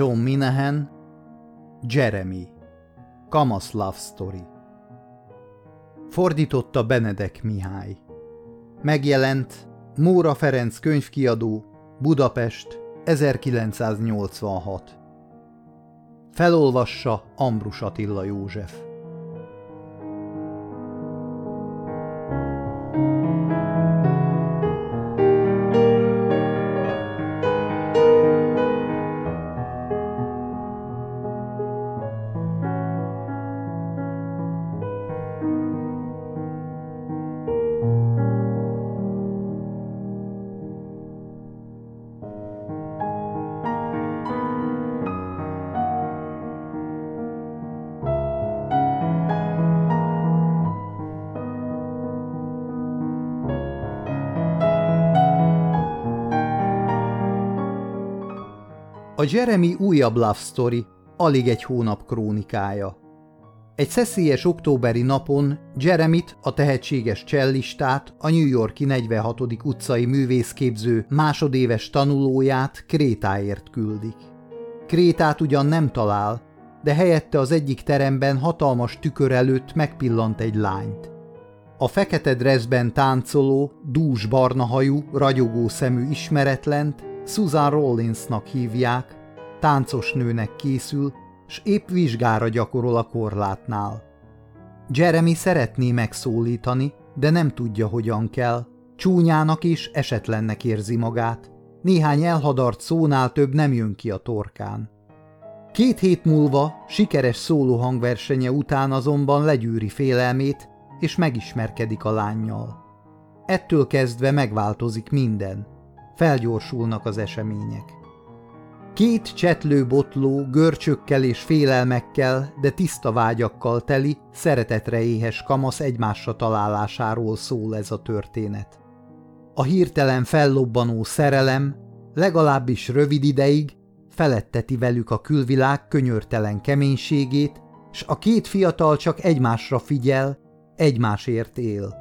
John Minahan, Jeremy, Kamasz Love Story. Fordította Benedek Mihály. Megjelent Móra Ferenc könyvkiadó, Budapest, 1986. Felolvassa Ambrus Attila József. Jeremy újabb love story, alig egy hónap krónikája. Egy szeszélyes októberi napon Jeremit, a tehetséges csellistát, a New Yorki 46. utcai művészképző másodéves tanulóját Krétáért küldik. Krétát ugyan nem talál, de helyette az egyik teremben hatalmas tükör előtt megpillant egy lányt. A fekete dressben táncoló, dús barna hajú, ragyogó szemű ismeretlent Susan Rollinsnak hívják, táncos nőnek készül, s épp vizsgára gyakorol a korlátnál. Jeremy szeretné megszólítani, de nem tudja, hogyan kell. Csúnyának és esetlennek érzi magát. Néhány elhadart szónál több nem jön ki a torkán. Két hét múlva, sikeres szólóhangversenye után azonban legyűri félelmét, és megismerkedik a lányjal. Ettől kezdve megváltozik minden. Felgyorsulnak az események. Két csetlő-botló, görcsökkel és félelmekkel, de tiszta vágyakkal teli, szeretetre éhes kamasz egymásra találásáról szól ez a történet. A hirtelen fellobbanó szerelem, legalábbis rövid ideig, feletteti velük a külvilág könyörtelen keménységét, s a két fiatal csak egymásra figyel, egymásért él.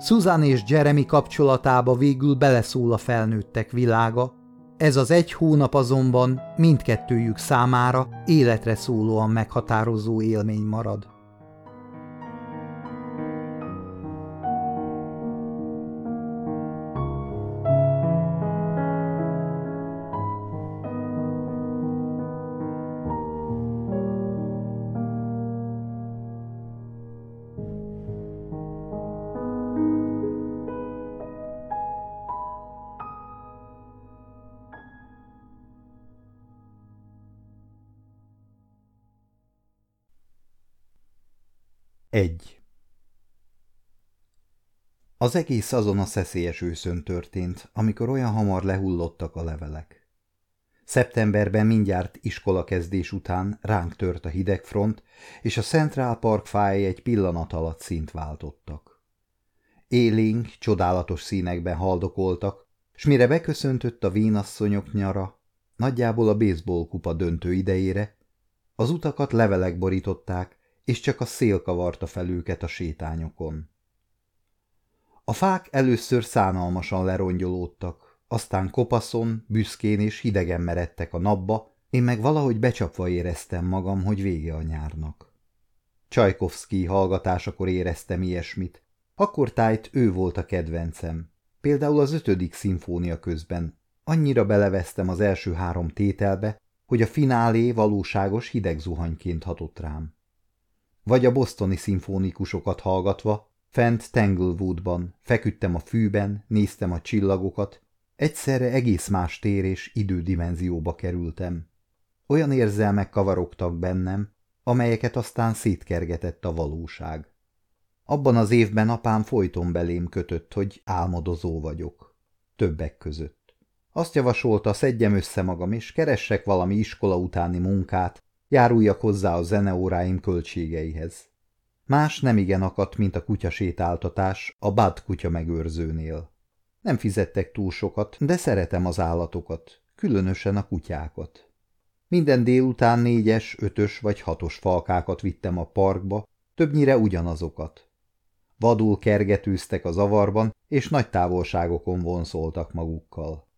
Susan és Jeremy kapcsolatába végül beleszól a felnőttek világa, ez az egy hónap azonban mindkettőjük számára életre szólóan meghatározó élmény marad. Egy. Az egész azon a szeszélyes őszön történt, amikor olyan hamar lehullottak a levelek. Szeptemberben mindjárt iskolakezdés után ránk tört a hidegfront, és a Central Park fái egy pillanat alatt szint váltottak. Élénk, csodálatos színekben haldokoltak, s mire beköszöntött a vénasszonyok nyara, nagyjából a baseball kupa döntő idejére, az utakat levelek borították, és csak a szél kavarta fel őket a sétányokon. A fák először szánalmasan lerongyolódtak, aztán kopaszon, büszkén és hidegen meredtek a napba, én meg valahogy becsapva éreztem magam, hogy vége a nyárnak. Csajkovszki hallgatásakor éreztem ilyesmit. Akkor tájt ő volt a kedvencem. Például az ötödik szimfónia közben. Annyira beleveztem az első három tételbe, hogy a finálé valóságos hideg zuhanyként hatott rám vagy a bosztoni szimfónikusokat hallgatva, fent Tanglewoodban, feküdtem a fűben, néztem a csillagokat, egyszerre egész más tér és idődimenzióba kerültem. Olyan érzelmek kavarogtak bennem, amelyeket aztán szétkergetett a valóság. Abban az évben apám folyton belém kötött, hogy álmodozó vagyok. Többek között. Azt javasolta, szedjem össze magam, és keressek valami iskola utáni munkát, járuljak hozzá a zeneóráim költségeihez. Más nem igen akadt, mint a kutyasétáltatás a Bad kutya megőrzőnél. Nem fizettek túl sokat, de szeretem az állatokat, különösen a kutyákat. Minden délután négyes, ötös vagy hatos falkákat vittem a parkba, többnyire ugyanazokat. Vadul kergetőztek az avarban, és nagy távolságokon vonszoltak magukkal.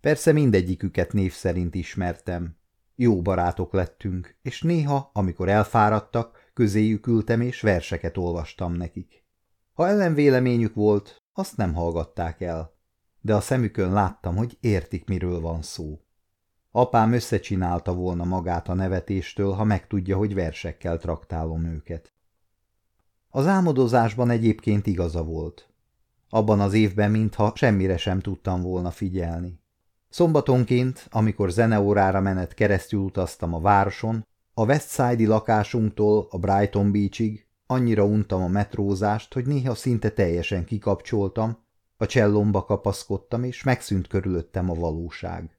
Persze mindegyiküket név szerint ismertem, Jó barátok lettünk, és néha, amikor elfáradtak, közéjük ültem és verseket olvastam nekik. Ha ellenvéleményük volt, azt nem hallgatták el, de a szemükön láttam, hogy értik, miről van szó. Apám összecsinálta volna magát a nevetéstől, ha megtudja, hogy versekkel traktálom őket. Az álmodozásban egyébként igaza volt. Abban az évben mintha semmire sem tudtam volna figyelni. Szombatonként, amikor zeneórára menet keresztül utaztam a városon, a Westside-i lakásunktól a Brighton Beachig annyira untam a metrózást, hogy néha szinte teljesen kikapcsoltam, a csellomba kapaszkodtam, és megszűnt körülöttem a valóság.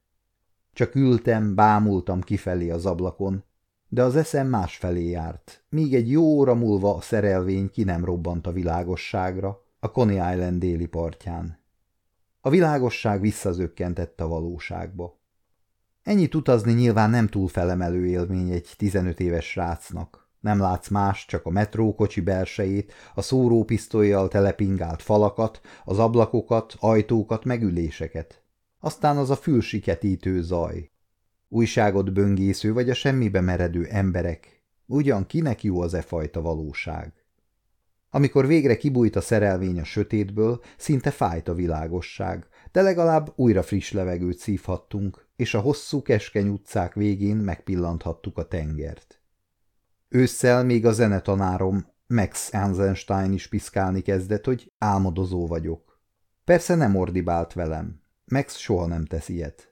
Csak ültem, bámultam kifelé az ablakon, de az eszem másfelé járt, míg egy jó óra múlva a szerelvény ki nem robbant a világosságra, a Coney Island déli partján. A világosság visszazökkentett a valóságba. Ennyit utazni nyilván nem túl felemelő élmény egy 15 éves srácnak. Nem látsz más, csak a metrókocsi belsejét, a szórópisztolyjal telepingált falakat, az ablakokat, ajtókat, megüléseket. Aztán az a fülsiketítő zaj. Újságot böngésző vagy a semmibe meredő emberek. Ugyan kinek jó az e fajta valóság? Amikor végre kibújt a szerelvény a sötétből, szinte fájt a világosság, de legalább újra friss levegőt szívhattunk, és a hosszú keskeny utcák végén megpillanthattuk a tengert. Ősszel még a zenetanárom Max Anzenstein is piszkálni kezdett, hogy álmodozó vagyok. Persze nem ordibált velem, Max soha nem tesz ilyet.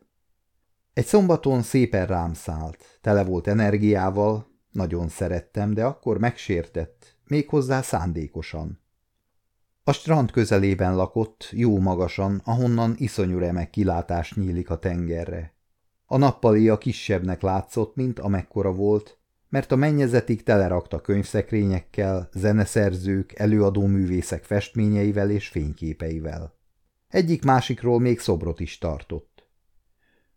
Egy szombaton szépen rám szállt, tele volt energiával, nagyon szerettem, de akkor megsértett, méghozzá szándékosan. A strand közelében lakott, jó magasan, ahonnan iszonyú remek kilátás nyílik a tengerre. A a kisebbnek látszott, mint amekkora volt, mert a mennyezetig telerakta könyvszekrényekkel, zeneszerzők, előadóművészek festményeivel és fényképeivel. Egyik másikról még szobrot is tartott.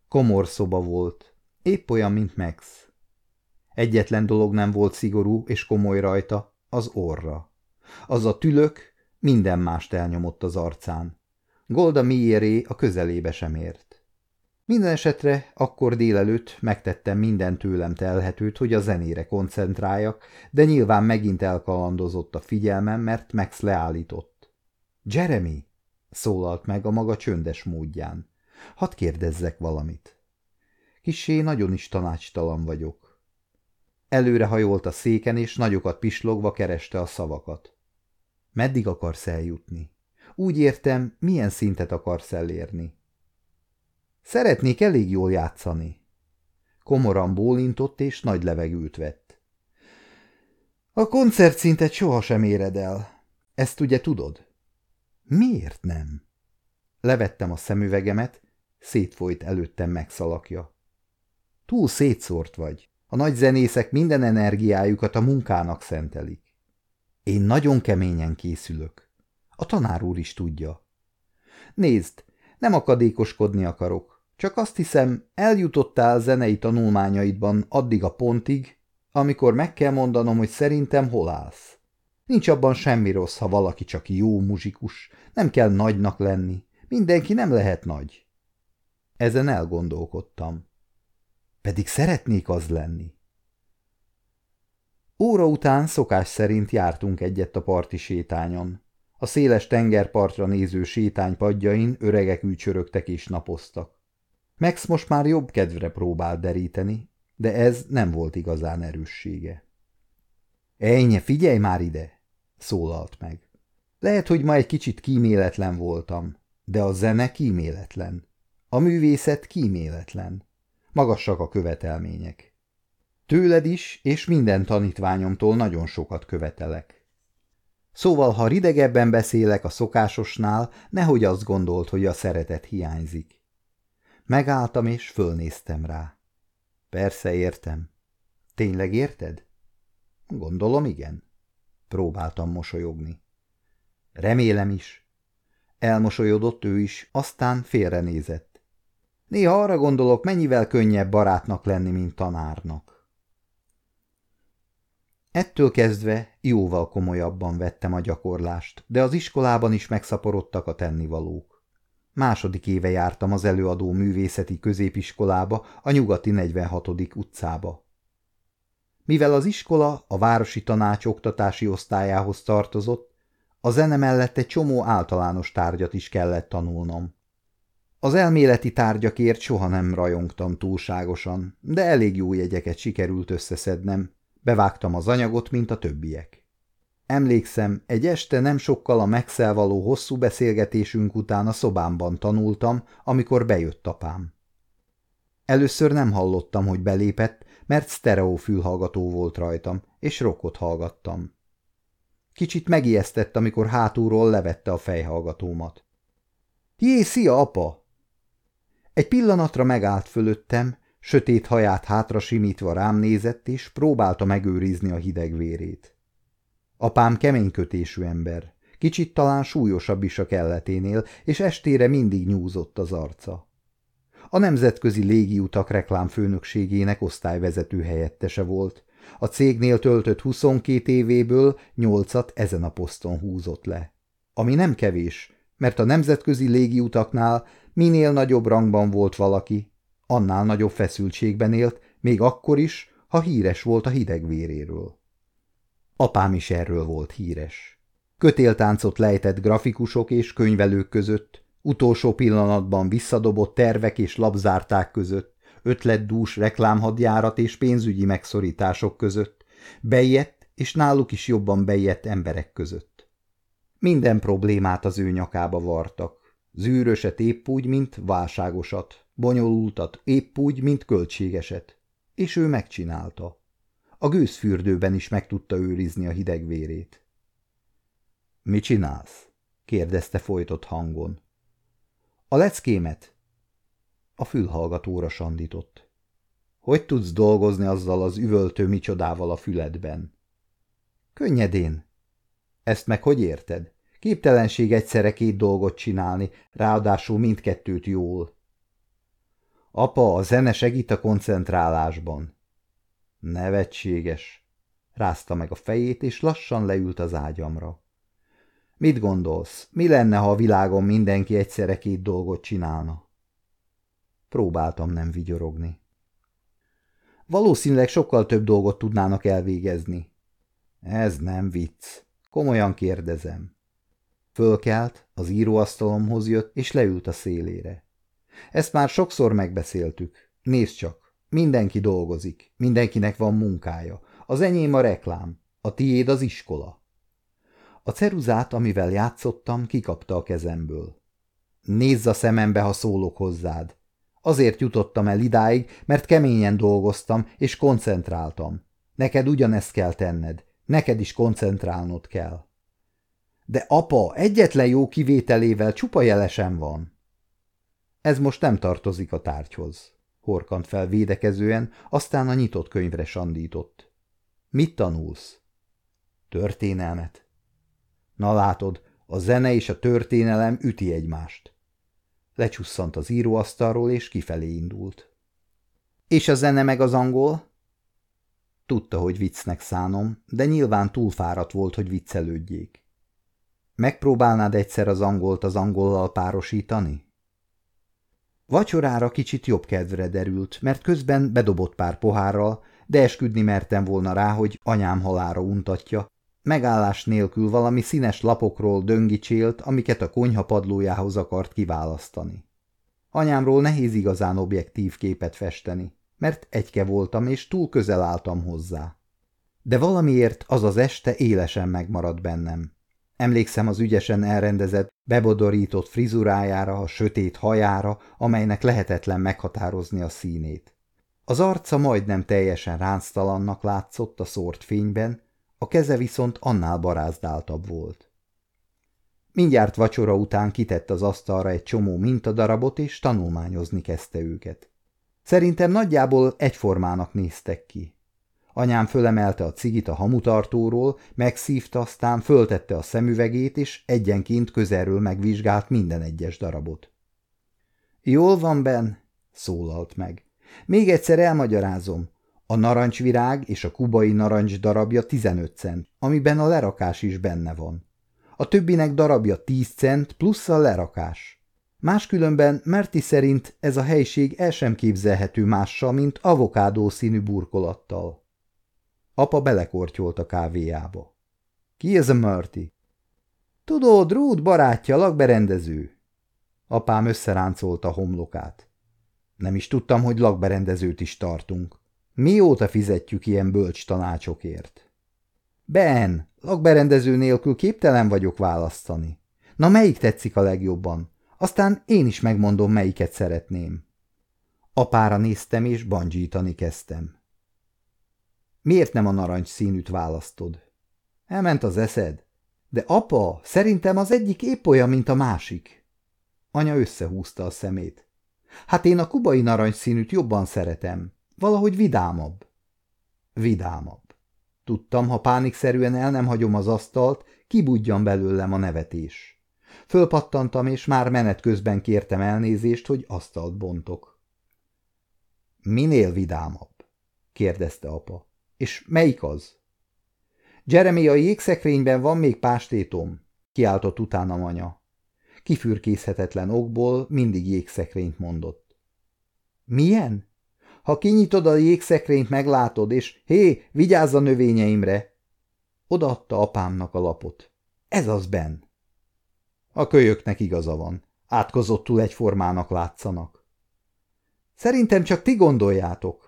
Komor szoba volt, épp olyan, mint Max. Egyetlen dolog nem volt szigorú és komoly rajta, az orra. Az a tülök minden mást elnyomott az arcán. Golda miéré a közelébe sem ért. Minden esetre akkor délelőtt megtettem minden tőlem telhetőt, hogy a zenére koncentráljak, de nyilván megint elkalandozott a figyelmem, mert Max leállított. – Jeremy! szólalt meg a maga csöndes módján. Hadd kérdezzek valamit. Kissé nagyon is tanácstalan vagyok. Előre hajolt a széken, és nagyokat pislogva kereste a szavakat. Meddig akarsz eljutni? Úgy értem, milyen szintet akarsz elérni? Szeretnék elég jól játszani. Komoran bólintott, és nagy levegőt vett. A koncertszintet sohasem éred el. Ezt ugye tudod? Miért nem? Levettem a szemüvegemet, szétfolyt előttem megszalakja. Túl szétszórt vagy. A nagy zenészek minden energiájukat a munkának szentelik. Én nagyon keményen készülök. A tanár úr is tudja. Nézd, nem akadékoskodni akarok, csak azt hiszem, eljutottál zenei tanulmányaidban addig a pontig, amikor meg kell mondanom, hogy szerintem hol állsz. Nincs abban semmi rossz, ha valaki csak jó muzsikus, nem kell nagynak lenni, mindenki nem lehet nagy. Ezen elgondolkodtam. Pedig szeretnék az lenni. Óra után szokás szerint jártunk egyet a parti sétányon. A széles tengerpartra néző sétánypadjain öregek ücsörögtek és napoztak. Max most már jobb kedvre próbált deríteni, de ez nem volt igazán erőssége. – Ejnye, figyelj már ide! szólalt meg. Lehet, hogy ma egy kicsit kíméletlen voltam, de a zene kíméletlen. A művészet kíméletlen. Magassak a követelmények. Tőled is, és minden tanítványomtól nagyon sokat követelek. Szóval, ha ridegebben beszélek a szokásosnál, nehogy azt gondolt, hogy a szeretet hiányzik. Megálltam, és fölnéztem rá. Persze értem. Tényleg érted? Gondolom, igen. Próbáltam mosolyogni. Remélem is. Elmosolyodott ő is, aztán félrenézett. Néha arra gondolok, mennyivel könnyebb barátnak lenni, mint tanárnak. Ettől kezdve jóval komolyabban vettem a gyakorlást, de az iskolában is megszaporodtak a tennivalók. Második éve jártam az előadó művészeti középiskolába, a nyugati 46. utcába. Mivel az iskola a városi tanács oktatási osztályához tartozott, a zene mellett egy csomó általános tárgyat is kellett tanulnom. Az elméleti tárgyakért soha nem rajongtam túlságosan, de elég jó jegyeket sikerült összeszednem, bevágtam az anyagot, mint a többiek. Emlékszem, egy este nem sokkal a megszelvaló hosszú beszélgetésünk után a szobámban tanultam, amikor bejött apám. Először nem hallottam, hogy belépett, mert sztereó fülhallgató volt rajtam, és rockot hallgattam. Kicsit megijesztett, amikor hátulról levette a fejhallgatómat. – Jé, szia, apa! Egy pillanatra megállt fölöttem, sötét haját hátra simítva rám nézett, és próbálta megőrizni a hideg vérét. Apám keménykötésű ember, kicsit talán súlyosabb is a kelleténél, és estére mindig nyúzott az arca. A Nemzetközi Légiutak reklámfőnökségének osztályvezető helyettese volt. A cégnél töltött 22 évéből 8-at ezen a poszton húzott le. Ami nem kevés, mert a nemzetközi légiutaknál minél nagyobb rangban volt valaki, annál nagyobb feszültségben élt, még akkor is, ha híres volt a hidegvéréről. Apám is erről volt híres. Kötéltáncot lejtett grafikusok és könyvelők között, utolsó pillanatban visszadobott tervek és labzárták között, ötletdús reklámhadjárat és pénzügyi megszorítások között, bejött és náluk is jobban bejött emberek között. Minden problémát az ő nyakába vartak, zűröset épp úgy, mint válságosat, bonyolultat épp úgy, mint költségeset, és ő megcsinálta. A gőzfürdőben is meg tudta őrizni a hideg vérét. – Mi csinálsz? – kérdezte folytott hangon. – A leckémet. A fülhallgatóra sandított. – Hogy tudsz dolgozni azzal az üvöltő micsodával a füledben? – Könnyedén. – Ezt meg hogy érted? Képtelenség egyszerre két dolgot csinálni, ráadásul mindkettőt jól. – Apa, a zene segít a koncentrálásban – Nevetséges. Rázta meg a fejét, és lassan leült az ágyamra. Mit gondolsz, mi lenne, ha a világon mindenki egyszerre két dolgot csinálna? Próbáltam nem vigyorogni. Valószínűleg sokkal több dolgot tudnának elvégezni. Ez nem vicc. Komolyan kérdezem. Fölkelt, az íróasztalomhoz jött, és leült a szélére. Ezt már sokszor megbeszéltük. Nézd csak, Mindenki dolgozik, mindenkinek van munkája. Az enyém a reklám, a tiéd az iskola. A ceruzát, amivel játszottam, kikapta a kezemből. Nézz a szemembe, ha szólok hozzád. Azért jutottam el idáig, mert keményen dolgoztam, és koncentráltam. Neked ugyanezt kell tenned, neked is koncentrálnod kell. De apa, egyetlen jó kivételével csupa jelesem van. Ez most nem tartozik a tárgyhoz horkant fel védekezően, aztán a nyitott könyvre sandított. Mit tanulsz? Történelmet. Na látod, a zene és a történelem üti egymást. Lecsusszant az íróasztalról, és kifelé indult. És a zene meg az angol? Tudta, hogy viccnek szánom, de nyilván túlfáradt volt, hogy viccelődjék. Megpróbálnád egyszer az angolt az angollal párosítani? Vacsorára kicsit jobb kedvre derült, mert közben bedobott pár pohárral, de esküdni mertem volna rá, hogy anyám halára untatja. Megállás nélkül valami színes lapokról döngicsélt, amiket a konyha padlójához akart kiválasztani. Anyámról nehéz igazán objektív képet festeni, mert egyke voltam, és túl közel álltam hozzá. De valamiért az az este élesen megmaradt bennem. Emlékszem az ügyesen elrendezett, bebodorított frizurájára, a sötét hajára, amelynek lehetetlen meghatározni a színét. Az arca majdnem teljesen ránctalannak látszott a szórt fényben, a keze viszont annál barázdáltabb volt. Mindjárt vacsora után kitett az asztalra egy csomó mintadarabot, és tanulmányozni kezdte őket. Szerintem nagyjából egyformának néztek ki. Anyám fölemelte a cigit a hamutartóról, megszívta, aztán föltette a szemüvegét, és egyenként közelről megvizsgált minden egyes darabot. Jól van, Ben, szólalt meg. Még egyszer elmagyarázom. A narancsvirág és a kubai narancs darabja 15 cent, amiben a lerakás is benne van. A többinek darabja 10 cent plusz a lerakás. Máskülönben Merti szerint ez a helység el sem képzelhető mással, mint avokádó színű burkolattal. Apa belekortyolt a kávéjába. Ki ez a Merti? Tudod, Ruth barátja, lakberendező. Apám összeráncolta a homlokát. Nem is tudtam, hogy lakberendezőt is tartunk. Mióta fizetjük ilyen bölcs tanácsokért? Ben, lakberendező nélkül képtelen vagyok választani. Na melyik tetszik a legjobban? Aztán én is megmondom, melyiket szeretném. Apára néztem, és bangyítani kezdtem. Miért nem a narancs színűt választod? Elment az eszed? De apa, szerintem az egyik épp olyan, mint a másik. Anya összehúzta a szemét. Hát én a kubai narancsszínűt jobban szeretem. Valahogy vidámabb. Vidámabb. Tudtam, ha pánikszerűen el nem hagyom az asztalt, kibudjan belőlem a nevetés. Fölpattantam, és már menet közben kértem elnézést, hogy asztalt bontok. Minél vidámabb? kérdezte apa. És melyik az? Jeremy, a jégszekrényben van még pástétom, kiáltott utána anya. Kifürkészhetetlen okból mindig jégszekrényt mondott. Milyen? Ha kinyitod a jégszekrényt, meglátod, és hé, vigyázz a növényeimre! Odaadta apámnak a lapot. Ez az Ben. A kölyöknek igaza van. Átkozottul egyformának látszanak. Szerintem csak ti gondoljátok.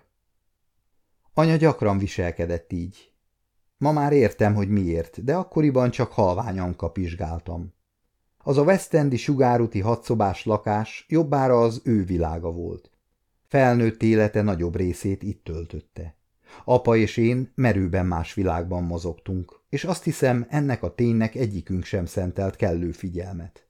Anya gyakran viselkedett így. Ma már értem, hogy miért, de akkoriban csak halványan kapizsgáltam. Az a Westendi sugárúti hatszobás lakás jobbára az ő világa volt. Felnőtt élete nagyobb részét itt töltötte. Apa és én merőben más világban mozogtunk, és azt hiszem, ennek a ténynek egyikünk sem szentelt kellő figyelmet.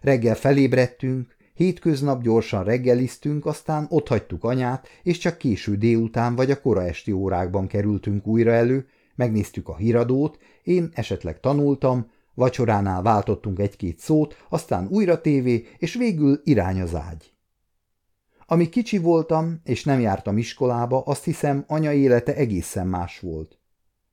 Reggel felébredtünk, hétköznap gyorsan reggeliztünk, aztán otthagytuk anyát, és csak késő délután vagy a kora esti órákban kerültünk újra elő, megnéztük a híradót, én esetleg tanultam, vacsoránál váltottunk egy-két szót, aztán újra tévé, és végül irány az ágy. Amíg kicsi voltam, és nem jártam iskolába, azt hiszem, anya élete egészen más volt.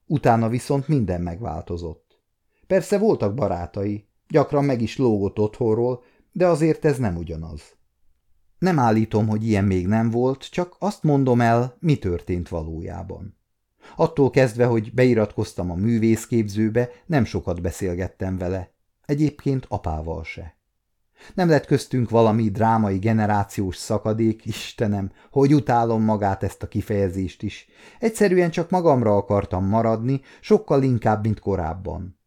Utána viszont minden megváltozott. Persze voltak barátai, gyakran meg is lógott otthonról, de azért ez nem ugyanaz. Nem állítom, hogy ilyen még nem volt, csak azt mondom el, mi történt valójában. Attól kezdve, hogy beiratkoztam a művészképzőbe, nem sokat beszélgettem vele. Egyébként apával se. Nem lett köztünk valami drámai generációs szakadék, Istenem, hogy utálom magát ezt a kifejezést is. Egyszerűen csak magamra akartam maradni, sokkal inkább, mint korábban.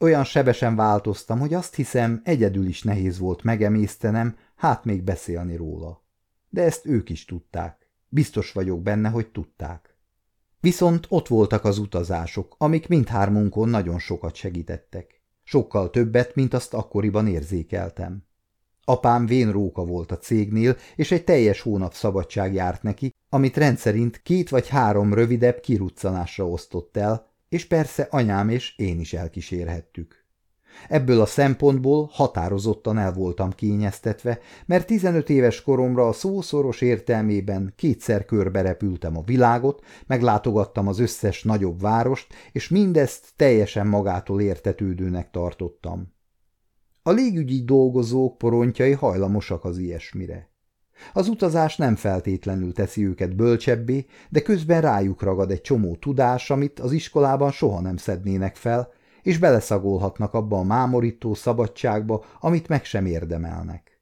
Olyan sebesen változtam, hogy azt hiszem, egyedül is nehéz volt megemésztenem, hát még beszélni róla. De ezt ők is tudták. Biztos vagyok benne, hogy tudták. Viszont ott voltak az utazások, amik mindhármunkon nagyon sokat segítettek. Sokkal többet, mint azt akkoriban érzékeltem. Apám vénróka volt a cégnél, és egy teljes hónap szabadság járt neki, amit rendszerint két vagy három rövidebb kiruccanásra osztott el, és persze anyám és én is elkísérhettük. Ebből a szempontból határozottan el voltam kényeztetve, mert 15 éves koromra a szószoros értelmében kétszer körbe repültem a világot, meglátogattam az összes nagyobb várost, és mindezt teljesen magától értetődőnek tartottam. A légügyi dolgozók porontjai hajlamosak az ilyesmire. Az utazás nem feltétlenül teszi őket bölcsebbé, de közben rájuk ragad egy csomó tudás, amit az iskolában soha nem szednének fel, és beleszagolhatnak abba a mámorító szabadságba, amit meg sem érdemelnek.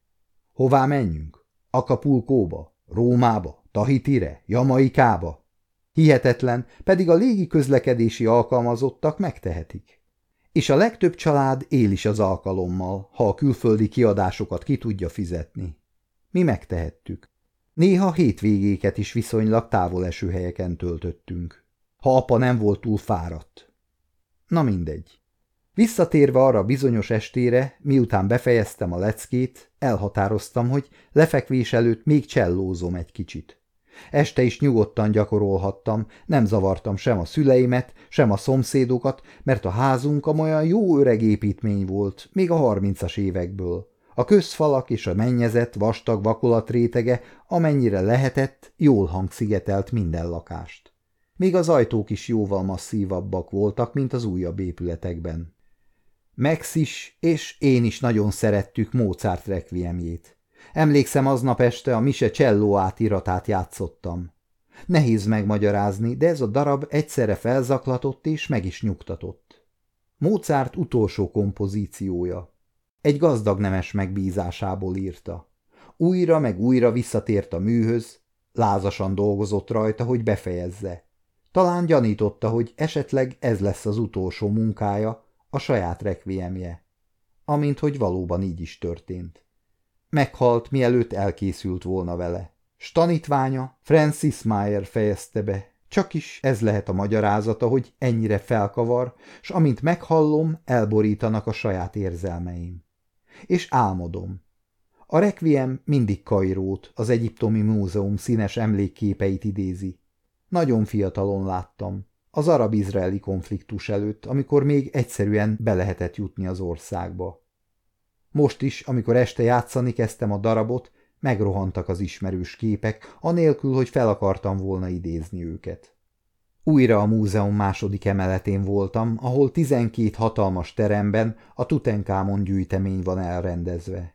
Hová menjünk? Akapulkóba? Rómába? Tahitire? Jamaikába? Hihetetlen, pedig a légi közlekedési alkalmazottak megtehetik. És a legtöbb család él is az alkalommal, ha a külföldi kiadásokat ki tudja fizetni. Mi megtehettük. Néha hétvégéket is viszonylag távol eső helyeken töltöttünk. Ha apa nem volt túl fáradt. Na mindegy. Visszatérve arra bizonyos estére, miután befejeztem a leckét, elhatároztam, hogy lefekvés előtt még csellózom egy kicsit. Este is nyugodtan gyakorolhattam, nem zavartam sem a szüleimet, sem a szomszédokat, mert a házunk amolyan jó öreg építmény volt, még a harmincas évekből. A közfalak és a mennyezet vastag vakolat rétege, amennyire lehetett, jól hangszigetelt minden lakást. Még az ajtók is jóval masszívabbak voltak, mint az újabb épületekben. Max is, és én is nagyon szerettük Mozart requiemjét. Emlékszem aznap este a Mise Cello átiratát játszottam. Nehéz megmagyarázni, de ez a darab egyszerre felzaklatott és meg is nyugtatott. Mozart utolsó kompozíciója. Egy gazdag nemes megbízásából írta. Újra meg újra visszatért a műhöz, lázasan dolgozott rajta, hogy befejezze. Talán gyanította, hogy esetleg ez lesz az utolsó munkája, a saját rekviemje. Amint hogy valóban így is történt. Meghalt, mielőtt elkészült volna vele. Stanítványa Francis Meyer fejezte be. Csak is ez lehet a magyarázata, hogy ennyire felkavar, s amint meghallom, elborítanak a saját érzelmeim. És álmodom. A requiem mindig Kairót, az Egyiptomi Múzeum színes emlékképeit idézi. Nagyon fiatalon láttam, az arab-izraeli konfliktus előtt, amikor még egyszerűen be lehetett jutni az országba. Most is, amikor este játszani kezdtem a darabot, megrohantak az ismerős képek, anélkül, hogy fel akartam volna idézni őket. Újra a múzeum második emeletén voltam, ahol tizenkét hatalmas teremben a Tutenkámon gyűjtemény van elrendezve.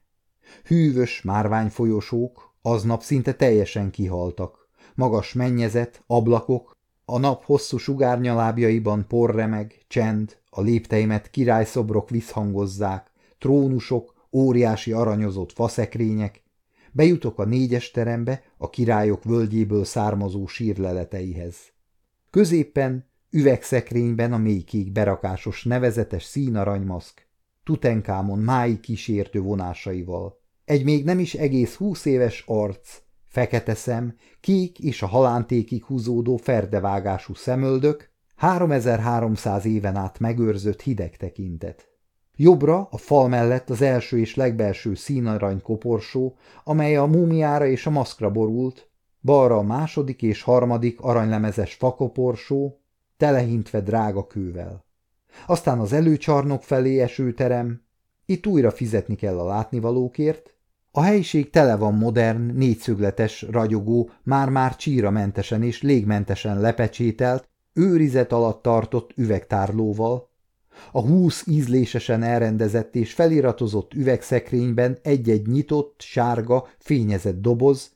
Hűvös márványfolyosók aznap szinte teljesen kihaltak. Magas mennyezet, ablakok, a nap hosszú sugárnyalábjaiban porremeg, csend, a lépteimet királyszobrok visszhangozzák, trónusok, óriási aranyozott faszekrények. Bejutok a négyes terembe, a királyok völgyéből származó sírleleteihez. Középpen, üvegszekrényben a mélykék berakásos nevezetes színaranymaszk, Tutenkámon mái kísértő vonásaival. Egy még nem is egész húsz éves arc, fekete szem, kék és a halántékig húzódó ferdevágású szemöldök, 3300 éven át megőrzött hideg tekintet. Jobbra, a fal mellett az első és legbelső színarany koporsó, amely a múmiára és a maszkra borult, balra a második és harmadik aranylemezes fakoporsó, telehintve drága kővel. Aztán az előcsarnok felé eső terem, itt újra fizetni kell a látnivalókért, a helyiség tele van modern, négyszögletes, ragyogó, már-már csíramentesen és légmentesen lepecsételt, őrizet alatt tartott üvegtárlóval, a húsz ízlésesen elrendezett és feliratozott üvegszekrényben egy-egy nyitott, sárga, fényezett doboz,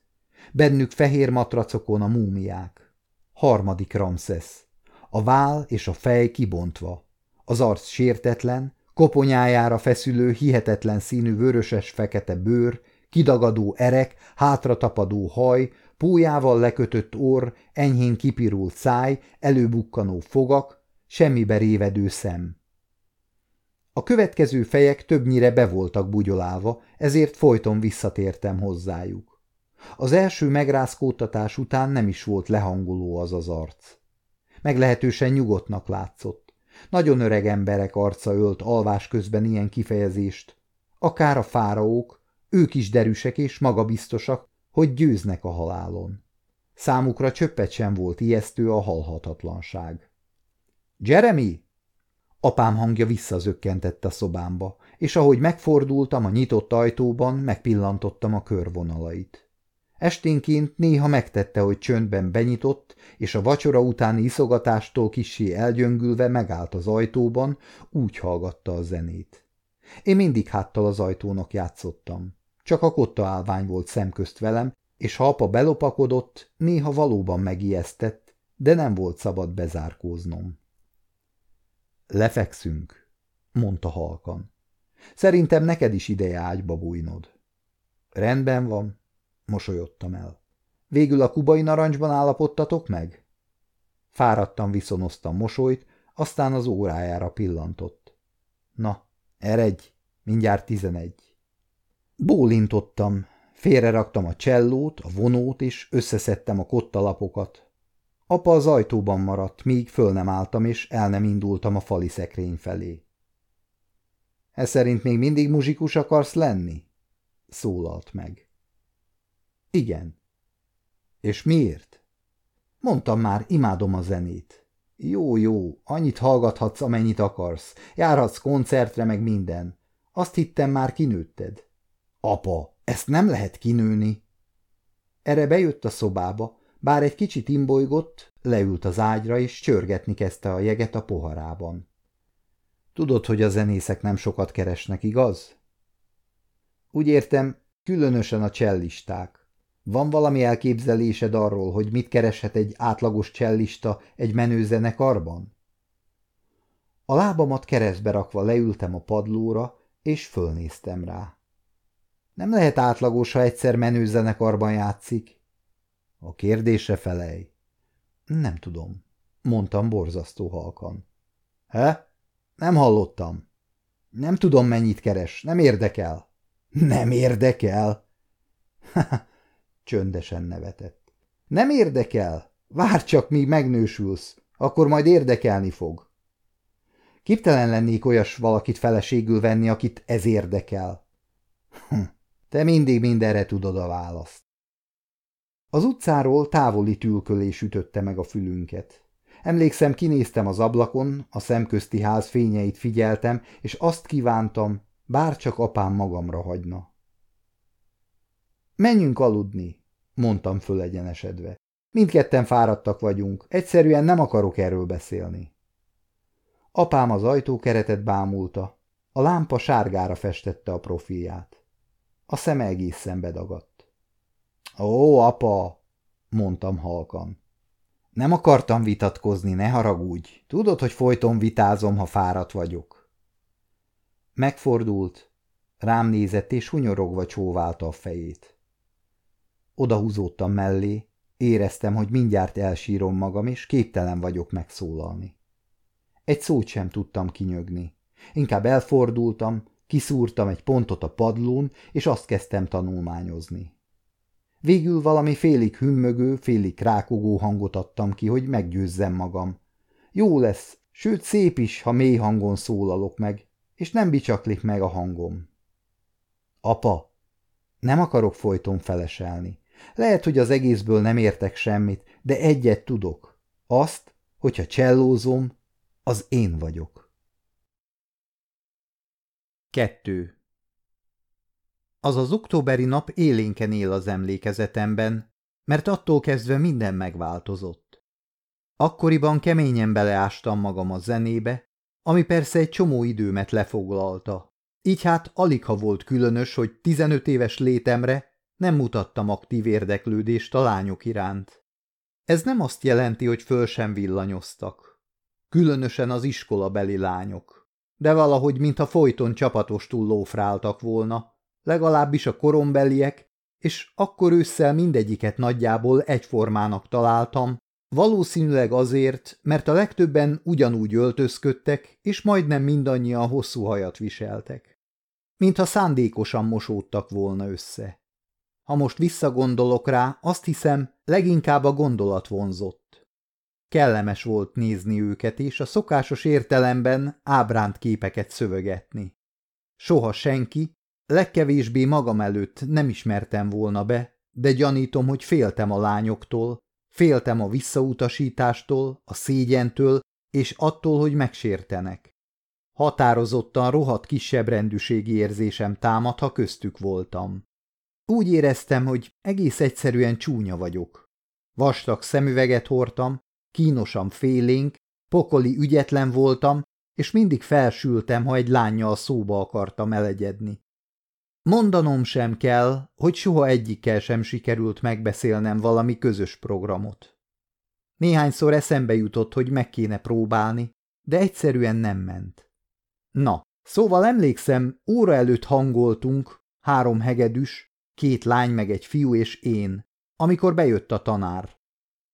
bennük fehér matracokon a múmiák. Harmadik Ramszesz. A vál és a fej kibontva. Az arc sértetlen, koponyájára feszülő, hihetetlen színű vöröses-fekete bőr, kidagadó erek, hátratapadó haj, pójával lekötött orr, enyhén kipirult száj, előbukkanó fogak, semmibe révedő szem. A következő fejek többnyire be voltak bugyolálva, ezért folyton visszatértem hozzájuk. Az első megrázkódtatás után nem is volt lehangoló az az arc. Meglehetősen nyugodtnak látszott. Nagyon öreg emberek arca ölt alvás közben ilyen kifejezést. Akár a fáraók, ők is derűsek és magabiztosak, hogy győznek a halálon. Számukra csöppet sem volt ijesztő a halhatatlanság. – Jeremy! Apám hangja visszazökkentett a szobámba, és ahogy megfordultam a nyitott ajtóban, megpillantottam a körvonalait. Esténként néha megtette, hogy csöndben benyitott, és a vacsora utáni iszogatástól kissé elgyöngülve megállt az ajtóban, úgy hallgatta a zenét. Én mindig háttal az ajtónak játszottam. Csak a kotta állvány volt szemközt velem, és ha apa belopakodott, néha valóban megijesztett, de nem volt szabad bezárkóznom. Lefekszünk, mondta halkan. Szerintem neked is ideje ágyba bújnod. Rendben van, mosolyodtam el. Végül a kubai narancsban állapodtatok meg? Fáradtan viszonoztam mosolyt, aztán az órájára pillantott. Na, eredj, mindjárt tizenegy. Bólintottam, félreraktam a csellót, a vonót, és összeszedtem a kottalapokat. Apa az ajtóban maradt, míg föl nem álltam, és el nem indultam a fali szekrény felé. Ez szerint még mindig muzsikus akarsz lenni? Szólalt meg. Igen. És miért? Mondtam már, imádom a zenét. Jó, jó, annyit hallgathatsz, amennyit akarsz. Járhatsz koncertre, meg minden. Azt hittem, már kinőtted. Apa, ezt nem lehet kinőni. Erre bejött a szobába, bár egy kicsit imbolygott, leült az ágyra, és csörgetni kezdte a jeget a poharában. Tudod, hogy a zenészek nem sokat keresnek, igaz? Úgy értem, különösen a cellisták. Van valami elképzelésed arról, hogy mit kereshet egy átlagos csellista egy menő zenekarban? A lábamat keresztbe rakva leültem a padlóra, és fölnéztem rá. Nem lehet átlagos, ha egyszer menő zenekarban játszik. A kérdésre felej. Nem tudom, mondtam borzasztó halkan. He? Nem hallottam. Nem tudom, mennyit keres, nem érdekel. Nem érdekel? Csöndesen nevetett. Nem érdekel? Várj csak, míg megnősülsz, akkor majd érdekelni fog. Képtelen lennék olyas valakit feleségül venni, akit ez érdekel. Hm, te mindig mindenre tudod a választ. Az utcáról távoli tülkölés ütötte meg a fülünket. Emlékszem, kinéztem az ablakon, a szemközti ház fényeit figyeltem, és azt kívántam, bár csak apám magamra hagyna. Menjünk aludni, mondtam fölegyenesedve. Mindketten fáradtak vagyunk, egyszerűen nem akarok erről beszélni. Apám az ajtókeretet bámulta, a lámpa sárgára festette a profilját. A szeme egészen bedagadt. Ó, apa, mondtam halkan. Nem akartam vitatkozni, ne haragudj. Tudod, hogy folyton vitázom, ha fáradt vagyok. Megfordult, rám nézett, és hunyorogva csóválta a fejét. Odahúzódtam mellé, éreztem, hogy mindjárt elsírom magam, és képtelen vagyok megszólalni. Egy szót sem tudtam kinyögni. Inkább elfordultam, kiszúrtam egy pontot a padlón, és azt kezdtem tanulmányozni. Végül valami félig hümmögő, félig rákogó hangot adtam ki, hogy meggyőzzem magam. Jó lesz, sőt szép is, ha mély hangon szólalok meg, és nem bicsaklik meg a hangom. Apa, nem akarok folyton feleselni. Lehet, hogy az egészből nem értek semmit, de egyet tudok. Azt, hogyha csellózom, az én vagyok. Kettő. Az az októberi nap élénken él az emlékezetemben, mert attól kezdve minden megváltozott. Akkoriban keményen beleástam magam a zenébe, ami persze egy csomó időmet lefoglalta. Így hát alig ha volt különös, hogy 15 éves létemre nem mutattam aktív érdeklődést a lányok iránt. Ez nem azt jelenti, hogy föl sem villanyoztak. Különösen az iskolabeli lányok. De valahogy, mintha folyton csapatostul lófráltak volna, legalábbis a korombeliek, és akkor ősszel mindegyiket nagyjából egyformának találtam, valószínűleg azért, mert a legtöbben ugyanúgy öltözködtek, és majdnem mindannyian hosszú hajat viseltek. Mintha szándékosan mosódtak volna össze. Ha most visszagondolok rá, azt hiszem, leginkább a gondolat vonzott. Kellemes volt nézni őket, és a szokásos értelemben ábránt képeket szövegetni. Soha senki, Legkevésbé magam előtt nem ismertem volna be, de gyanítom, hogy féltem a lányoktól, féltem a visszautasítástól, a szégyentől és attól, hogy megsértenek. Határozottan rohadt kisebb rendűségi érzésem támad, ha köztük voltam. Úgy éreztem, hogy egész egyszerűen csúnya vagyok. Vastag szemüveget hordtam, kínosan félénk, pokoli ügyetlen voltam, és mindig felsültem, ha egy lányjal szóba akartam elegyedni. Mondanom sem kell, hogy soha egyikkel sem sikerült megbeszélnem valami közös programot. Néhányszor eszembe jutott, hogy meg kéne próbálni, de egyszerűen nem ment. Na, szóval emlékszem, óra előtt hangoltunk, három hegedűs, két lány meg egy fiú és én, amikor bejött a tanár.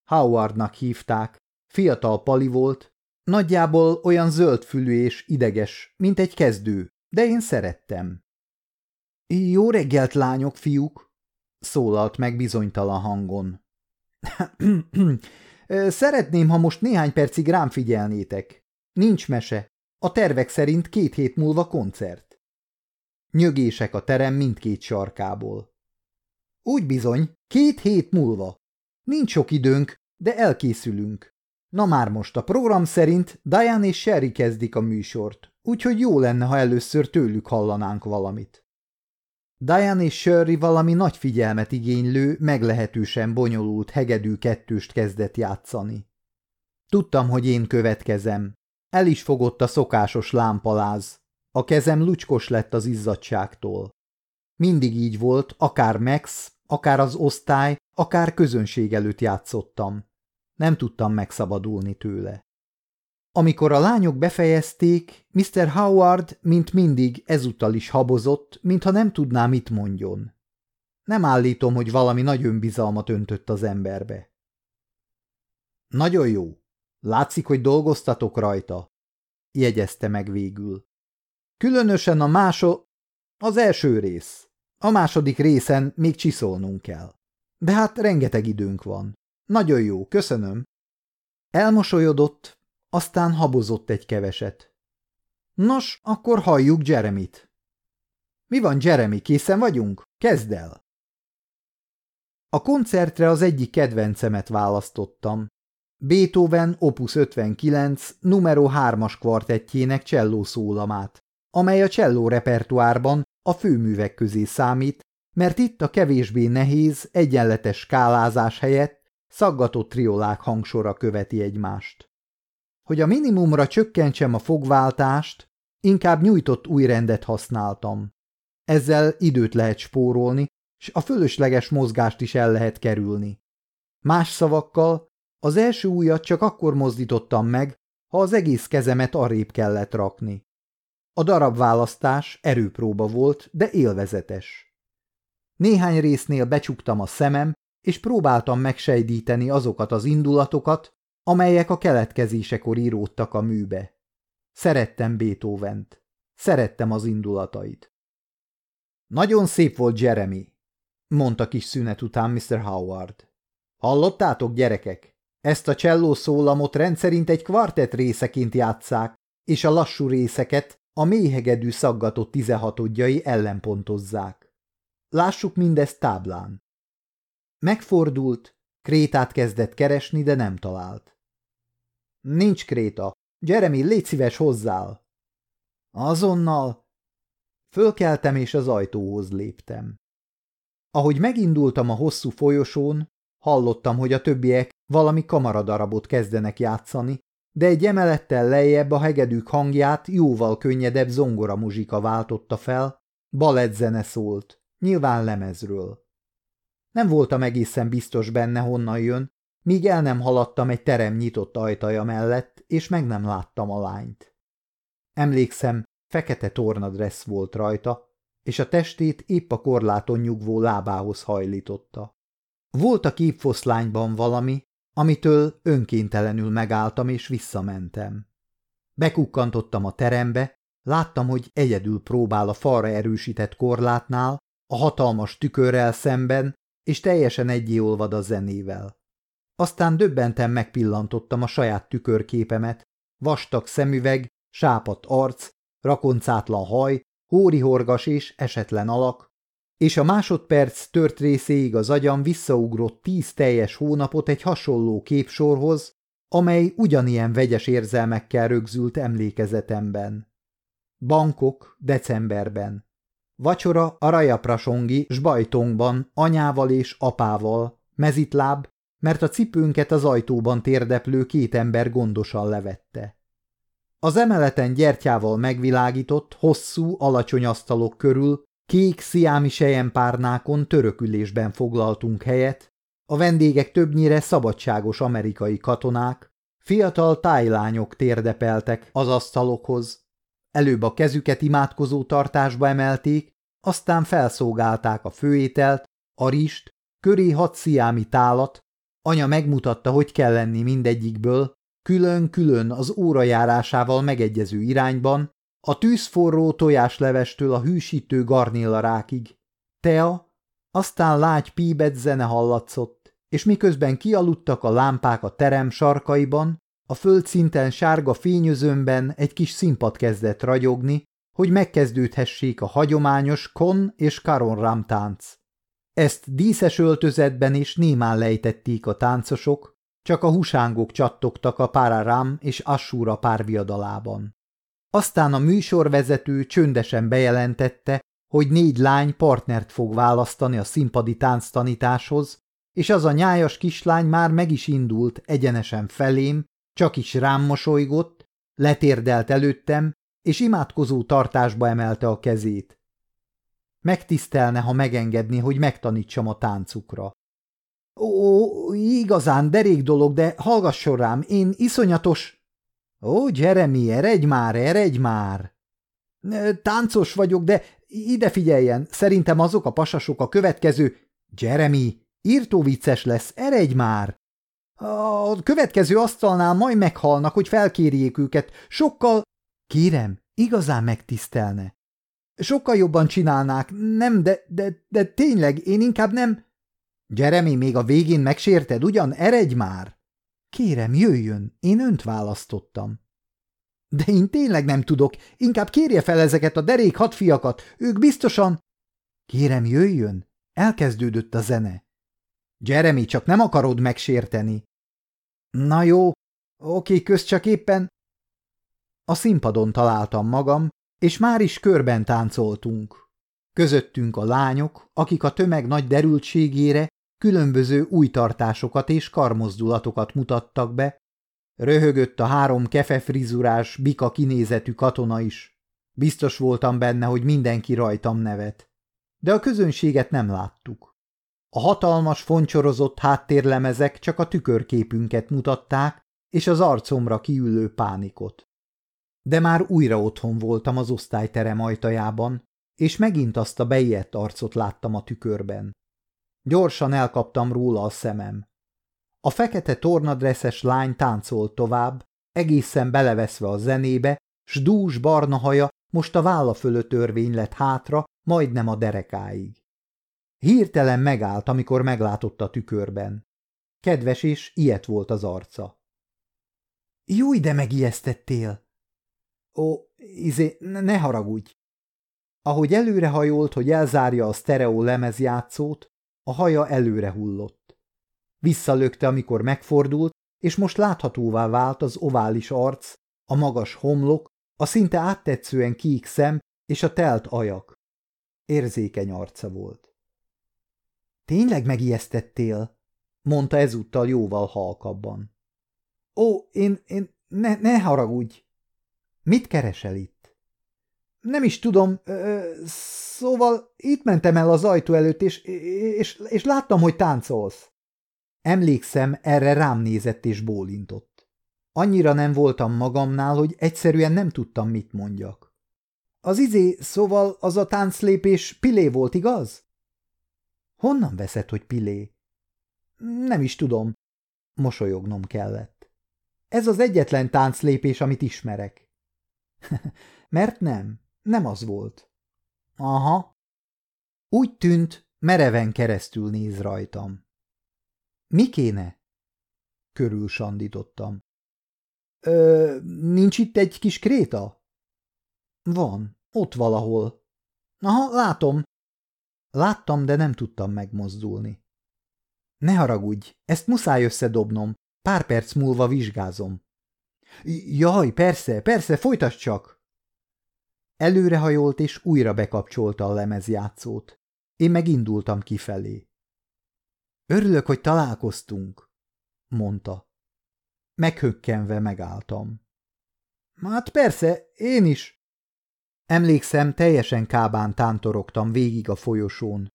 Howardnak hívták, fiatal pali volt, nagyjából olyan zöldfülű és ideges, mint egy kezdő, de én szerettem. Jó reggelt, lányok, fiúk! szólalt meg bizonytalan hangon. Szeretném, ha most néhány percig rám figyelnétek. Nincs mese. A tervek szerint két hét múlva koncert. Nyögések a terem mindkét sarkából. Úgy bizony, két hét múlva. Nincs sok időnk, de elkészülünk. Na már most a program szerint Diane és Sherry kezdik a műsort, úgyhogy jó lenne, ha először tőlük hallanánk valamit. Diane és Shirley valami nagy figyelmet igénylő, meglehetősen bonyolult hegedű kettőst kezdett játszani. Tudtam, hogy én következem. El is fogott a szokásos lámpaláz. A kezem lucskos lett az izzadságtól. Mindig így volt, akár Max, akár az osztály, akár közönség előtt játszottam. Nem tudtam megszabadulni tőle. Amikor a lányok befejezték, Mr. Howard, mint mindig, ezúttal is habozott, mintha nem tudná, mit mondjon. Nem állítom, hogy valami nagy önbizalmat öntött az emberbe. Nagyon jó. Látszik, hogy dolgoztatok rajta, jegyezte meg végül. Különösen a máso... az első rész. A második részen még csiszolnunk kell. De hát rengeteg időnk van. Nagyon jó, köszönöm. Elmosolyodott, aztán habozott egy keveset. Nos, akkor halljuk Jeremit. Mi van, Jeremy, készen vagyunk? Kezd el! A koncertre az egyik kedvencemet választottam. Beethoven Opus 59 numero 3-as kvartettjének cselló szólamát, amely a cselló repertoárban a főművek közé számít, mert itt a kevésbé nehéz, egyenletes skálázás helyett szaggatott triolák hangsora követi egymást. Hogy a minimumra csökkentsem a fogváltást, inkább nyújtott új rendet használtam. Ezzel időt lehet spórolni, és a fölösleges mozgást is el lehet kerülni. Más szavakkal, az első újat csak akkor mozdítottam meg, ha az egész kezemet arrébb kellett rakni. A darabválasztás erőpróba volt, de élvezetes. Néhány résznél becsuktam a szemem, és próbáltam megsejdíteni azokat az indulatokat, amelyek a keletkezésekor íródtak a műbe. Szerettem Beethovent. Szerettem az indulatait. Nagyon szép volt Jeremy, mondta kis szünet után Mr. Howard. Hallottátok, gyerekek? Ezt a cselló szólamot rendszerint egy kvartett részeként játszák, és a lassú részeket a méhegedű szaggatott tizenhatodjai ellenpontozzák. Lássuk mindezt táblán. Megfordult, krétát kezdett keresni, de nem talált. Nincs kréta. Jeremy, légy szíves hozzál. Azonnal. Fölkeltem, és az ajtóhoz léptem. Ahogy megindultam a hosszú folyosón, hallottam, hogy a többiek valami kamaradarabot kezdenek játszani, de egy emelettel lejjebb a hegedűk hangját jóval könnyedebb zongora muzsika váltotta fel, balettzene szólt, nyilván lemezről. Nem voltam egészen biztos benne, honnan jön, míg el nem haladtam egy terem nyitott ajtaja mellett, és meg nem láttam a lányt. Emlékszem, fekete tornadressz volt rajta, és a testét épp a korláton nyugvó lábához hajlította. Volt a képfoszlányban valami, amitől önkéntelenül megálltam és visszamentem. Bekukkantottam a terembe, láttam, hogy egyedül próbál a falra erősített korlátnál, a hatalmas tükörrel szemben, és teljesen egyéolvad a zenével. Aztán döbbenten megpillantottam a saját tükörképemet, vastag szemüveg, sápat arc, rakoncátlan haj, hórihorgas és esetlen alak, és a másodperc tört részéig az agyam visszaugrott tíz teljes hónapot egy hasonló képsorhoz, amely ugyanilyen vegyes érzelmekkel rögzült emlékezetemben. Bankok decemberben. Vacsora a Rajaprasongi Sbajtongban anyával és apával, mezitláb, mert a cipőnket az ajtóban térdeplő két ember gondosan levette. Az emeleten gyertyával megvilágított, hosszú, alacsony asztalok körül kék sziámi sejempárnákon törökülésben foglaltunk helyet, a vendégek többnyire szabadságos amerikai katonák, fiatal tájlányok térdepeltek az asztalokhoz. Előbb a kezüket imádkozó tartásba emelték, aztán felszolgálták a főételt, a rist, köré hat sziámi tálat, anya megmutatta, hogy kell lenni mindegyikből, külön-külön az órajárásával megegyező irányban, a tűzforró tojáslevestől a hűsítő garnélarákig. Tea, aztán lágy píbet zene hallatszott, és miközben kialudtak a lámpák a terem sarkaiban, a földszinten sárga fényözömben egy kis színpad kezdett ragyogni, hogy megkezdődhessék a hagyományos kon és karon rámtánc. Ezt díszes öltözetben és némán lejtették a táncosok, csak a husángok csattogtak a Párarám és Assúra párviadalában. Aztán a műsorvezető csöndesen bejelentette, hogy négy lány partnert fog választani a színpadi tánctanításhoz, és az a nyájas kislány már meg is indult egyenesen felém, csak is rám mosolygott, Letérdelt előttem, és imádkozó tartásba emelte a kezét. Megtisztelne, ha megengedni, hogy megtanítsam a táncukra. Ó, igazán derék dolog, de hallgasson rám, én iszonyatos... Ó, Jeremy, eredj már, eredj már! Táncos vagyok, de ide figyeljen, szerintem azok a pasasok a következő... Jeremy, írtó vicces lesz, eredj már! A következő asztalnál majd meghalnak, hogy felkérjék őket. Sokkal... Kérem, igazán megtisztelne. Sokkal jobban csinálnák, nem, de, de, de tényleg, én inkább nem... Jeremy, még a végén megsérted, ugyan? Eredj már! Kérem, jöjjön, én önt választottam. De én tényleg nem tudok, inkább kérje fel ezeket a derék hadfiakat, ők biztosan... Kérem, jöjjön, elkezdődött a zene. Jeremy, csak nem akarod megsérteni. Na jó, oké, köz csak éppen... A színpadon találtam magam, és már is körben táncoltunk. Közöttünk a lányok, akik a tömeg nagy derültségére különböző új tartásokat és karmozdulatokat mutattak be, röhögött a három kefefrizurás, bika kinézetű katona is. Biztos voltam benne, hogy mindenki rajtam nevet. De a közönséget nem láttuk. A hatalmas, foncsorozott háttérlemezek csak a tükörképünket mutatták, és az arcomra kiülő pánikot. De már újra otthon voltam az osztályterem ajtajában, és megint azt a beijedt arcot láttam a tükörben. Gyorsan elkaptam róla a szemem. A fekete tornadresszes lány táncolt tovább, egészen beleveszve a zenébe, s dús barna haja most a válla fölött örvény lett hátra, majdnem a derekáig. Hirtelen megállt, amikor meglátott a tükörben. Kedves és ilyet volt az arca. – Jó, de megijesztettél! – Ó, izé, ne haragudj! Ahogy előrehajolt, hogy elzárja a sztereó lemezjátszót, a haja előre hullott. Visszalökte, amikor megfordult, és most láthatóvá vált az ovális arc, a magas homlok, a szinte áttetszően kék szem és a telt ajak. Érzékeny arca volt. Tényleg megijesztettél? mondta ezúttal jóval halkabban. Ó, én, én, ne, ne haragudj! Mit keresel itt? Nem is tudom, ö, szóval itt mentem el az ajtó előtt, és, és, és láttam, hogy táncolsz. Emlékszem, erre rám nézett és bólintott. Annyira nem voltam magamnál, hogy egyszerűen nem tudtam, mit mondjak. Az izé, szóval az a tánclépés Pilé volt, igaz? Honnan veszed, hogy Pilé? Nem is tudom. Mosolyognom kellett. Ez az egyetlen tánclépés, amit ismerek. Mert nem, nem az volt. Aha. Úgy tűnt, mereven keresztül néz rajtam. Mi kéne? Körül sandítottam. Ö, nincs itt egy kis kréta? Van, ott valahol. Aha, látom. Láttam, de nem tudtam megmozdulni. Ne haragudj, ezt muszáj összedobnom. Pár perc múlva vizsgázom. Jaj, persze, persze, folytasd csak! Előrehajolt és újra bekapcsolta a lemezjátszót. Én megindultam kifelé. Örülök, hogy találkoztunk, mondta. Meghökkenve megálltam. Hát persze, én is. Emlékszem, teljesen kábán tántorogtam végig a folyosón.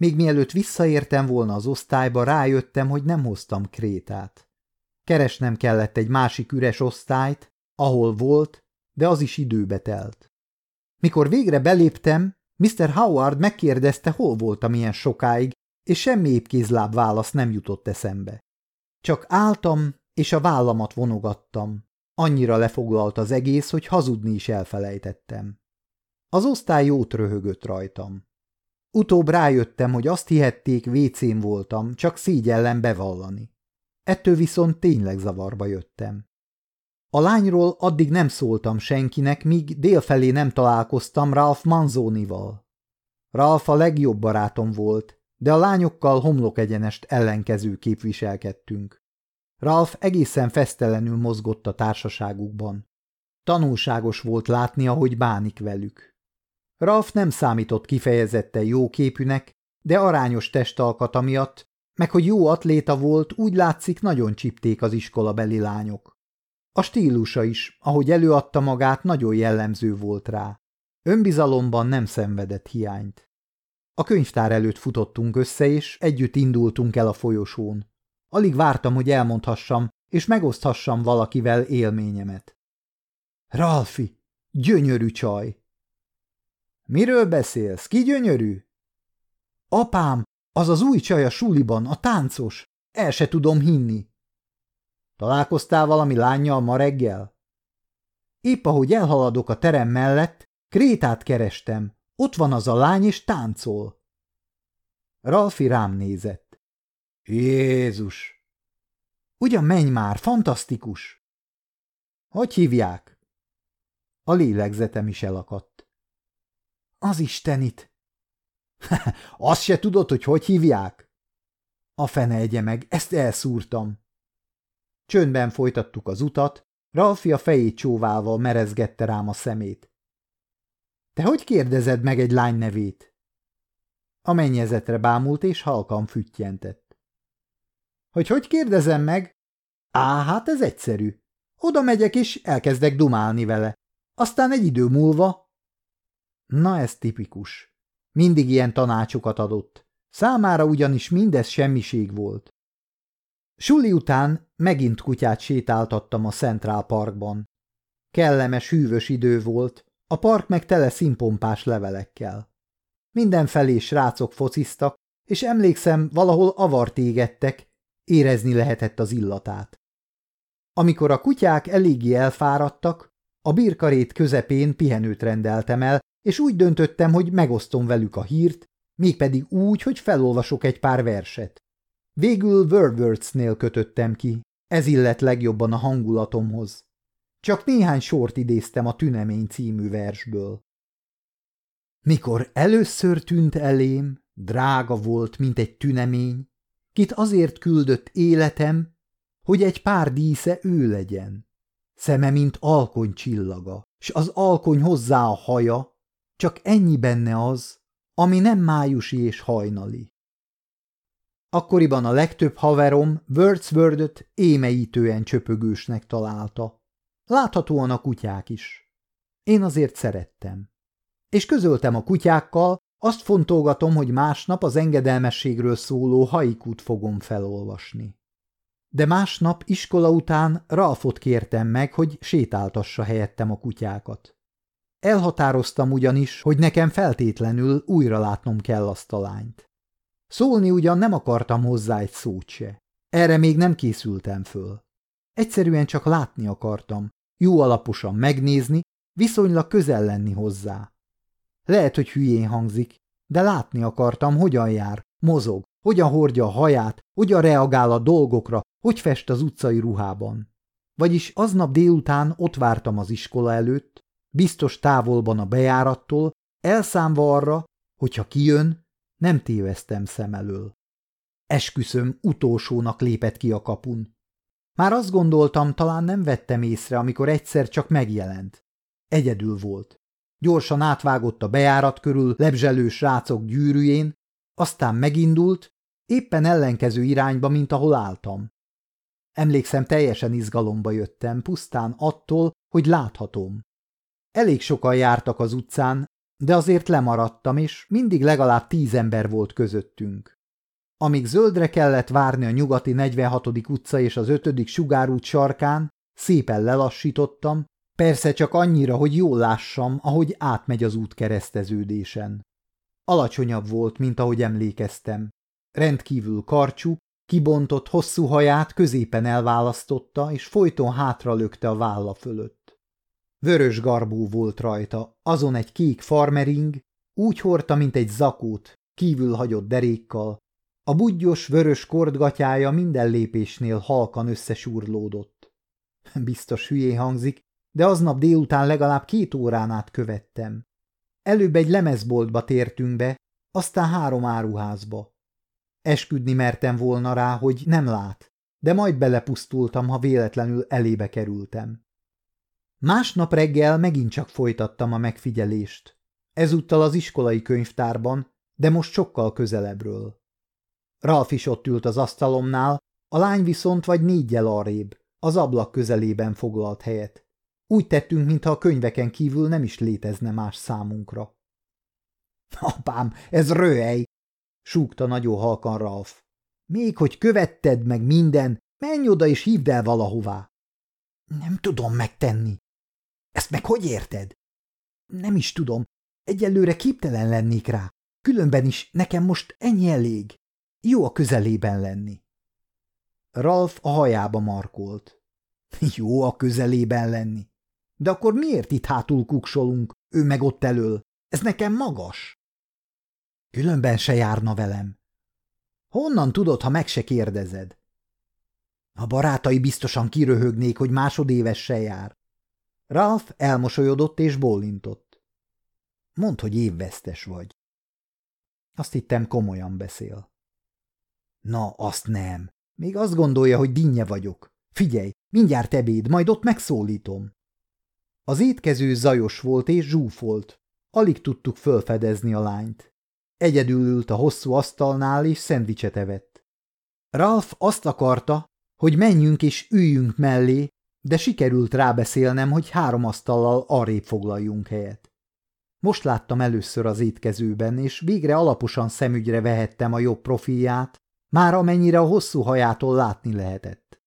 Még mielőtt visszaértem volna az osztályba, rájöttem, hogy nem hoztam krétát. Keresnem kellett egy másik üres osztályt, ahol volt, de az is időbe telt. Mikor végre beléptem, Mr. Howard megkérdezte, hol voltam ilyen sokáig, és semmi épkézláb válasz nem jutott eszembe. Csak álltam, és a vállamat vonogattam. Annyira lefoglalt az egész, hogy hazudni is elfelejtettem. Az osztály jót röhögött rajtam. Utóbb rájöttem, hogy azt hihették, vécén voltam, csak szígyellem bevallani. Ettől viszont tényleg zavarba jöttem. A lányról addig nem szóltam senkinek, míg délfelé nem találkoztam Ralph Manzonival. Ralph a legjobb barátom volt, de a lányokkal homlok egyenest ellenkező képviselkedtünk. Ralph egészen fesztelenül mozgott a társaságukban. Tanulságos volt látni, ahogy bánik velük. Ralph nem számított kifejezetten jó képűnek, de arányos testalkata miatt, meg hogy jó atléta volt, úgy látszik nagyon csipték az iskolabeli lányok. A stílusa is, ahogy előadta magát, nagyon jellemző volt rá. Önbizalomban nem szenvedett hiányt. A könyvtár előtt futottunk össze, és együtt indultunk el a folyosón. Alig vártam, hogy elmondhassam, és megoszthassam valakivel élményemet. Ralfi, gyönyörű csaj! Miről beszélsz? Ki gyönyörű? Apám, az az új csaj a suliban, a táncos. El se tudom hinni. Találkoztál valami lányjal ma reggel? Épp ahogy elhaladok a terem mellett, Krétát kerestem. Ott van az a lány, és táncol. Ralfi rám nézett. Jézus! Ugyan menj már, fantasztikus! Hogy hívják? A lélegzetem is elakadt. Az Istenit! Azt se tudod, hogy hogy hívják? A fene egye meg, ezt elszúrtam. Csöndben folytattuk az utat, Ralfi a fejét csóválva merezgette rám a szemét. Te hogy kérdezed meg egy lány nevét? A mennyezetre bámult és halkan füttyentett. Hogy hogy kérdezem meg? Á, hát ez egyszerű. Oda megyek és elkezdek dumálni vele. Aztán egy idő múlva... Na ez tipikus. Mindig ilyen tanácsokat adott. Számára ugyanis mindez semmiség volt. Suli után megint kutyát sétáltattam a Central Parkban. Kellemes, hűvös idő volt, a park meg tele színpompás levelekkel. Mindenfelé srácok fociztak, és emlékszem, valahol avart égettek, érezni lehetett az illatát. Amikor a kutyák eléggé elfáradtak, a birkarét közepén pihenőt rendeltem el, és úgy döntöttem, hogy megosztom velük a hírt, mégpedig úgy, hogy felolvasok egy pár verset. Végül Wordsworth-nél kötöttem ki, ez illet legjobban a hangulatomhoz. Csak néhány sort idéztem a Tünemény című versből. Mikor először tűnt elém, drága volt, mint egy tünemény, kit azért küldött életem, hogy egy pár dísze ő legyen. Szeme, mint alkony csillaga, s az alkony hozzá a haja, csak ennyi benne az, ami nem májusi és hajnali. Akkoriban a legtöbb haverom Wordsworth-öt émeítően csöpögősnek találta. Láthatóan a kutyák is. Én azért szerettem. És közöltem a kutyákkal, azt fontolgatom, hogy másnap az engedelmességről szóló haikút fogom felolvasni. De másnap iskola után Ralfot kértem meg, hogy sétáltassa helyettem a kutyákat. Elhatároztam ugyanis, hogy nekem feltétlenül újra látnom kell azt a lányt. Szólni ugyan nem akartam hozzá egy szót se. Erre még nem készültem föl. Egyszerűen csak látni akartam, jó alaposan megnézni, viszonylag közel lenni hozzá. Lehet, hogy hülyén hangzik, de látni akartam, hogyan jár, mozog, hogyan hordja a haját, hogyan reagál a dolgokra, hogy fest az utcai ruhában. Vagyis aznap délután ott vártam az iskola előtt, biztos távolban a bejárattól, elszámva arra, hogyha kijön, nem téveztem szem elől. Esküszöm, utolsónak lépett ki a kapun. Már azt gondoltam, talán nem vettem észre, amikor egyszer csak megjelent. Egyedül volt. Gyorsan átvágott a bejárat körül lebzselő srácok gyűrűjén, aztán megindult, éppen ellenkező irányba, mint ahol álltam. Emlékszem, teljesen izgalomba jöttem, pusztán attól, hogy láthatom. Elég sokan jártak az utcán, de azért lemaradtam, és mindig legalább tíz ember volt közöttünk. Amíg zöldre kellett várni a nyugati 46. utca és az 5. sugárút sarkán, szépen lelassítottam, persze csak annyira, hogy jól lássam, ahogy átmegy az út kereszteződésen. Alacsonyabb volt, mint ahogy emlékeztem. Rendkívül karcsú, kibontott hosszú haját középen elválasztotta, és folyton hátra lökte a válla fölött. Vörös garbú volt rajta, azon egy kék farmering, úgy hordta, mint egy zakót, kívül hagyott derékkal, a budgyos, vörös kordgatyája minden lépésnél halkan összesúrlódott. Biztos hülyé hangzik, de aznap délután legalább két órán át követtem. Előbb egy lemezboltba tértünk be, aztán három áruházba. Esküdni mertem volna rá, hogy nem lát, de majd belepusztultam, ha véletlenül elébe kerültem. Másnap reggel megint csak folytattam a megfigyelést. Ezúttal az iskolai könyvtárban, de most sokkal közelebbről. Ralf is ott ült az asztalomnál, a lány viszont vagy négyel arrébb, Az ablak közelében foglalt helyet. Úgy tettünk, mintha a könyveken kívül nem is létezne más számunkra. Apám, ez röhely! súgta nagyon halkan Ralph. Még hogy követted meg minden, menj oda és hívd el valahová. Nem tudom megtenni. Ezt meg hogy érted? Nem is tudom. Egyelőre képtelen lennék rá. Különben is nekem most ennyi elég. Jó a közelében lenni. Ralph a hajába markolt. Jó a közelében lenni. De akkor miért itt hátul kuksolunk, ő meg ott elől? Ez nekem magas. Különben se járna velem. Honnan tudod, ha meg se kérdezed? A barátai biztosan kiröhögnék, hogy másodévessel jár. Ralph elmosolyodott és bólintott. Mondd, hogy évvesztes vagy. Azt hittem, komolyan beszél. Na, azt nem. Még azt gondolja, hogy dinnye vagyok. Figyelj, mindjárt ebéd, majd ott megszólítom. Az étkező zajos volt és zsúfolt. Alig tudtuk fölfedezni a lányt. Egyedül ült a hosszú asztalnál és szendvicset evett. Ralph azt akarta, hogy menjünk és üljünk mellé, de sikerült rábeszélnem, hogy három asztallal arrébb foglaljunk helyet. Most láttam először az étkezőben, és végre alaposan szemügyre vehettem a jobb profilját, már amennyire a hosszú hajától látni lehetett.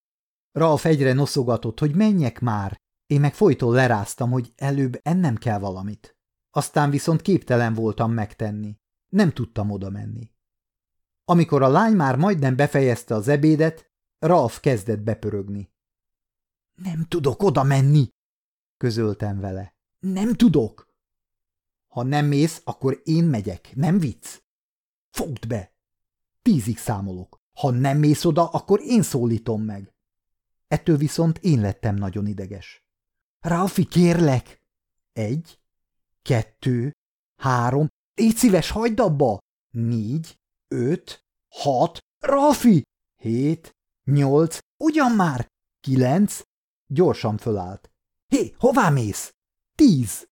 Ralf egyre noszogatott, hogy menjek már, én meg folyton leráztam, hogy előbb ennem kell valamit. Aztán viszont képtelen voltam megtenni. Nem tudtam oda menni. Amikor a lány már majdnem befejezte az ebédet, Ralf kezdett bepörögni. Nem tudok oda menni, közöltem vele. Nem tudok. Ha nem mész, akkor én megyek, nem vicc? Fogd be! Tízig számolok. Ha nem mész oda, akkor én szólítom meg. Ettől viszont én lettem nagyon ideges. Ralfi, kérlek! Egy, kettő, három, légy szíves, hagyd abba! Négy, öt, hat, Ralfi! Hét, nyolc, ugyan már! Kilenc, gyorsan fölállt. Hé, hová mész? Tíz!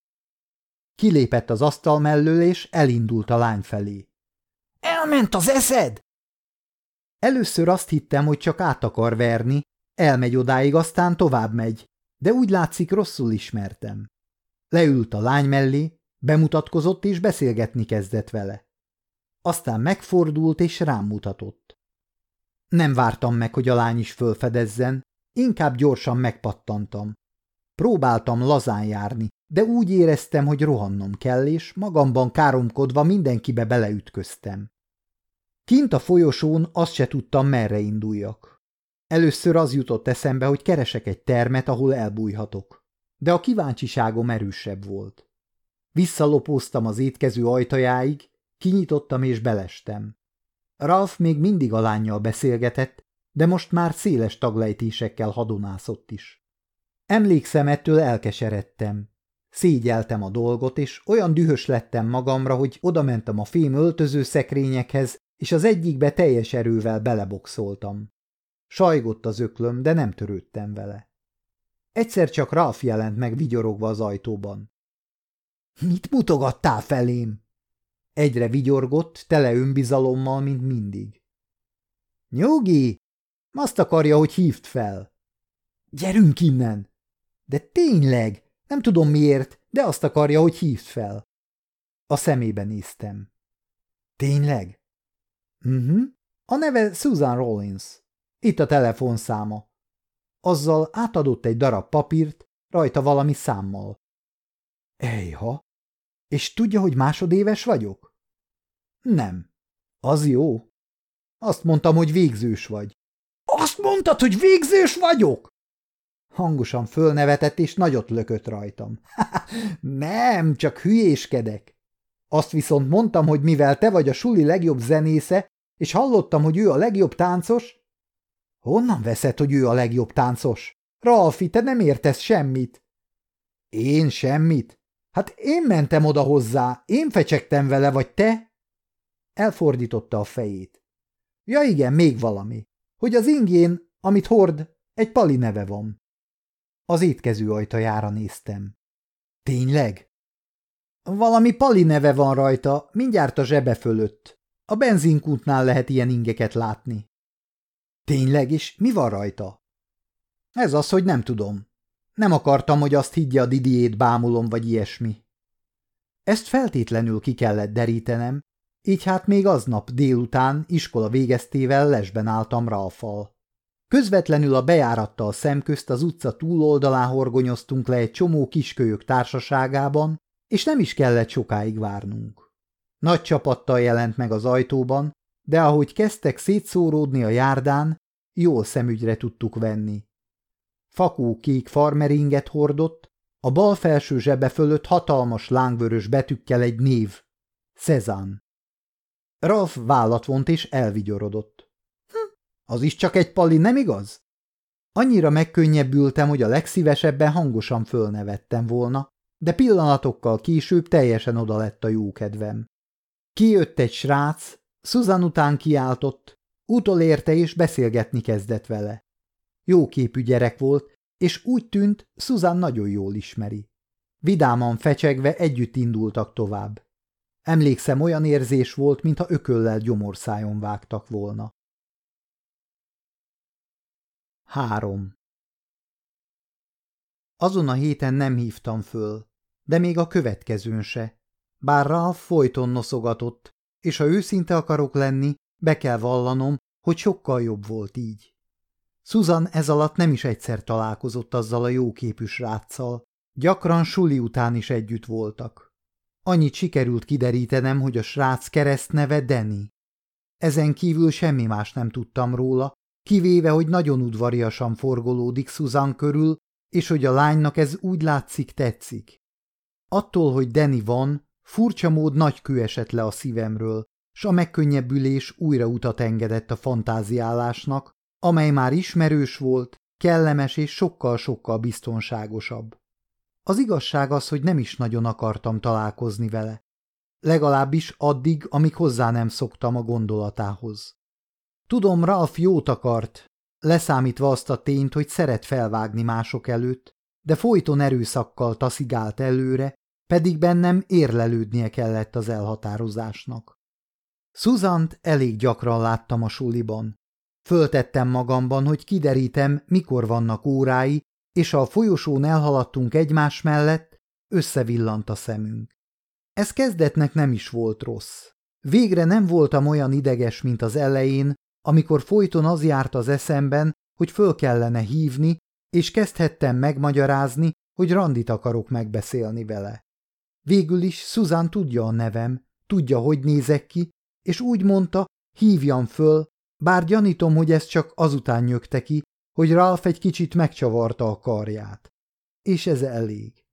Kilépett az asztal mellől, és elindult a lány felé. Elment az eszed? Először azt hittem, hogy csak át akar verni, elmegy odáig, aztán tovább megy, de úgy látszik rosszul ismertem. Leült a lány mellé, bemutatkozott és beszélgetni kezdett vele. Aztán megfordult és rám mutatott. Nem vártam meg, hogy a lány is fölfedezzen, inkább gyorsan megpattantam. Próbáltam lazán járni, de úgy éreztem, hogy rohannom kell, és magamban káromkodva mindenkibe beleütköztem. Kint a folyosón azt se tudtam, merre induljak. Először az jutott eszembe, hogy keresek egy termet, ahol elbújhatok. De a kíváncsiságom erősebb volt. Visszalopóztam az étkező ajtajáig, kinyitottam és belestem. Ralph még mindig a lányjal beszélgetett, de most már széles taglejtésekkel hadonászott is. Emlékszem, ettől elkeseredtem. Szégyeltem a dolgot, és olyan dühös lettem magamra, hogy odamentem a fém öltöző szekrényekhez, és az egyikbe teljes erővel beleboxoltam. Sajgott az öklöm, de nem törődtem vele. Egyszer csak Ralph jelent meg vigyorogva az ajtóban. – Mit mutogattál felém? Egyre vigyorgott, tele önbizalommal, mint mindig. – Nyugi! Azt akarja, hogy hívd fel. – Gyerünk innen! – De tényleg! Nem tudom miért, de azt akarja, hogy hívd fel. A szemébe néztem. – Tényleg? Mhm. Uh -huh. A neve Susan Rollins. Itt a telefonszáma. Azzal átadott egy darab papírt, rajta valami számmal. Ejha! És tudja, hogy másodéves vagyok? Nem. Az jó. Azt mondtam, hogy végzős vagy. Azt mondtad, hogy végzős vagyok? Hangosan fölnevetett, és nagyot lökött rajtam. nem, csak hülyéskedek. Azt viszont mondtam, hogy mivel te vagy a suli legjobb zenésze, és hallottam, hogy ő a legjobb táncos? Honnan veszed, hogy ő a legjobb táncos? Ralfi, te nem értesz semmit. Én semmit? Hát én mentem oda hozzá, én fecsegtem vele, vagy te? Elfordította a fejét. Ja igen, még valami. Hogy az ingén, amit hord, egy pali neve van. Az étkező ajtajára néztem. Tényleg? Valami pali neve van rajta, mindjárt a zsebe fölött. A benzinkútnál lehet ilyen ingeket látni. Tényleg, és mi van rajta? Ez az, hogy nem tudom. Nem akartam, hogy azt higgye a Didiét bámulom, vagy ilyesmi. Ezt feltétlenül ki kellett derítenem, így hát még aznap délután iskola végeztével lesben álltam Ralfal. Közvetlenül a bejárattal szemközt az utca túloldalán horgonyoztunk le egy csomó kiskölyök társaságában, és nem is kellett sokáig várnunk. Nagy csapattal jelent meg az ajtóban, de ahogy kezdtek szétszóródni a járdán, jól szemügyre tudtuk venni. Fakó kék farmeringet hordott, a bal felső zsebe fölött hatalmas lángvörös betűkkel egy név. Cezán. Ralph vállat vont és elvigyorodott. Hm, az is csak egy pali, nem igaz? Annyira megkönnyebbültem, hogy a legszívesebben hangosan fölnevettem volna, de pillanatokkal később teljesen oda lett a jókedvem. Kijött egy srác, Susan után kiáltott, utolérte és beszélgetni kezdett vele. Jóképű gyerek volt, és úgy tűnt, Susan nagyon jól ismeri. Vidáman fecsegve együtt indultak tovább. Emlékszem, olyan érzés volt, mintha ököllel gyomorszájon vágtak volna. 3. Azon a héten nem hívtam föl, de még a következőn se. Bár Ralph folyton noszogatott, és ha őszinte akarok lenni, be kell vallanom, hogy sokkal jobb volt így. Susan ez alatt nem is egyszer találkozott azzal a jóképű sráccal, gyakran suli után is együtt voltak. Annyit sikerült kiderítenem, hogy a srác keresztneve Danny. Ezen kívül semmi más nem tudtam róla, kivéve, hogy nagyon udvariasan forgolódik Susan körül, és hogy a lánynak ez úgy látszik tetszik. Attól, hogy Danny van, furcsa mód nagy kő esett le a szívemről, s a megkönnyebbülés újra utat engedett a fantáziálásnak, amely már ismerős volt, kellemes és sokkal-sokkal biztonságosabb. Az igazság az, hogy nem is nagyon akartam találkozni vele. Legalábbis addig, amíg hozzá nem szoktam a gondolatához. Tudom, Ralph jót akart, leszámítva azt a tényt, hogy szeret felvágni mások előtt, de folyton erőszakkal taszigált előre, pedig bennem érlelődnie kellett az elhatározásnak. Szuzant elég gyakran láttam a suliban. Föltettem magamban, hogy kiderítem, mikor vannak órái, és a folyosón elhaladtunk egymás mellett, összevillant a szemünk. Ez kezdetnek nem is volt rossz. Végre nem voltam olyan ideges, mint az elején, amikor folyton az járt az eszemben, hogy föl kellene hívni, és kezdhettem megmagyarázni, hogy randit akarok megbeszélni vele. Végül is Susan tudja a nevem, tudja, hogy nézek ki, és úgy mondta, hívjam föl, bár gyanítom, hogy ez csak azután nyögte ki, hogy Ralph egy kicsit megcsavarta a karját. És ez elég.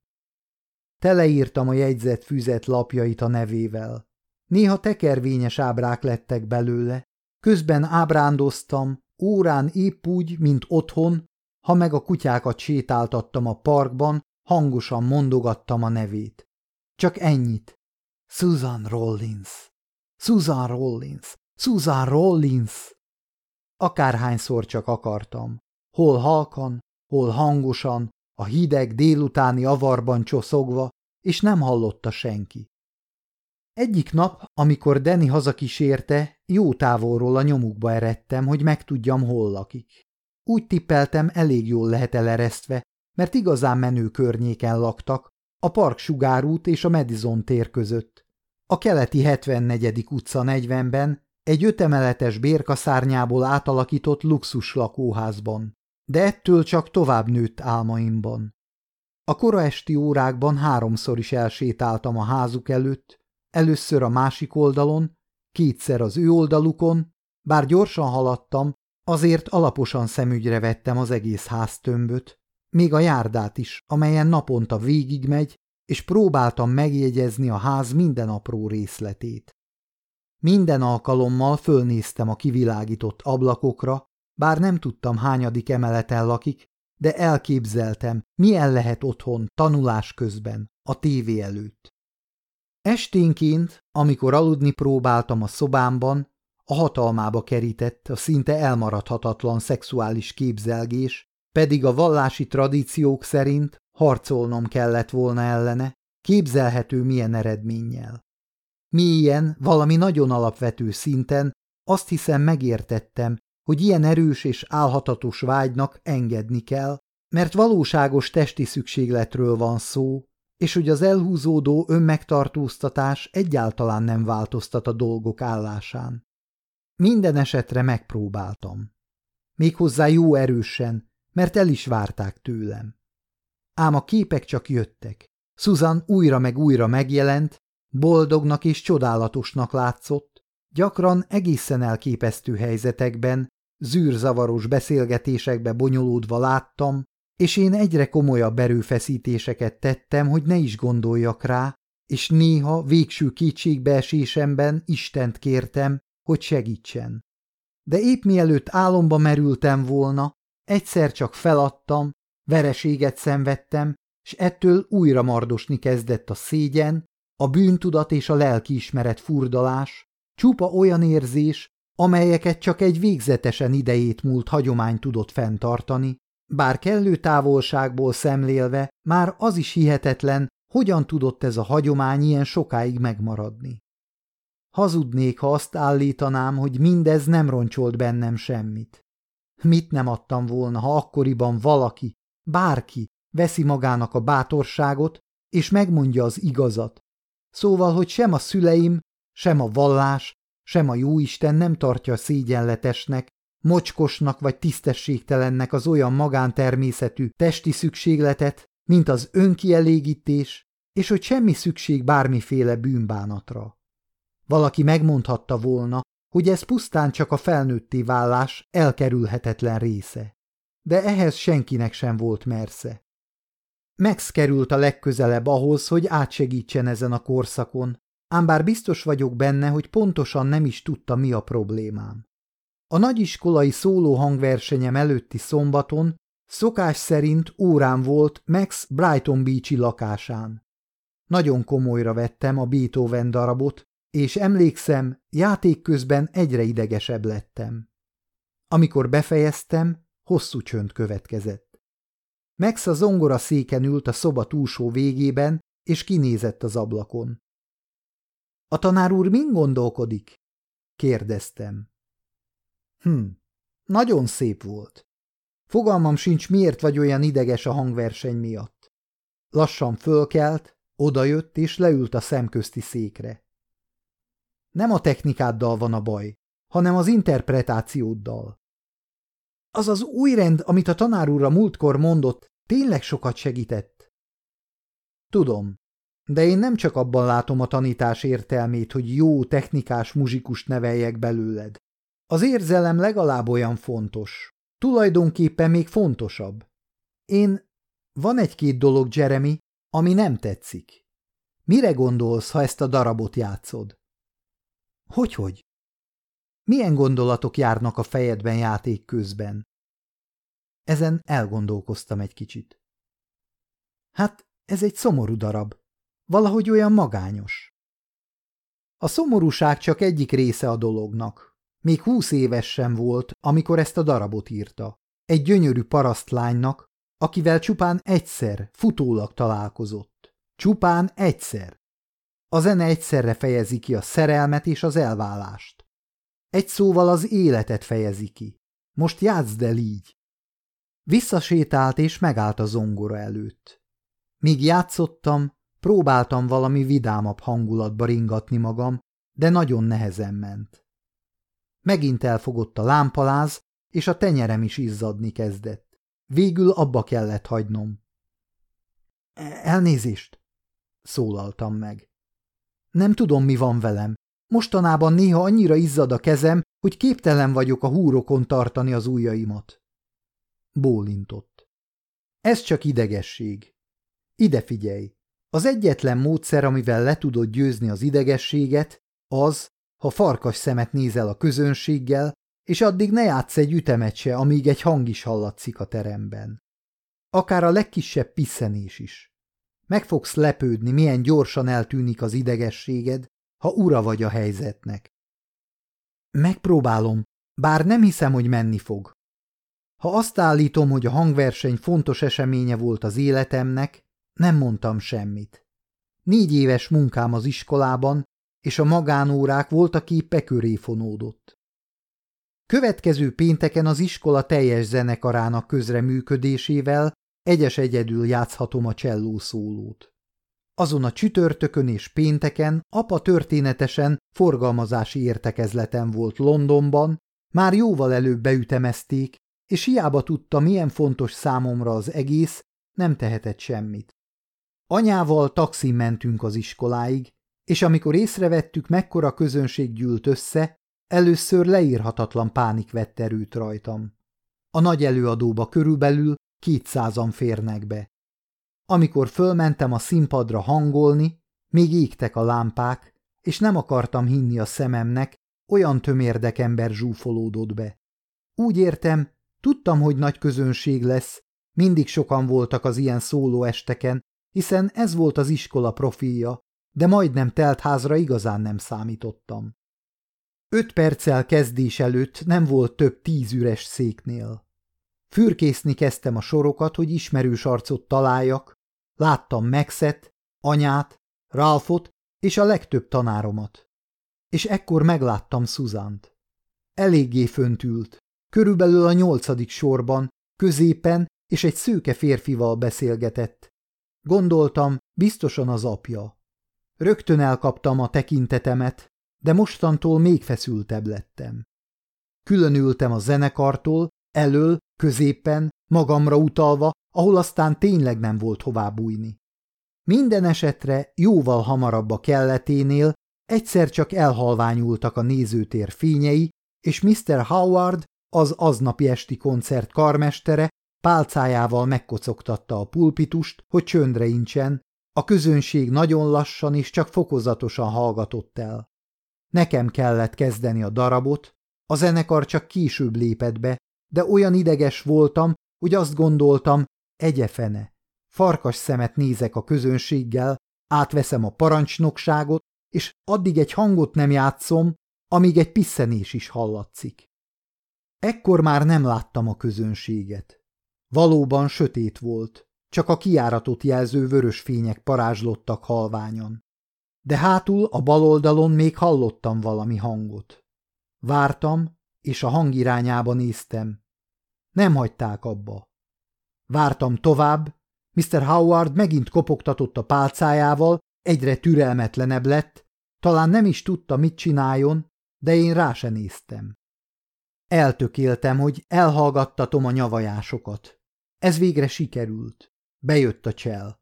Teleírtam a jegyzett füzet lapjait a nevével. Néha tekervényes ábrák lettek belőle, közben ábrándoztam, órán épp úgy, mint otthon, ha meg a kutyákat sétáltattam a parkban, hangosan mondogattam a nevét. Csak ennyit. Susan Rollins. Susan Rollins. Susan Rollins. Akárhányszor csak akartam. Hol halkan, hol hangosan, a hideg délutáni avarban csoszogva, és nem hallotta senki. Egyik nap, amikor Denny hazakísérte, jó távolról a nyomukba eredtem, hogy megtudjam, hol lakik. Úgy tippeltem, elég jól lehet eleresztve, mert igazán menő környéken laktak, a Park Sugárút és a Madison tér között. A keleti 74. utca 40-ben egy ötemeletes bérkaszárnyából átalakított luxus lakóházban, de ettől csak tovább nőtt álmaimban. A kora esti órákban háromszor is elsétáltam a házuk előtt, először a másik oldalon, kétszer az ő oldalukon, bár gyorsan haladtam, azért alaposan szemügyre vettem az egész háztömböt, még a járdát is, amelyen naponta végigmegy, és próbáltam megjegyezni a ház minden apró részletét. Minden alkalommal fölnéztem a kivilágított ablakokra, bár nem tudtam hányadik emeleten lakik, de elképzeltem, milyen lehet otthon tanulás közben, a tévé előtt. Esténként, amikor aludni próbáltam a szobámban, a hatalmába kerített a szinte elmaradhatatlan szexuális képzelgés, pedig a vallási tradíciók szerint harcolnom kellett volna ellene, képzelhető milyen eredménnyel. Mélyen, valami nagyon alapvető szinten azt hiszem megértettem, hogy ilyen erős és álhatatos vágynak engedni kell, mert valóságos testi szükségletről van szó, és hogy az elhúzódó önmegtartóztatás egyáltalán nem változtat a dolgok állásán. Minden esetre megpróbáltam. Méghozzá jó erősen, mert el is várták tőlem. Ám a képek csak jöttek. Susan újra meg újra megjelent, boldognak és csodálatosnak látszott, gyakran egészen elképesztő helyzetekben, zűrzavaros beszélgetésekbe bonyolódva láttam, és én egyre komolyabb erőfeszítéseket tettem, hogy ne is gondoljak rá, és néha végső kétségbeesésemben Istent kértem, hogy segítsen. De épp mielőtt álomba merültem volna, egyszer csak feladtam, vereséget szenvedtem, és ettől újra mardosni kezdett a szégyen, a bűntudat és a lelkiismeret furdalás, csupa olyan érzés, amelyeket csak egy végzetesen idejét múlt hagyomány tudott fenntartani, bár kellő távolságból szemlélve már az is hihetetlen, hogyan tudott ez a hagyomány ilyen sokáig megmaradni. Hazudnék, ha azt állítanám, hogy mindez nem roncsolt bennem semmit. Mit nem adtam volna, ha akkoriban valaki, bárki veszi magának a bátorságot, és megmondja az igazat. Szóval, hogy sem a szüleim, sem a vallás, sem a jóisten nem tartja szégyenletesnek, mocskosnak vagy tisztességtelennek az olyan magántermészetű testi szükségletet, mint az önkielégítés, és hogy semmi szükség bármiféle bűnbánatra. Valaki megmondhatta volna, hogy ez pusztán csak a felnőtté vállás elkerülhetetlen része. De ehhez senkinek sem volt mersze. Max került a legközelebb ahhoz, hogy átsegítsen ezen a korszakon, ám bár biztos vagyok benne, hogy pontosan nem is tudta, mi a problémám. A nagyiskolai szóló hangversenyem előtti szombaton szokás szerint órám volt Max Brighton Beach-i lakásán. Nagyon komolyra vettem a Beethoven darabot, és emlékszem, játék közben egyre idegesebb lettem. Amikor befejeztem, hosszú csönd következett. Max a zongora széken ült a szoba túlsó végében, és kinézett az ablakon. – A tanár úr min gondolkodik? – kérdeztem. Hm, nagyon szép volt. Fogalmam sincs, miért vagy olyan ideges a hangverseny miatt. Lassan fölkelt, odajött és leült a szemközti székre. Nem a technikáddal van a baj, hanem az interpretációddal. Az az új rend, amit a tanár úr a múltkor mondott, tényleg sokat segített. Tudom, de én nem csak abban látom a tanítás értelmét, hogy jó technikás muzsikust neveljek belőled. Az érzelem legalább olyan fontos. Tulajdonképpen még fontosabb. Én... Van egy-két dolog, Jeremy, ami nem tetszik. Mire gondolsz, ha ezt a darabot játszod? Hogyhogy? Milyen gondolatok járnak a fejedben játék közben? Ezen elgondolkoztam egy kicsit. Hát, ez egy szomorú darab. Valahogy olyan magányos. A szomorúság csak egyik része a dolognak. Még húsz éves sem volt, amikor ezt a darabot írta. Egy gyönyörű parasztlánynak, akivel csupán egyszer, futólag találkozott. Csupán egyszer. A zene egyszerre fejezi ki a szerelmet és az elválást. Egy szóval az életet fejezi ki. Most játszd el így. Visszasétált és megállt a zongora előtt. Míg játszottam, próbáltam valami vidámabb hangulatba ringatni magam, de nagyon nehezen ment. Megint elfogott a lámpaláz, és a tenyerem is izzadni kezdett. Végül abba kellett hagynom. Elnézést, szólaltam meg. Nem tudom, mi van velem. Mostanában néha annyira izzad a kezem, hogy képtelen vagyok a húrokon tartani az ujjaimat. Bólintott. Ez csak idegesség. Ide figyelj! Az egyetlen módszer, amivel le tudod győzni az idegességet, az, ha farkas szemet nézel a közönséggel, és addig ne játsz egy ütemet se, amíg egy hang is hallatszik a teremben. Akár a legkisebb pisszenés is. Meg fogsz lepődni, milyen gyorsan eltűnik az idegességed, ha ura vagy a helyzetnek. Megpróbálom, bár nem hiszem, hogy menni fog. Ha azt állítom, hogy a hangverseny fontos eseménye volt az életemnek, nem mondtam semmit. Négy éves munkám az iskolában, és a magánórák voltak épp köré fonódott. Következő pénteken az iskola teljes zenekarának közreműködésével egyes egyedül játszhatom a cselló szólót. Azon a csütörtökön és pénteken apa történetesen forgalmazási értekezleten volt Londonban, már jóval előbb beütemezték, és hiába tudta, milyen fontos számomra az egész, nem tehetett semmit. Anyával taxin mentünk az iskoláig, és amikor észrevettük, mekkora közönség gyűlt össze, először leírhatatlan pánik vett erőt rajtam. A nagy előadóba körülbelül kétszázan férnek be. Amikor fölmentem a színpadra hangolni, még égtek a lámpák, és nem akartam hinni a szememnek, olyan tömérdek ember zsúfolódott be. Úgy értem, tudtam, hogy nagy közönség lesz, mindig sokan voltak az ilyen szóló esteken, hiszen ez volt az iskola profilja, de majdnem telt házra igazán nem számítottam. Öt perccel kezdés előtt nem volt több tíz üres széknél. Fürkészni kezdtem a sorokat, hogy ismerős arcot találjak, láttam Maxet, anyát, Ralphot és a legtöbb tanáromat. És ekkor megláttam Szuzant. Eléggé fönt ült, körülbelül a nyolcadik sorban, középen és egy szőke férfival beszélgetett. Gondoltam, biztosan az apja. Rögtön elkaptam a tekintetemet, de mostantól még feszültebb lettem. Különültem a zenekartól, elől, középen, magamra utalva, ahol aztán tényleg nem volt hová bújni. Minden esetre jóval hamarabb a kelleténél egyszer csak elhalványultak a nézőtér fényei, és Mr. Howard, az aznapi esti koncert karmestere pálcájával megkocogtatta a pulpitust, hogy csöndre incsen, a közönség nagyon lassan és csak fokozatosan hallgatott el. Nekem kellett kezdeni a darabot, a zenekar csak később lépett be, de olyan ideges voltam, hogy azt gondoltam, egyefene. Farkas szemet nézek a közönséggel, átveszem a parancsnokságot, és addig egy hangot nem játszom, amíg egy pisszenés is hallatszik. Ekkor már nem láttam a közönséget. Valóban sötét volt, csak a kiáratot jelző vörös fények parázslottak halványon de hátul a bal oldalon még hallottam valami hangot. Vártam, és a hang irányába néztem. Nem hagyták abba. Vártam tovább, Mr. Howard megint kopogtatott a pálcájával, egyre türelmetlenebb lett, talán nem is tudta, mit csináljon, de én rá se néztem. Eltökéltem, hogy elhallgattatom a nyavajásokat. Ez végre sikerült. Bejött a csel.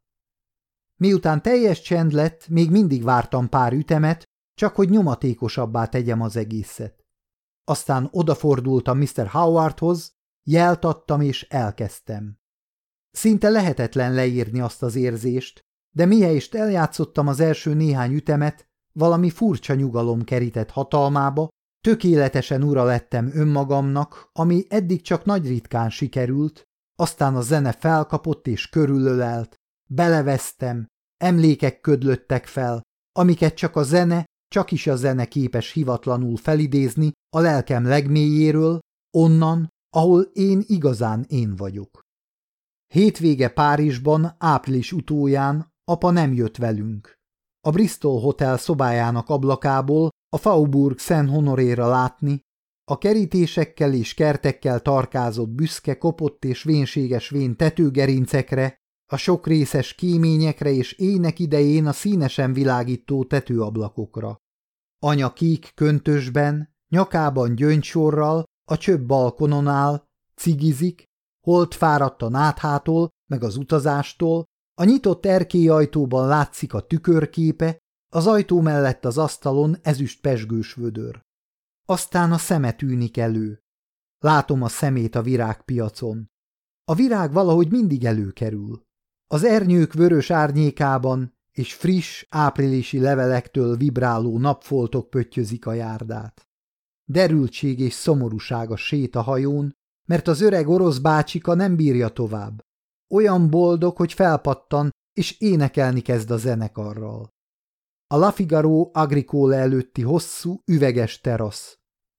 Miután teljes csend lett, még mindig vártam pár ütemet, csak hogy nyomatékosabbá tegyem az egészet. Aztán odafordultam Mr. Howardhoz, jelt adtam és elkezdtem. Szinte lehetetlen leírni azt az érzést, de mihelyest eljátszottam az első néhány ütemet, valami furcsa nyugalom kerített hatalmába, tökéletesen ura lettem önmagamnak, ami eddig csak nagy ritkán sikerült, aztán a zene felkapott és körülölelt, Belevesztem, emlékek ködlöttek fel, amiket csak a zene, csak is a zene képes hivatlanul felidézni a lelkem legmélyéről, onnan, ahol én igazán én vagyok. Hétvége Párizsban, április utóján apa nem jött velünk. A Bristol Hotel szobájának ablakából a Faubourg Saint Honoréra látni, a kerítésekkel és kertekkel tarkázott büszke, kopott és vénséges vén tetőgerincekre a sok részes kéményekre és ének idején a színesen világító tetőablakokra. Anya kék köntösben, nyakában gyöngysorral, a csöbb balkonon áll, cigizik, holt fáradt a náthától, meg az utazástól, a nyitott erkélyajtóban látszik a tükörképe, az ajtó mellett az asztalon ezüst pesgős vödör. Aztán a szeme tűnik elő. Látom a szemét a virágpiacon. A virág valahogy mindig előkerül. Az ernyők vörös árnyékában és friss áprilisi levelektől vibráló napfoltok pöttyözik a járdát. Derültség és szomorúság a sét a hajón, mert az öreg orosz bácsika nem bírja tovább. Olyan boldog, hogy felpattan, és énekelni kezd a zenekarral. A La Figaro Agricole előtti hosszú, üveges terasz.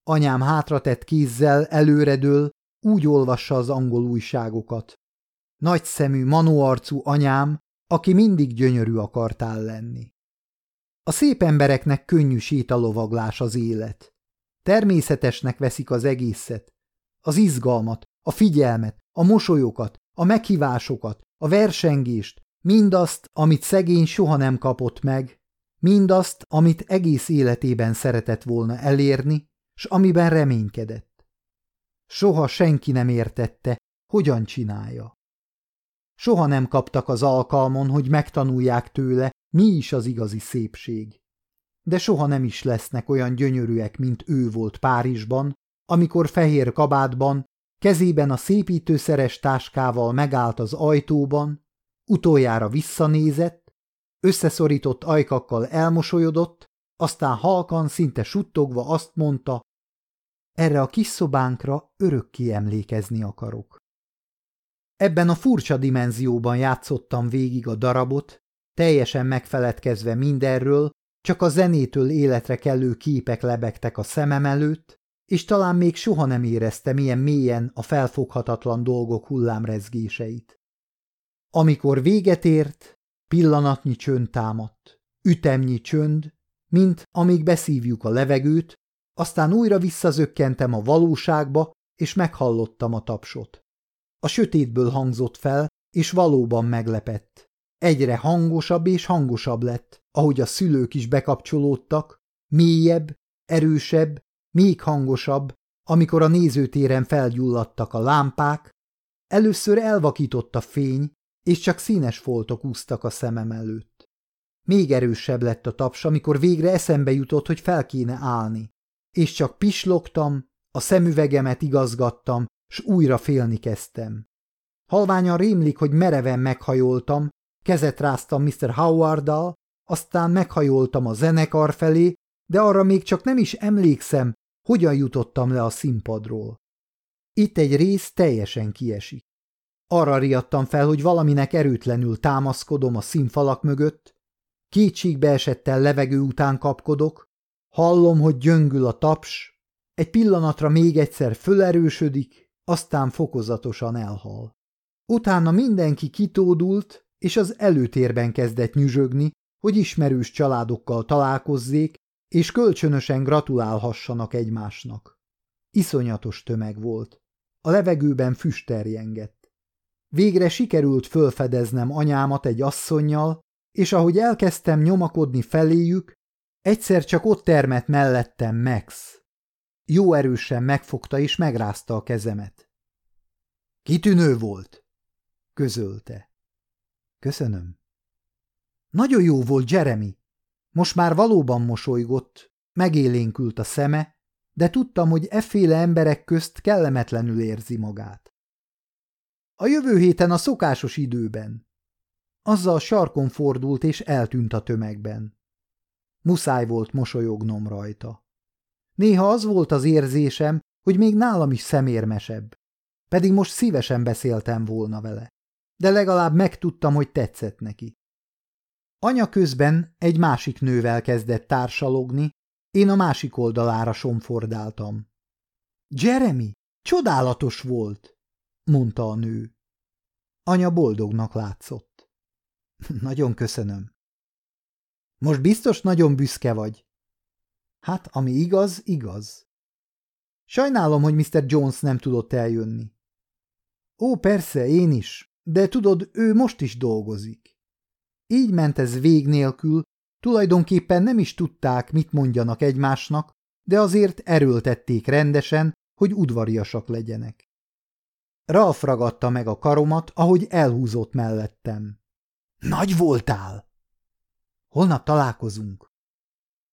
Anyám hátratett kézzel előredől, úgy olvassa az angol újságokat nagyszemű, manóarcú anyám, aki mindig gyönyörű akartál lenni. A szép embereknek könnyű sétalovaglás az élet. természetesnek veszik az egészet. Az izgalmat, a figyelmet, a mosolyokat, a meghívásokat, a versengést, mindazt, amit szegény soha nem kapott meg, mindazt, amit egész életében szeretett volna elérni, s amiben reménykedett. Soha senki nem értette, hogyan csinálja. Soha nem kaptak az alkalmon, hogy megtanulják tőle, mi is az igazi szépség. De soha nem is lesznek olyan gyönyörűek, mint ő volt Párizsban, amikor fehér kabátban, kezében a szépítőszeres táskával megállt az ajtóban, utoljára visszanézett, összeszorított ajkakkal elmosolyodott, aztán halkan, szinte suttogva azt mondta, erre a kis szobánkra örökké emlékezni akarok. Ebben a furcsa dimenzióban játszottam végig a darabot, teljesen megfeledkezve mindenről, csak a zenétől életre kellő képek lebegtek a szemem előtt, és talán még soha nem éreztem ilyen mélyen a felfoghatatlan dolgok hullámrezgéseit. Amikor véget ért, pillanatnyi csönd támadt, ütemnyi csönd, mint amíg beszívjuk a levegőt, aztán újra visszazökkentem a valóságba, és meghallottam a tapsot. A sötétből hangzott fel, és valóban meglepett. Egyre hangosabb és hangosabb lett, ahogy a szülők is bekapcsolódtak, mélyebb, erősebb, még hangosabb, amikor a nézőtéren felgyulladtak a lámpák, először elvakított a fény, és csak színes foltok úsztak a szemem előtt. Még erősebb lett a taps, amikor végre eszembe jutott, hogy fel kéne állni, és csak pislogtam, a szemüvegemet igazgattam, s újra félni kezdtem. Halványan rémlik, hogy mereven meghajoltam, kezet ráztam Mr. Howarddal, aztán meghajoltam a zenekar felé, de arra még csak nem is emlékszem, hogyan jutottam le a színpadról. Itt egy rész teljesen kiesik. Arra riadtam fel, hogy valaminek erőtlenül támaszkodom a színfalak mögött, kétségbe esettel levegő után kapkodok, hallom, hogy gyöngül a taps, egy pillanatra még egyszer fölerősödik, aztán fokozatosan elhal. Utána mindenki kitódult, és az előtérben kezdett nyüzsögni, hogy ismerős családokkal találkozzék, és kölcsönösen gratulálhassanak egymásnak. Iszonyatos tömeg volt. A levegőben füst terjengett. Végre sikerült fölfedeznem anyámat egy asszonnyal, és ahogy elkezdtem nyomakodni feléjük, egyszer csak ott termett mellettem Max. Jó erősen megfogta és megrázta a kezemet. Kitűnő volt, közölte. Köszönöm. Nagyon jó volt Jeremy. Most már valóban mosolygott, megélénkült a szeme, de tudtam, hogy efféle emberek közt kellemetlenül érzi magát. A jövő héten a szokásos időben. Azzal sarkon fordult és eltűnt a tömegben. Muszáj volt mosolyognom rajta. Néha az volt az érzésem, hogy még nálam is szemérmesebb. Pedig most szívesen beszéltem volna vele. De legalább megtudtam, hogy tetszett neki. Anya közben egy másik nővel kezdett társalogni, én a másik oldalára somfordáltam. Jeremy, csodálatos volt, mondta a nő. Anya boldognak látszott. Nagyon köszönöm. Most biztos nagyon büszke vagy. Hát, ami igaz, igaz. Sajnálom, hogy Mr. Jones nem tudott eljönni. Ó, persze, én is, de tudod, ő most is dolgozik. Így ment ez vég nélkül, tulajdonképpen nem is tudták, mit mondjanak egymásnak, de azért erőltették rendesen, hogy udvariasak legyenek. Ralf ragadta meg a karomat, ahogy elhúzott mellettem. Nagy voltál! Holnap találkozunk.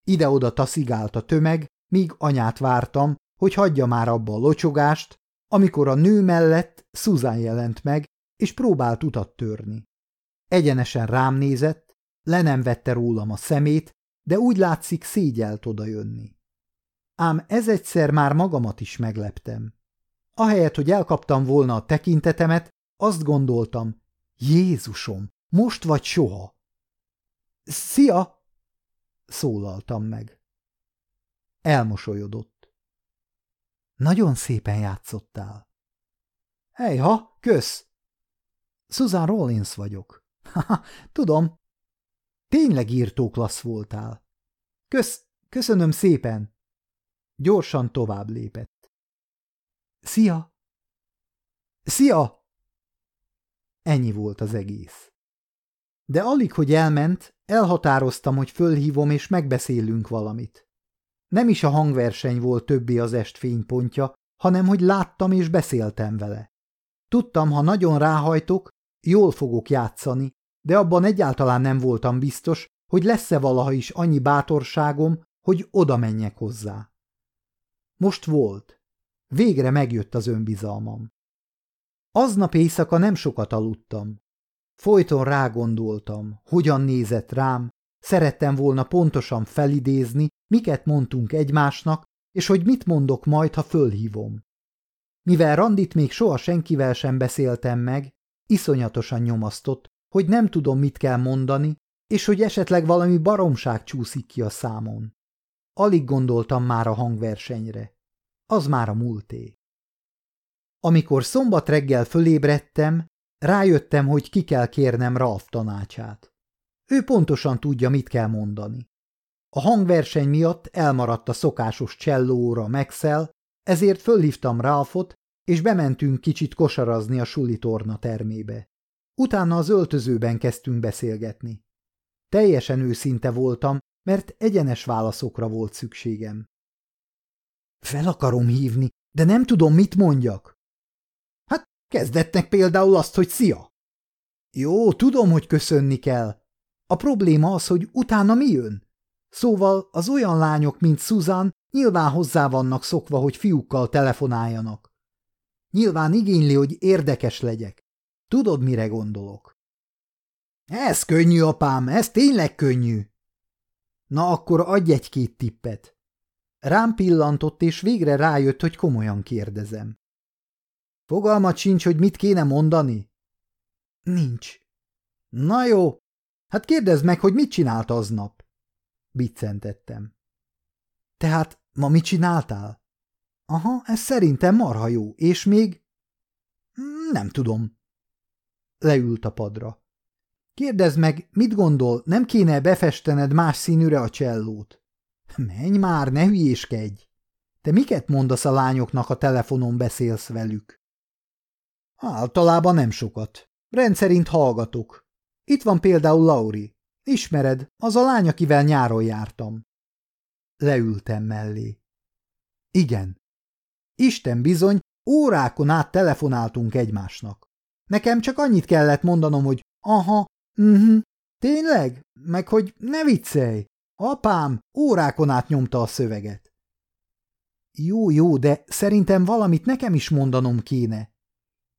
Ide-oda taszigált a tömeg, míg anyát vártam, hogy hagyja már abba a locsogást, amikor a nő mellett Susan jelent meg, és próbált utat törni. Egyenesen rám nézett, le nem vette rólam a szemét, de úgy látszik szégyelt odajönni. Ám ez egyszer már magamat is megleptem. Ahelyett, hogy elkaptam volna a tekintetemet, azt gondoltam, Jézusom, most vagy soha. Szia! szólaltam meg. Elmosolyodott. Nagyon szépen játszottál. Hejha, kösz! Susan Rollins vagyok. Haha, tudom. Tényleg írtó klassz voltál. Kösz, köszönöm szépen. Gyorsan tovább lépett. Szia! Szia! Ennyi volt az egész. De alig, hogy elment, elhatároztam, hogy fölhívom és megbeszélünk valamit. Nem is a hangverseny volt többé az est fénypontja, hanem hogy láttam és beszéltem vele. Tudtam, ha nagyon ráhajtok, jól fogok játszani, de abban egyáltalán nem voltam biztos, hogy lesz-e valaha is annyi bátorságom, hogy oda menjek hozzá. Most volt. Végre megjött az önbizalmam. Aznap éjszaka nem sokat aludtam. Folyton rágondoltam, hogyan nézett rám, szerettem volna pontosan felidézni, miket mondtunk egymásnak, és hogy mit mondok majd, ha fölhívom. Mivel Randit még soha senkivel sem beszéltem meg, iszonyatosan nyomasztott, hogy nem tudom, mit kell mondani, és hogy esetleg valami baromság csúszik ki a számon. Alig gondoltam már a hangversenyre. Az már a múlté. Amikor szombat reggel fölébredtem, rájöttem, hogy ki kell kérnem Ralph tanácsát. Ő pontosan tudja, mit kell mondani. A hangverseny miatt elmaradt a szokásos csellóra Maxel, ezért fölhívtam Ralphot, és bementünk kicsit kosarazni a suli torna termébe. Utána az öltözőben kezdtünk beszélgetni. Teljesen őszinte voltam, mert egyenes válaszokra volt szükségem. Fel akarom hívni, de nem tudom, mit mondjak. Kezdetnek például azt, hogy szia. Jó, tudom, hogy köszönni kell. A probléma az, hogy utána mi jön. Szóval az olyan lányok, mint Susan, nyilván hozzá vannak szokva, hogy fiúkkal telefonáljanak. Nyilván igényli, hogy érdekes legyek. Tudod, mire gondolok? Ez könnyű, apám, ez tényleg könnyű. Na akkor adj egy-két tippet. Rám pillantott, és végre rájött, hogy komolyan kérdezem. Fogalmat sincs, hogy mit kéne mondani? Nincs. Na jó, hát kérdezd meg, hogy mit csinált aznap. Biccentettem. Tehát ma mit csináltál? Aha, ez szerintem marha jó, és még... Nem tudom. Leült a padra. Kérdezd meg, mit gondol, nem kéne befestened más színűre a csellót? Menj már, ne hülyéskedj! Te miket mondasz a lányoknak, a telefonon beszélsz velük? Általában nem sokat. Rendszerint hallgatok. Itt van például Lauri. Ismered, az a lány, akivel nyáron jártam. Leültem mellé. Igen. Isten bizony, órákon át telefonáltunk egymásnak. Nekem csak annyit kellett mondanom, hogy aha, mhm, tényleg? Meg hogy ne viccelj. Apám órákon át nyomta a szöveget. Jó, jó, de szerintem valamit nekem is mondanom kéne.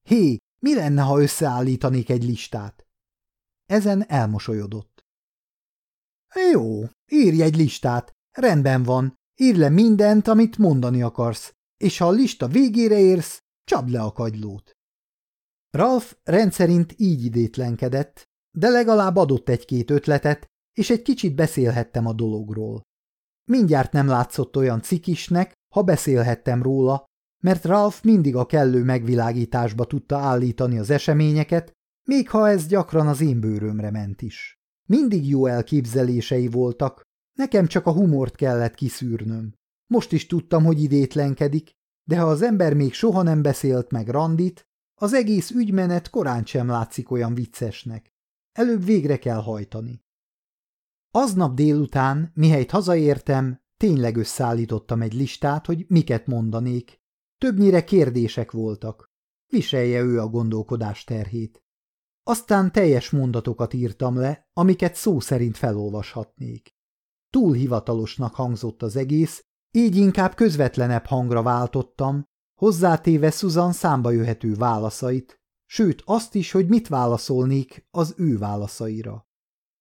Hé, mi lenne, ha összeállítanék egy listát? Ezen elmosolyodott. Jó, írj egy listát, rendben van, írj le mindent, amit mondani akarsz, és ha a lista végére érsz, csapd le a kagylót. Ralph rendszerint így idétlenkedett, de legalább adott egy-két ötletet, és egy kicsit beszélhettem a dologról. Mindjárt nem látszott olyan cikisnek, ha beszélhettem róla, mert Ralph mindig a kellő megvilágításba tudta állítani az eseményeket, még ha ez gyakran az én bőrömre ment is. Mindig jó elképzelései voltak, nekem csak a humort kellett kiszűrnöm. Most is tudtam, hogy idétlenkedik, de ha az ember még soha nem beszélt meg Randit, az egész ügymenet korán sem látszik olyan viccesnek. Előbb végre kell hajtani. Aznap délután, mihelyt hazaértem, tényleg összeállítottam egy listát, hogy miket mondanék. Többnyire kérdések voltak. Viselje ő a gondolkodás terhét. Aztán teljes mondatokat írtam le, amiket szó szerint felolvashatnék. Túl hivatalosnak hangzott az egész, így inkább közvetlenebb hangra váltottam, hozzátéve Susan számba jöhető válaszait, sőt azt is, hogy mit válaszolnék az ő válaszaira.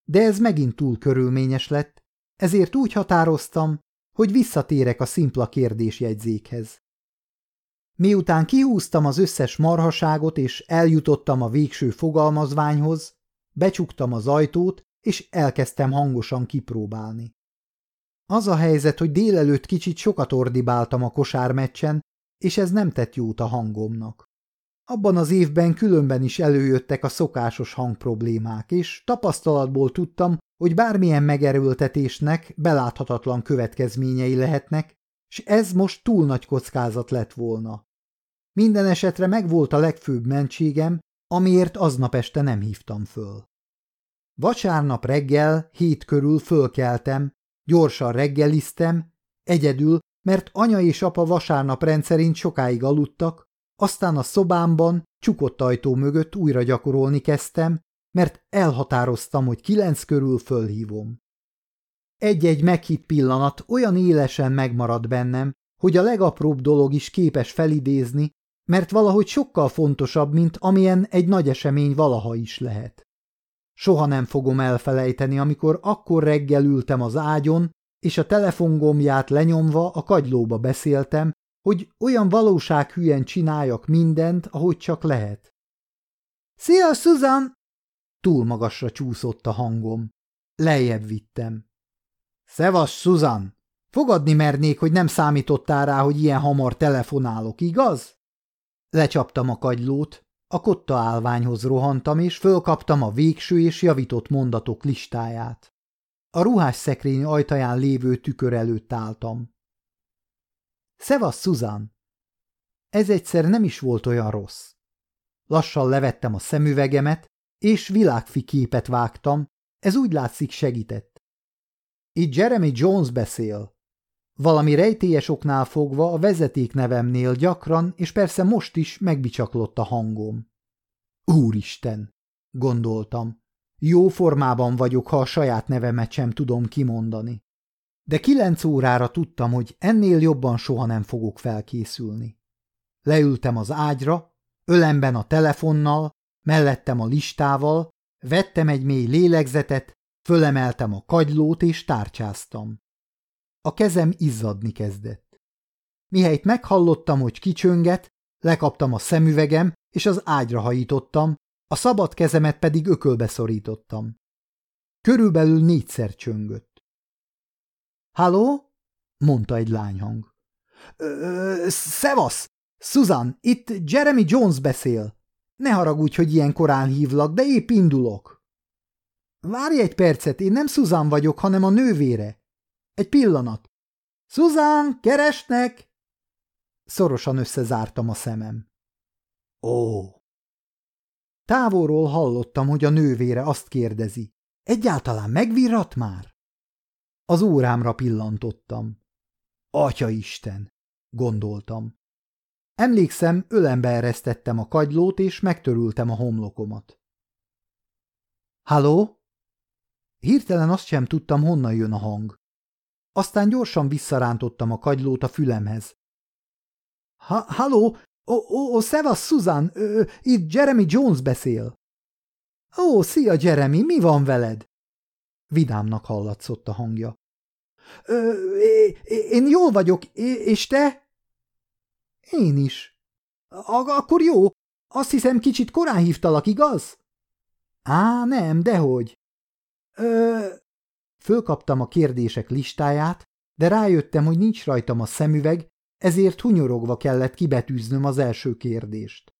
De ez megint túl körülményes lett, ezért úgy határoztam, hogy visszatérek a szimpla kérdésjegyzékhez. Miután kihúztam az összes marhaságot és eljutottam a végső fogalmazványhoz, becsuktam az ajtót, és elkezdtem hangosan kipróbálni. Az a helyzet, hogy délelőtt kicsit sokat ordibáltam a kosármeccsen, és ez nem tett jót a hangomnak. Abban az évben különben is előjöttek a szokásos hangproblémák, és tapasztalatból tudtam, hogy bármilyen megerőltetésnek beláthatatlan következményei lehetnek, s ez most túl nagy kockázat lett volna. Minden esetre megvolt a legfőbb mentségem, amiért aznap este nem hívtam föl. Vasárnap reggel, hét körül fölkeltem, gyorsan reggeliztem, egyedül, mert anya és apa vasárnap rendszerint sokáig aludtak, aztán a szobámban, csukott ajtó mögött újra gyakorolni kezdtem, mert elhatároztam, hogy kilenc körül fölhívom. Egy-egy meghitt pillanat olyan élesen megmarad bennem, hogy a legapróbb dolog is képes felidézni, mert valahogy sokkal fontosabb, mint amilyen egy nagy esemény valaha is lehet. Soha nem fogom elfelejteni, amikor akkor reggel ültem az ágyon, és a telefongomját lenyomva a kagylóba beszéltem, hogy olyan valósághűen csináljak mindent, ahogy csak lehet. – Szia, Susan! Túl magasra csúszott a hangom. Lejjebb vittem. – Szevasz, Susan! Fogadni mernék, hogy nem számítottál rá, hogy ilyen hamar telefonálok, igaz? Lecsaptam a kagylót, a kotta állványhoz rohantam, és fölkaptam a végső és javított mondatok listáját. A ruhás szekrény ajtaján lévő tükör előtt álltam. Szevasz, Susan! Ez egyszer nem is volt olyan rossz. Lassan levettem a szemüvegemet, és világfi képet vágtam, ez úgy látszik segített. Itt Jeremy Jones beszél. Valami rejtélyes oknál fogva a vezeték nevemnél gyakran, és persze most is megbicsaklott a hangom. Úristen, gondoltam. Jó formában vagyok, ha a saját nevemet sem tudom kimondani. De kilenc órára tudtam, hogy ennél jobban soha nem fogok felkészülni. Leültem az ágyra, ölemben a telefonnal, mellettem a listával, vettem egy mély lélegzetet, fölemeltem a kagylót és tárcsáztam. A kezem izzadni kezdett. Mihelyt meghallottam, hogy kicsönget, lekaptam a szemüvegem, és az ágyra hajítottam, a szabad kezemet pedig ökölbe szorítottam. Körülbelül négyszer csöngött. – Halló? – mondta egy lányhang. – Szevasz! Susan, itt Jeremy Jones beszél. Ne haragudj, hogy ilyen korán hívlak, de épp indulok. – Várj egy percet, én nem Susan vagyok, hanem a nővére. Egy pillanat. Susan, keresnek! Szorosan összezártam a szemem. Ó! Távolról hallottam, hogy a nővére azt kérdezi. Egyáltalán megvirrat már? Az órámra pillantottam. Atya Isten, gondoltam. Emlékszem, ölembe eresztettem a kagylót, és megtörültem a homlokomat. Halló? Hirtelen azt sem tudtam, honnan jön a hang. Aztán gyorsan visszarántottam a kagylót a fülemhez. Ha, – Halló, Ó, ó, szevasz, Susan, ö, itt Jeremy Jones beszél. Ó, szia, Jeremy, mi van veled? Vidámnak hallatszott a hangja. Ö, é, én jól vagyok, és te? Én is. A, akkor jó, azt hiszem kicsit korán hívtalak, igaz? Á, nem, dehogy. Ö, fölkaptam a kérdések listáját, de rájöttem, hogy nincs rajtam a szemüveg, ezért hunyorogva kellett kibetűznöm az első kérdést.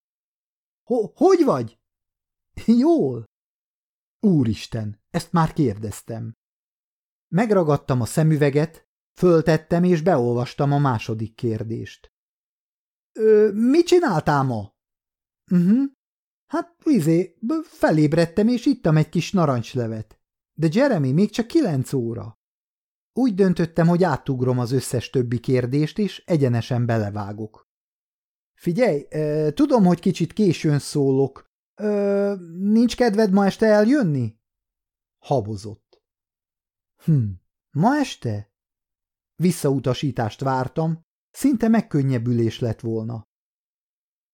Ho – Hogy vagy? – Jól. – Úristen, ezt már kérdeztem. Megragadtam a szemüveget, föltettem és beolvastam a második kérdést. Mit csináltál ma? – Uh -huh. Hát, vizé, felébredtem és ittam egy kis narancslevet. De Jeremy, még csak kilenc óra. Úgy döntöttem, hogy átugrom az összes többi kérdést, és egyenesen belevágok. Figyelj, tudom, hogy kicsit későn szólok. Nincs kedved ma este eljönni? Habozott. Hm, ma este? Visszautasítást vártam, szinte megkönnyebbülés lett volna.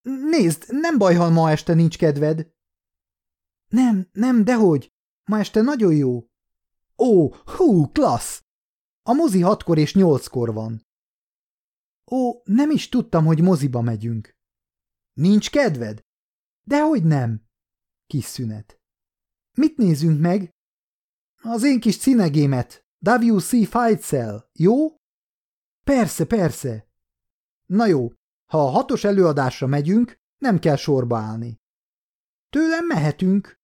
Nézd, nem baj, ha ma este nincs kedved. Nem, nem, dehogy. Ma este nagyon jó. Ó, hú, klassz! A mozi hatkor és nyolckor van. Ó, nem is tudtam, hogy moziba megyünk. Nincs kedved? Dehogy nem. Kis szünet. Mit nézünk meg? Az én kis cinegémet, WC Fightsel, jó? Persze, persze. Na jó, ha a hatos előadásra megyünk, nem kell sorba állni. Tőlem mehetünk.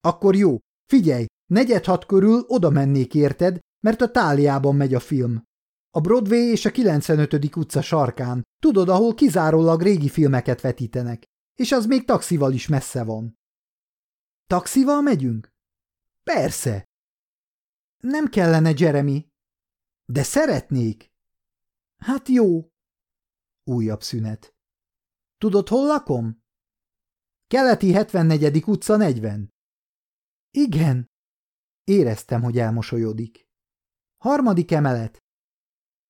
Akkor jó, figyelj, negyed hat körül oda mennék érted, mert a táliában megy a film. A Broadway és a 95. utca sarkán. Tudod, ahol kizárólag régi filmeket vetítenek. És az még taxival is messze van. Taxival megyünk? Persze. Nem kellene, Jeremy. De szeretnék. Hát jó. Újabb szünet. Tudod, hol lakom? Keleti 74. utca 40. Igen. Éreztem, hogy elmosolyodik. Harmadik emelet.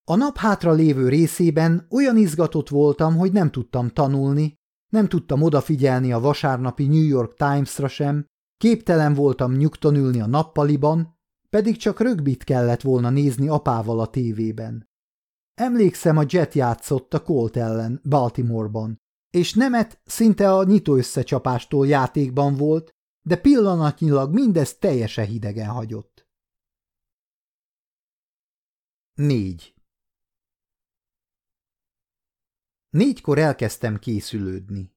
A nap hátra lévő részében olyan izgatott voltam, hogy nem tudtam tanulni, nem tudtam odafigyelni a vasárnapi New York Times-ra sem, képtelen voltam nyugton ülni a nappaliban, pedig csak rögbit kellett volna nézni apával a tévében. Emlékszem, a Jet játszott a Colt ellen Baltimoreban, és nemet szinte a nyitó összecsapástól játékban volt, de pillanatnyilag mindez teljesen hidegen hagyott. 4. Négykor elkezdtem készülődni.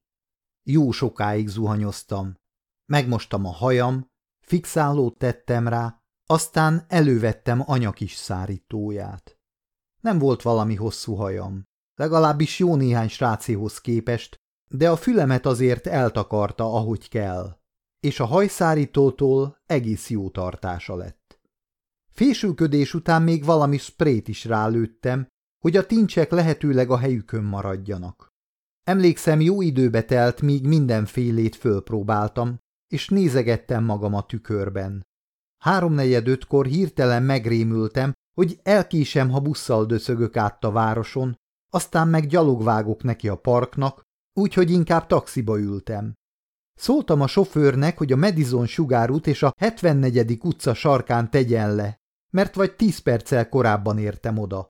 Jó sokáig zuhanyoztam. Megmostam a hajam, fixálót tettem rá, aztán elővettem anya szárítóját. Nem volt valami hosszú hajam, legalábbis jó néhány srácéhoz képest, de a fülemet azért eltakarta, ahogy kell, és a hajszárítótól egész jó tartása lett. Fésülködés után még valami sprét is rálőttem, hogy a tincsek lehetőleg a helyükön maradjanak. Emlékszem, jó időbe telt, míg mindenfélét fölpróbáltam, és nézegettem magam a tükörben. Háromnegyed ötkor hirtelen megrémültem, hogy elkésem, ha busszal döszögök át a városon, aztán meg gyalogvágok neki a parknak, úgyhogy inkább taxiba ültem. Szóltam a sofőrnek, hogy a Madison sugárút és a 74. utca sarkán tegyen le, mert vagy tíz perccel korábban értem oda.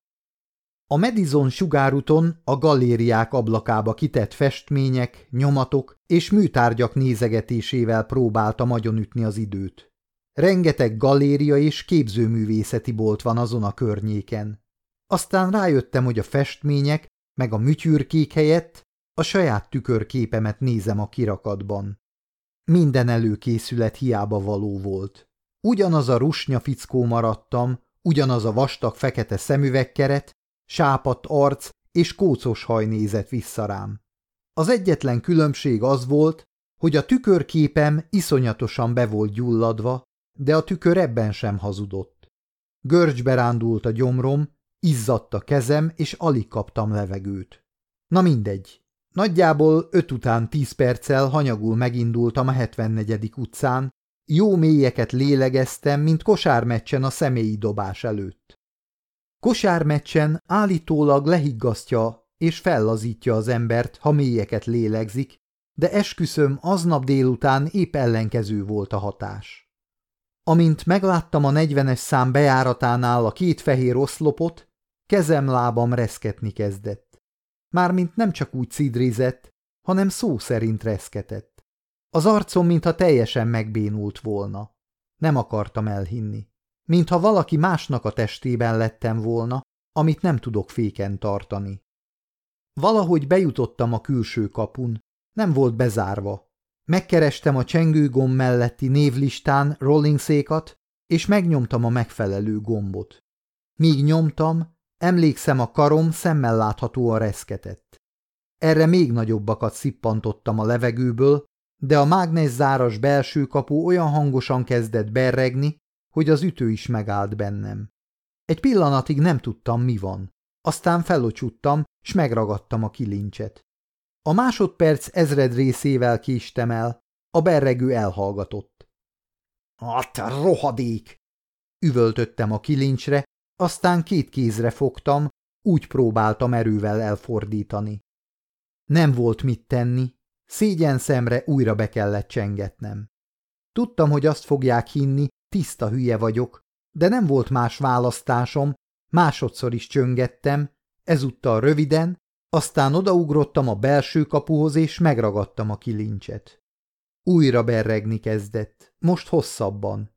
A Madison sugárúton a galériák ablakába kitett festmények, nyomatok és műtárgyak nézegetésével próbálta magyonütni az időt. Rengeteg galéria és képzőművészeti bolt van azon a környéken. Aztán rájöttem, hogy a festmények meg a műtyürkék helyett a saját tükörképemet nézem a kirakatban. Minden előkészület hiába való volt. Ugyanaz a rusnya fickó maradtam, ugyanaz a vastag fekete szemüvegkeret, sápadt arc és kócos haj nézett vissza rám. Az egyetlen különbség az volt, hogy a tükörképem iszonyatosan be volt gyulladva, de a tükör ebben sem hazudott. Görcsbe rándult a gyomrom, izzadt a kezem, és alig kaptam levegőt. Na mindegy. Nagyjából öt után tíz perccel hanyagul megindultam a 74. utcán, jó mélyeket lélegeztem, mint kosármeccsen a személyi dobás előtt. Kosármeccsen állítólag lehiggasztja és fellazítja az embert, ha mélyeket lélegzik, de esküszöm aznap délután épp ellenkező volt a hatás. Amint megláttam a negyvenes szám bejáratánál a két fehér oszlopot, kezem-lábam reszketni kezdett. Mármint nem csak úgy cidrizett, hanem szó szerint reszketett. Az arcom mintha teljesen megbénult volna. Nem akartam elhinni. Mintha valaki másnak a testében lettem volna, amit nem tudok féken tartani. Valahogy bejutottam a külső kapun. Nem volt bezárva, Megkerestem a csengőgomb melletti névlistán rolling székat, és megnyomtam a megfelelő gombot. Míg nyomtam, emlékszem a karom szemmel láthatóan reszketett. Erre még nagyobbakat szippantottam a levegőből, de a mágneszáras belső kapu olyan hangosan kezdett berregni, hogy az ütő is megállt bennem. Egy pillanatig nem tudtam, mi van. Aztán felocsuttam, s megragadtam a kilincset. A másodperc ezred részével késtem el, a berregő elhallgatott. – A te rohadék! – üvöltöttem a kilincsre, aztán két kézre fogtam, úgy próbáltam erővel elfordítani. Nem volt mit tenni, szégyen szemre újra be kellett csengetnem. Tudtam, hogy azt fogják hinni, tiszta hülye vagyok, de nem volt más választásom, másodszor is csöngettem, ezúttal röviden, aztán odaugrottam a belső kapuhoz, és megragadtam a kilincset. Újra berregni kezdett, most hosszabban.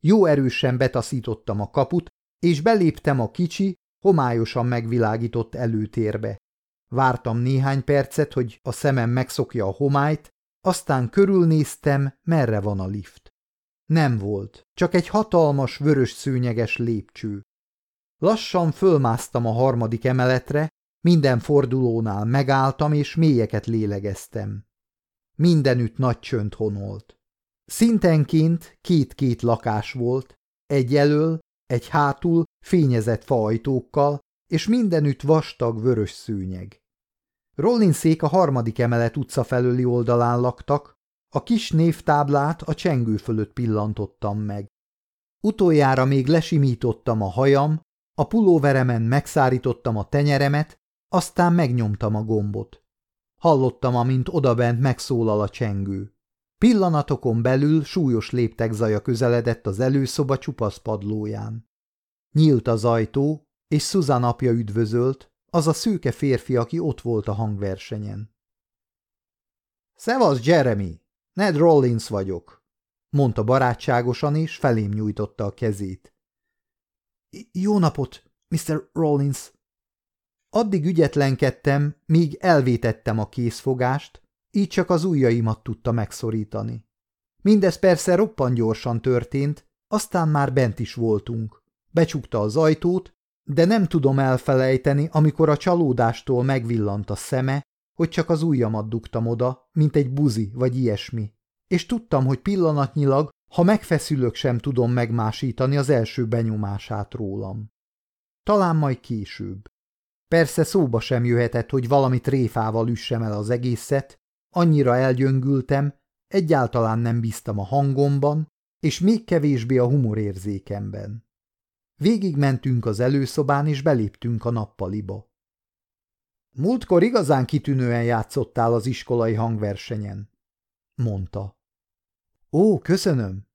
Jó erősen betaszítottam a kaput, és beléptem a kicsi, homályosan megvilágított előtérbe. Vártam néhány percet, hogy a szemem megszokja a homályt, aztán körülnéztem, merre van a lift. Nem volt, csak egy hatalmas, vörös szőnyeges lépcső. Lassan fölmásztam a harmadik emeletre, minden fordulónál megálltam és mélyeket lélegeztem. Mindenütt nagy csönd honolt. Szintenként két-két lakás volt, egy elől, egy hátul fényezett faajtókkal, és mindenütt vastag vörös szőnyeg. Rollinszék a harmadik emelet utca felőli oldalán laktak, a kis névtáblát a csengő fölött pillantottam meg. Utoljára még lesimítottam a hajam, a pulóveremen megszárítottam a tenyeremet, aztán megnyomtam a gombot. Hallottam, amint odabent megszólal a csengő. Pillanatokon belül súlyos léptek zaja közeledett az előszoba csupasz padlóján. Nyílt az ajtó, és Susan apja üdvözölt, az a szőke férfi, aki ott volt a hangversenyen. – Szevasz, Jeremy! Ned Rollins vagyok! – mondta barátságosan, és felém nyújtotta a kezét. – Jó napot, Mr. Rollins! Addig ügyetlenkedtem, míg elvétettem a készfogást, így csak az ujjaimat tudta megszorítani. Mindez persze roppant gyorsan történt, aztán már bent is voltunk. Becsukta az ajtót, de nem tudom elfelejteni, amikor a csalódástól megvillant a szeme, hogy csak az ujjamat dugtam oda, mint egy buzi vagy ilyesmi. És tudtam, hogy pillanatnyilag, ha megfeszülök, sem tudom megmásítani az első benyomását rólam. Talán majd később. Persze szóba sem jöhetett, hogy valami tréfával üssem el az egészet, annyira elgyöngültem, egyáltalán nem bíztam a hangomban, és még kevésbé a humorérzékemben. Végigmentünk az előszobán, és beléptünk a nappaliba. Múltkor igazán kitűnően játszottál az iskolai hangversenyen, mondta. Ó, köszönöm.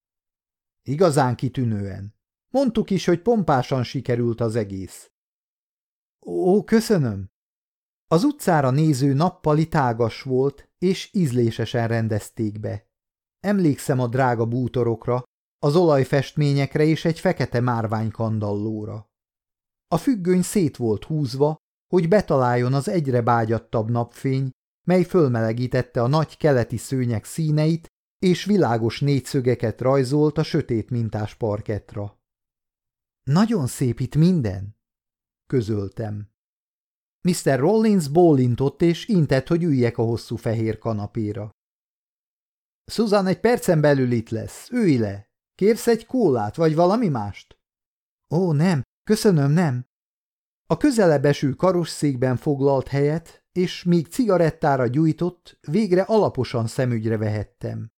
Igazán kitűnően. Mondtuk is, hogy pompásan sikerült az egész. Ó, köszönöm. Az utcára néző nappali tágas volt, és ízlésesen rendezték be. Emlékszem a drága bútorokra, az olajfestményekre és egy fekete márványkandallóra. A függöny szét volt húzva, hogy betaláljon az egyre bágyattabb napfény, mely fölmelegítette a nagy keleti szőnyek színeit, és világos négyszögeket rajzolt a sötét mintás parketra. Nagyon szép itt minden, közöltem. Mr. Rollins bólintott és intett, hogy üljek a hosszú fehér kanapéra. Susan egy percen belül itt lesz, ülj le, Kérsz egy kólát, vagy valami mást? Ó, nem, köszönöm, nem. A közelebb eső karosszékben foglalt helyet, és míg cigarettára gyújtott, végre alaposan szemügyre vehettem.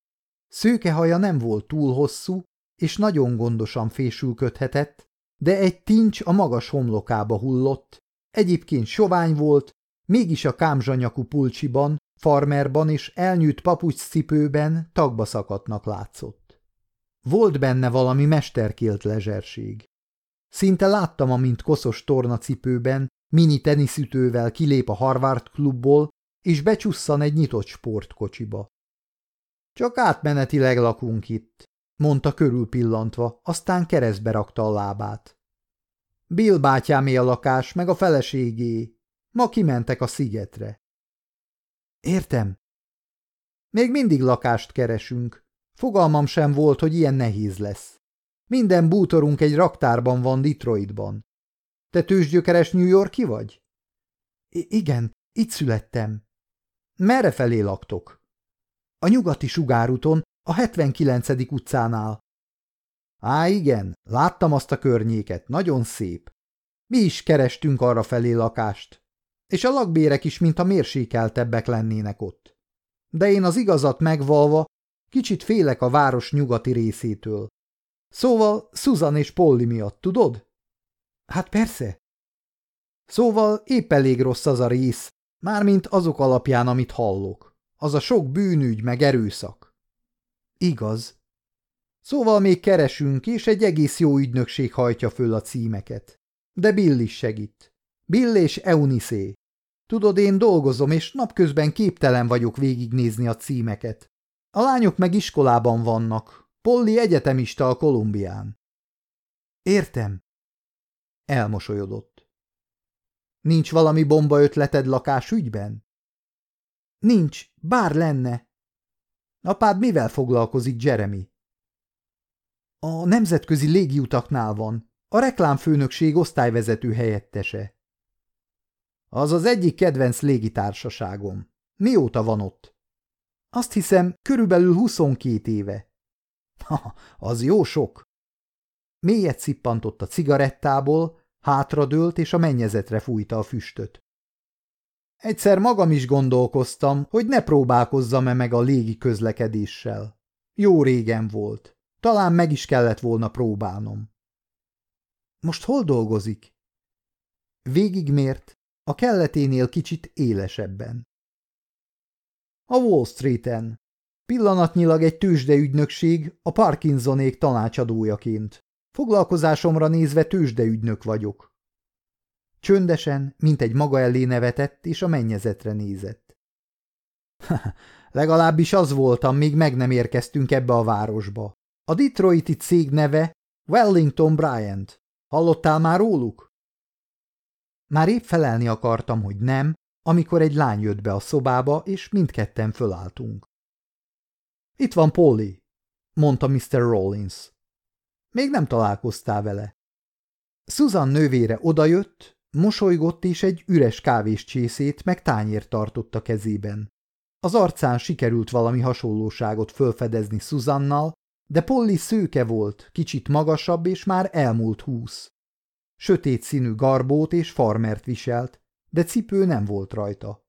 Szőke haja nem volt túl hosszú, és nagyon gondosan fésülködhetett, de egy tincs a magas homlokába hullott, egyébként sovány volt, mégis a kámzsanyakú pulcsiban, farmerban és elnyűjt papucs tagba szakadnak látszott. Volt benne valami mesterkélt lezserség. Szinte láttam, amint koszos tornacipőben, mini teniszütővel kilép a Harvard klubból, és becsusszan egy nyitott sportkocsiba. Csak átmenetileg lakunk itt, mondta körül pillantva, aztán keresztbe rakta a lábát. Bill bátyámé a lakás, meg a feleségé. Ma kimentek a szigetre. Értem. Még mindig lakást keresünk, Fogalmam sem volt, hogy ilyen nehéz lesz. Minden bútorunk egy raktárban van Detroitban. Te tőzsgyökeres New Yorki vagy? I igen, itt születtem. Merre felé laktok? A nyugati sugárúton, a 79. utcánál. Á, igen, láttam azt a környéket, nagyon szép. Mi is kerestünk arra felé lakást, és a lakbérek is, mint a mérsékeltebbek lennének ott. De én az igazat megvalva Kicsit félek a város nyugati részétől. Szóval Susan és Polly miatt, tudod? Hát persze. Szóval épp elég rossz az a rész, mármint azok alapján, amit hallok. Az a sok bűnügy meg erőszak. Igaz. Szóval még keresünk, és egy egész jó ügynökség hajtja föl a címeket. De Bill is segít. Bill és Eunice. Tudod, én dolgozom, és napközben képtelen vagyok végignézni a címeket. A lányok meg iskolában vannak. Polly egyetemista a Kolumbián. Értem. Elmosolyodott. Nincs valami bomba ötleted lakásügyben? Nincs, bár lenne. Apád mivel foglalkozik, Jeremy? A nemzetközi légiutaknál van. a reklámfőnökség osztályvezető helyettese. Az az egyik kedvenc légitársaságom. Mióta van ott? Azt hiszem, körülbelül 22 éve. Ha, az jó sok. Mélyet szippantott a cigarettából, hátradőlt és a mennyezetre fújta a füstöt. Egyszer magam is gondolkoztam, hogy ne próbálkozzam-e meg a légi közlekedéssel. Jó régen volt. Talán meg is kellett volna próbálnom. Most hol dolgozik? Végigmért, a kelleténél kicsit élesebben. A Wall Street-en. Pillanatnyilag egy tőzsdeügynökség a Parkinsonék tanácsadójaként. Foglalkozásomra nézve tőzsdeügynök vagyok. Csöndesen, mint egy maga elé nevetett, és a mennyezetre nézett. Legalábbis az voltam, míg meg nem érkeztünk ebbe a városba. A Detroiti cég neve Wellington Bryant. Hallottál már róluk? Már épp felelni akartam, hogy nem, amikor egy lány jött be a szobába, és mindketten fölálltunk. Itt van Polly, mondta Mr. Rollins. Még nem találkoztál vele. Susan nővére odajött, mosolygott és egy üres kávés csészét meg tányért tartott a kezében. Az arcán sikerült valami hasonlóságot fölfedezni Susannal, de Polly szőke volt, kicsit magasabb és már elmúlt húsz. Sötét színű garbót és farmert viselt, de cipő nem volt rajta.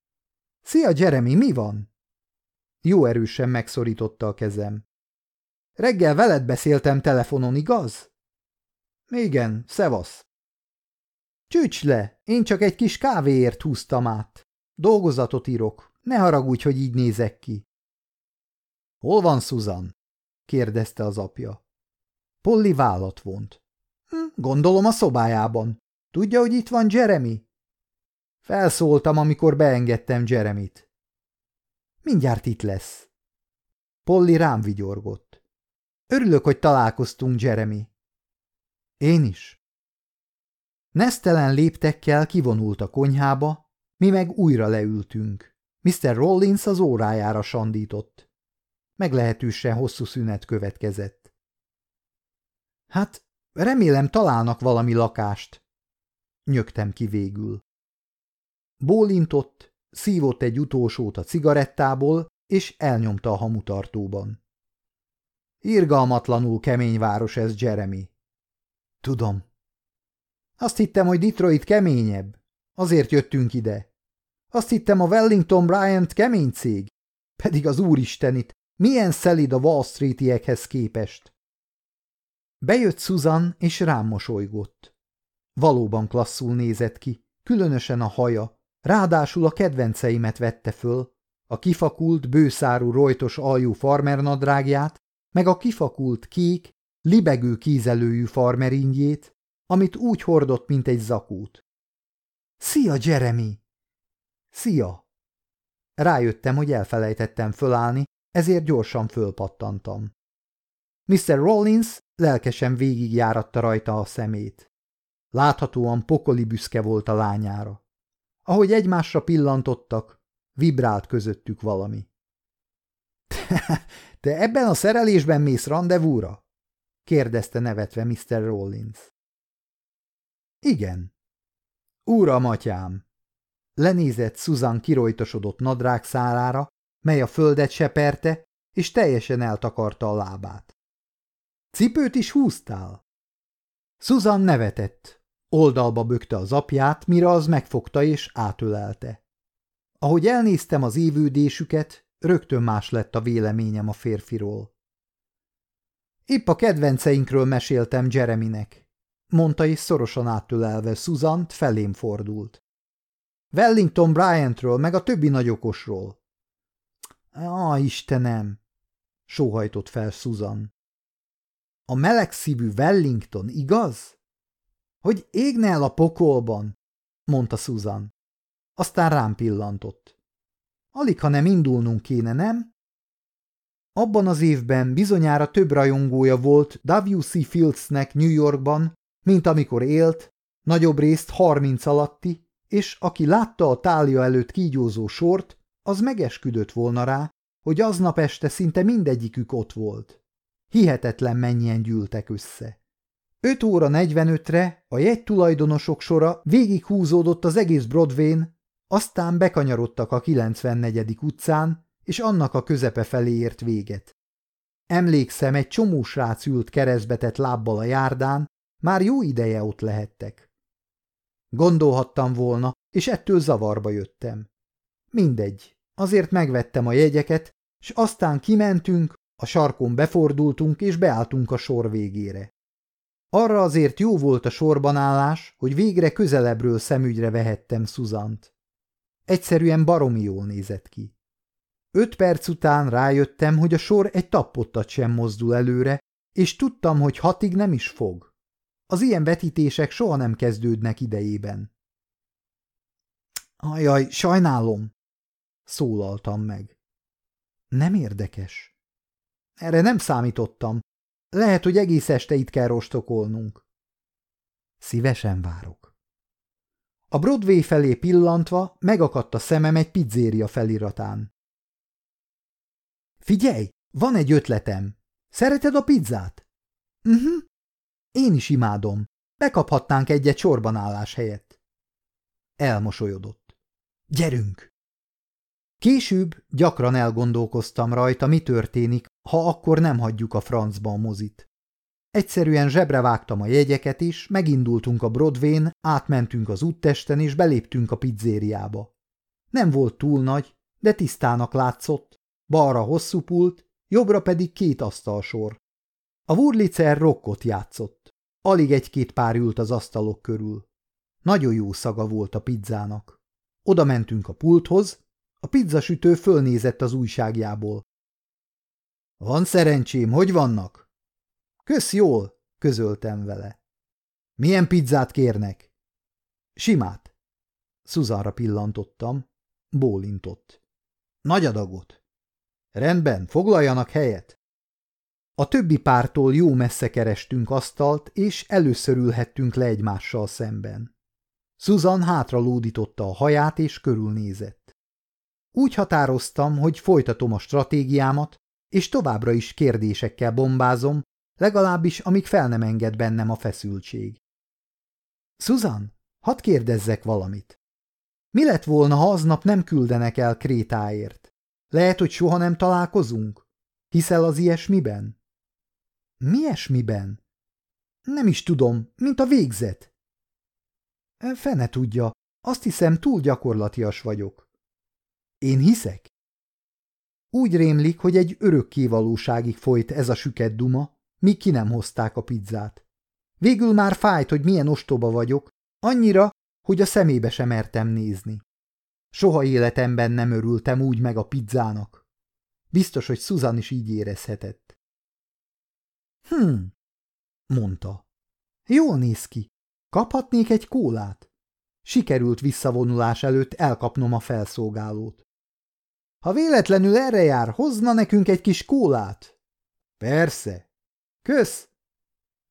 – Szia, Jeremy, mi van? Jó erősen megszorította a kezem. – Reggel veled beszéltem telefonon, igaz? – Igen, szevasz. – Csücs le, én csak egy kis kávéért húztam át. Dolgozatot írok, ne haragudj, hogy így nézek ki. – Hol van Susan? – kérdezte az apja. Polly vállat vont. Hm, – Gondolom a szobájában. Tudja, hogy itt van Jeremy? Felszóltam, amikor beengedtem Jeremit. Mindjárt itt lesz. Polly rám vigyorgott. Örülök, hogy találkoztunk, Jeremy. Én is. Nesztelen léptekkel kivonult a konyhába, mi meg újra leültünk. Mr. Rollins az órájára sandított. Meglehetősen hosszú szünet következett. Hát, remélem találnak valami lakást. Nyögtem ki végül. Bólintott, szívott egy utolsót a cigarettából, és elnyomta a hamutartóban. Irgalmatlanul kemény város ez, Jeremy. Tudom. Azt hittem, hogy Detroit keményebb. Azért jöttünk ide. Azt hittem, a Wellington Bryant kemény cég. Pedig az úristenit, milyen szelid a Wall Streetiekhez képest. Bejött Susan, és rám mosolygott. Valóban klasszul nézett ki, különösen a haja, ráadásul a kedvenceimet vette föl, a kifakult, bőszárú rojtos aljú farmernadrágját, meg a kifakult kék, libegő kízelőjű farmeringyét, amit úgy hordott, mint egy zakút. Szia, Jeremy! Szia! Rájöttem, hogy elfelejtettem fölállni, ezért gyorsan fölpattantam. Mr. Rollins lelkesen végigjáratta rajta a szemét. Láthatóan pokoli büszke volt a lányára. Ahogy egymásra pillantottak, vibrált közöttük valami. – Te ebben a szerelésben mész rendezvúra? – kérdezte nevetve Mr. Rollins. – Igen. – Úra, matyám! Lenézett Susan kirojtosodott nadrág szárára, mely a földet seperte, és teljesen eltakarta a lábát. – Cipőt is húztál? Susan nevetett, Oldalba bökte az apját, mire az megfogta és átölelte. Ahogy elnéztem az évődésüket, rögtön más lett a véleményem a férfiról. Épp a kedvenceinkről meséltem Jereminek, mondta és szorosan átölelve Susan felém fordult. Wellington Bryantről, meg a többi nagyokosról. Ah, Istenem! sóhajtott fel Susan. A melegszívű Wellington, igaz? Hogy égne el a pokolban, mondta Susan. Aztán rám pillantott. Alig, ha nem indulnunk kéne, nem? Abban az évben bizonyára több rajongója volt W.C. Fieldsnek New Yorkban, mint amikor élt, nagyobb részt harminc alatti, és aki látta a tália előtt kígyózó sort, az megesküdött volna rá, hogy aznap este szinte mindegyikük ott volt. Hihetetlen mennyien gyűltek össze. 5 óra 45-re a jegytulajdonosok sora végighúzódott az egész Broadway-n, aztán bekanyarodtak a 94. utcán, és annak a közepe felé ért véget. Emlékszem, egy csomó srác ült keresztbetett lábbal a járdán, már jó ideje ott lehettek. Gondolhattam volna, és ettől zavarba jöttem. Mindegy, azért megvettem a jegyeket, és aztán kimentünk, a sarkon befordultunk, és beálltunk a sor végére. Arra azért jó volt a sorbanállás, hogy végre közelebbről szemügyre vehettem Szuzant. Egyszerűen baromi jól nézett ki. Öt perc után rájöttem, hogy a sor egy tappottat sem mozdul előre, és tudtam, hogy hatig nem is fog. Az ilyen vetítések soha nem kezdődnek idejében. Ajaj, sajnálom, szólaltam meg. Nem érdekes. Erre nem számítottam. Lehet, hogy egész este itt kell rostokolnunk. Szívesen várok. A Broadway felé pillantva megakadt a szemem egy pizzéria feliratán. Figyelj, van egy ötletem. Szereted a pizzát? Mhm. Uh -huh. Én is imádom. Bekaphatnánk egyet sorbanállás helyett. Elmosolyodott. Gyerünk! Később gyakran elgondolkoztam rajta, mi történik, ha akkor nem hagyjuk a francba a mozit. Egyszerűen zsebre vágtam a jegyeket is, megindultunk a Broadway-n, átmentünk az úttesten és beléptünk a pizzériába. Nem volt túl nagy, de tisztának látszott, balra hosszú pult, jobbra pedig két asztalsor. A Wurlitzer rokkot játszott. Alig egy-két pár ült az asztalok körül. Nagyon jó szaga volt a pizzának. Oda mentünk a pulthoz, a pizzasütő fölnézett az újságjából. Van szerencsém, hogy vannak? Kösz jól, közöltem vele. Milyen pizzát kérnek? Simát. Szuzanra pillantottam, bólintott. Nagy adagot. Rendben, foglaljanak helyet. A többi pártól jó messze kerestünk asztalt, és először ülhettünk le egymással szemben. Susan hátra lódította a haját, és körülnézett. Úgy határoztam, hogy folytatom a stratégiámat, és továbbra is kérdésekkel bombázom, legalábbis amíg fel nem enged bennem a feszültség. Susan, hadd kérdezzek valamit. Mi lett volna, ha aznap nem küldenek el Krétáért? Lehet, hogy soha nem találkozunk? Hiszel az ilyesmiben? Mi ilyesmiben? Nem is tudom, mint a végzet. Fene tudja, azt hiszem túl gyakorlatias vagyok. Én hiszek? Úgy rémlik, hogy egy örökké valóságig folyt ez a süket duma, míg ki nem hozták a pizzát. Végül már fájt, hogy milyen ostoba vagyok, annyira, hogy a szemébe sem mertem nézni. Soha életemben nem örültem úgy meg a pizzának. Biztos, hogy Susan is így érezhetett. Hm, mondta. Jól néz ki. Kaphatnék egy kólát? Sikerült visszavonulás előtt elkapnom a felszolgálót. Ha véletlenül erre jár, hozna nekünk egy kis kólát? Persze. Kösz!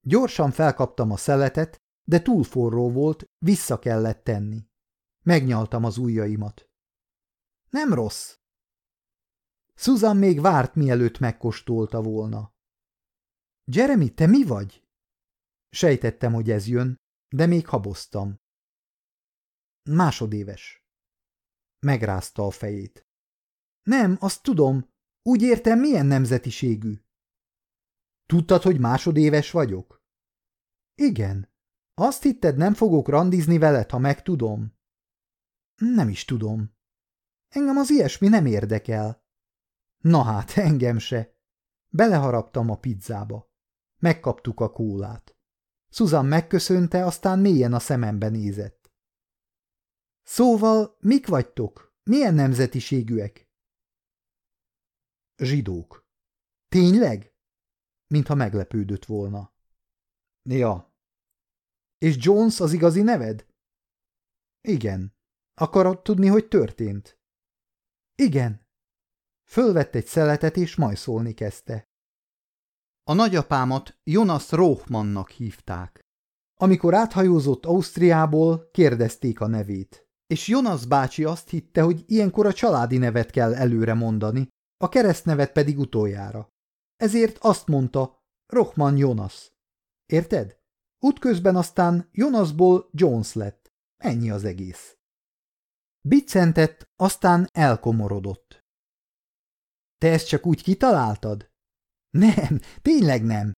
Gyorsan felkaptam a szeletet, de túl forró volt, vissza kellett tenni. Megnyaltam az ujjaimat. Nem rossz. Susan még várt, mielőtt megkóstolta volna. Jeremy, te mi vagy? Sejtettem, hogy ez jön, de még haboztam. Másodéves. Megrázta a fejét. Nem, azt tudom. Úgy értem, milyen nemzetiségű. Tudtad, hogy másodéves vagyok? Igen. Azt hitted, nem fogok randizni veled, ha megtudom? Nem is tudom. Engem az ilyesmi nem érdekel. Na hát, engem se. Beleharaptam a pizzába. Megkaptuk a kólát. Susan megköszönte, aztán mélyen a szemembe nézett. Szóval, mik vagytok? Milyen nemzetiségűek? Zsidók. Tényleg? Mintha meglepődött volna. Ja. És Jones az igazi neved? Igen. Akarod tudni, hogy történt? Igen. Fölvett egy szeletet, és majszolni kezdte. A nagyapámat Jonas Rohmannnak hívták. Amikor áthajózott Ausztriából, kérdezték a nevét, és Jonas bácsi azt hitte, hogy ilyenkor a családi nevet kell előre mondani, a keresztnevet pedig utoljára. Ezért azt mondta, Rohman Jonas. Érted? Útközben aztán Jonasból Jones lett. Ennyi az egész. Biccentett, aztán elkomorodott. Te ezt csak úgy kitaláltad? Nem, tényleg nem.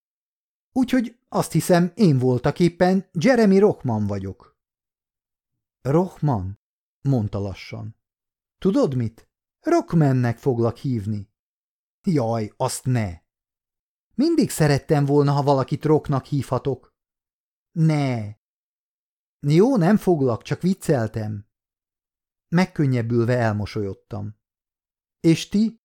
Úgyhogy azt hiszem, én voltak éppen Jeremy Rochman vagyok. Rochman? mondta lassan. Tudod mit? Rockmannek foglak hívni. Jaj, azt ne! Mindig szerettem volna, ha valakit Rocknak hívhatok. Ne! Jó, nem foglak, csak vicceltem. Megkönnyebbülve elmosolyodtam. És ti?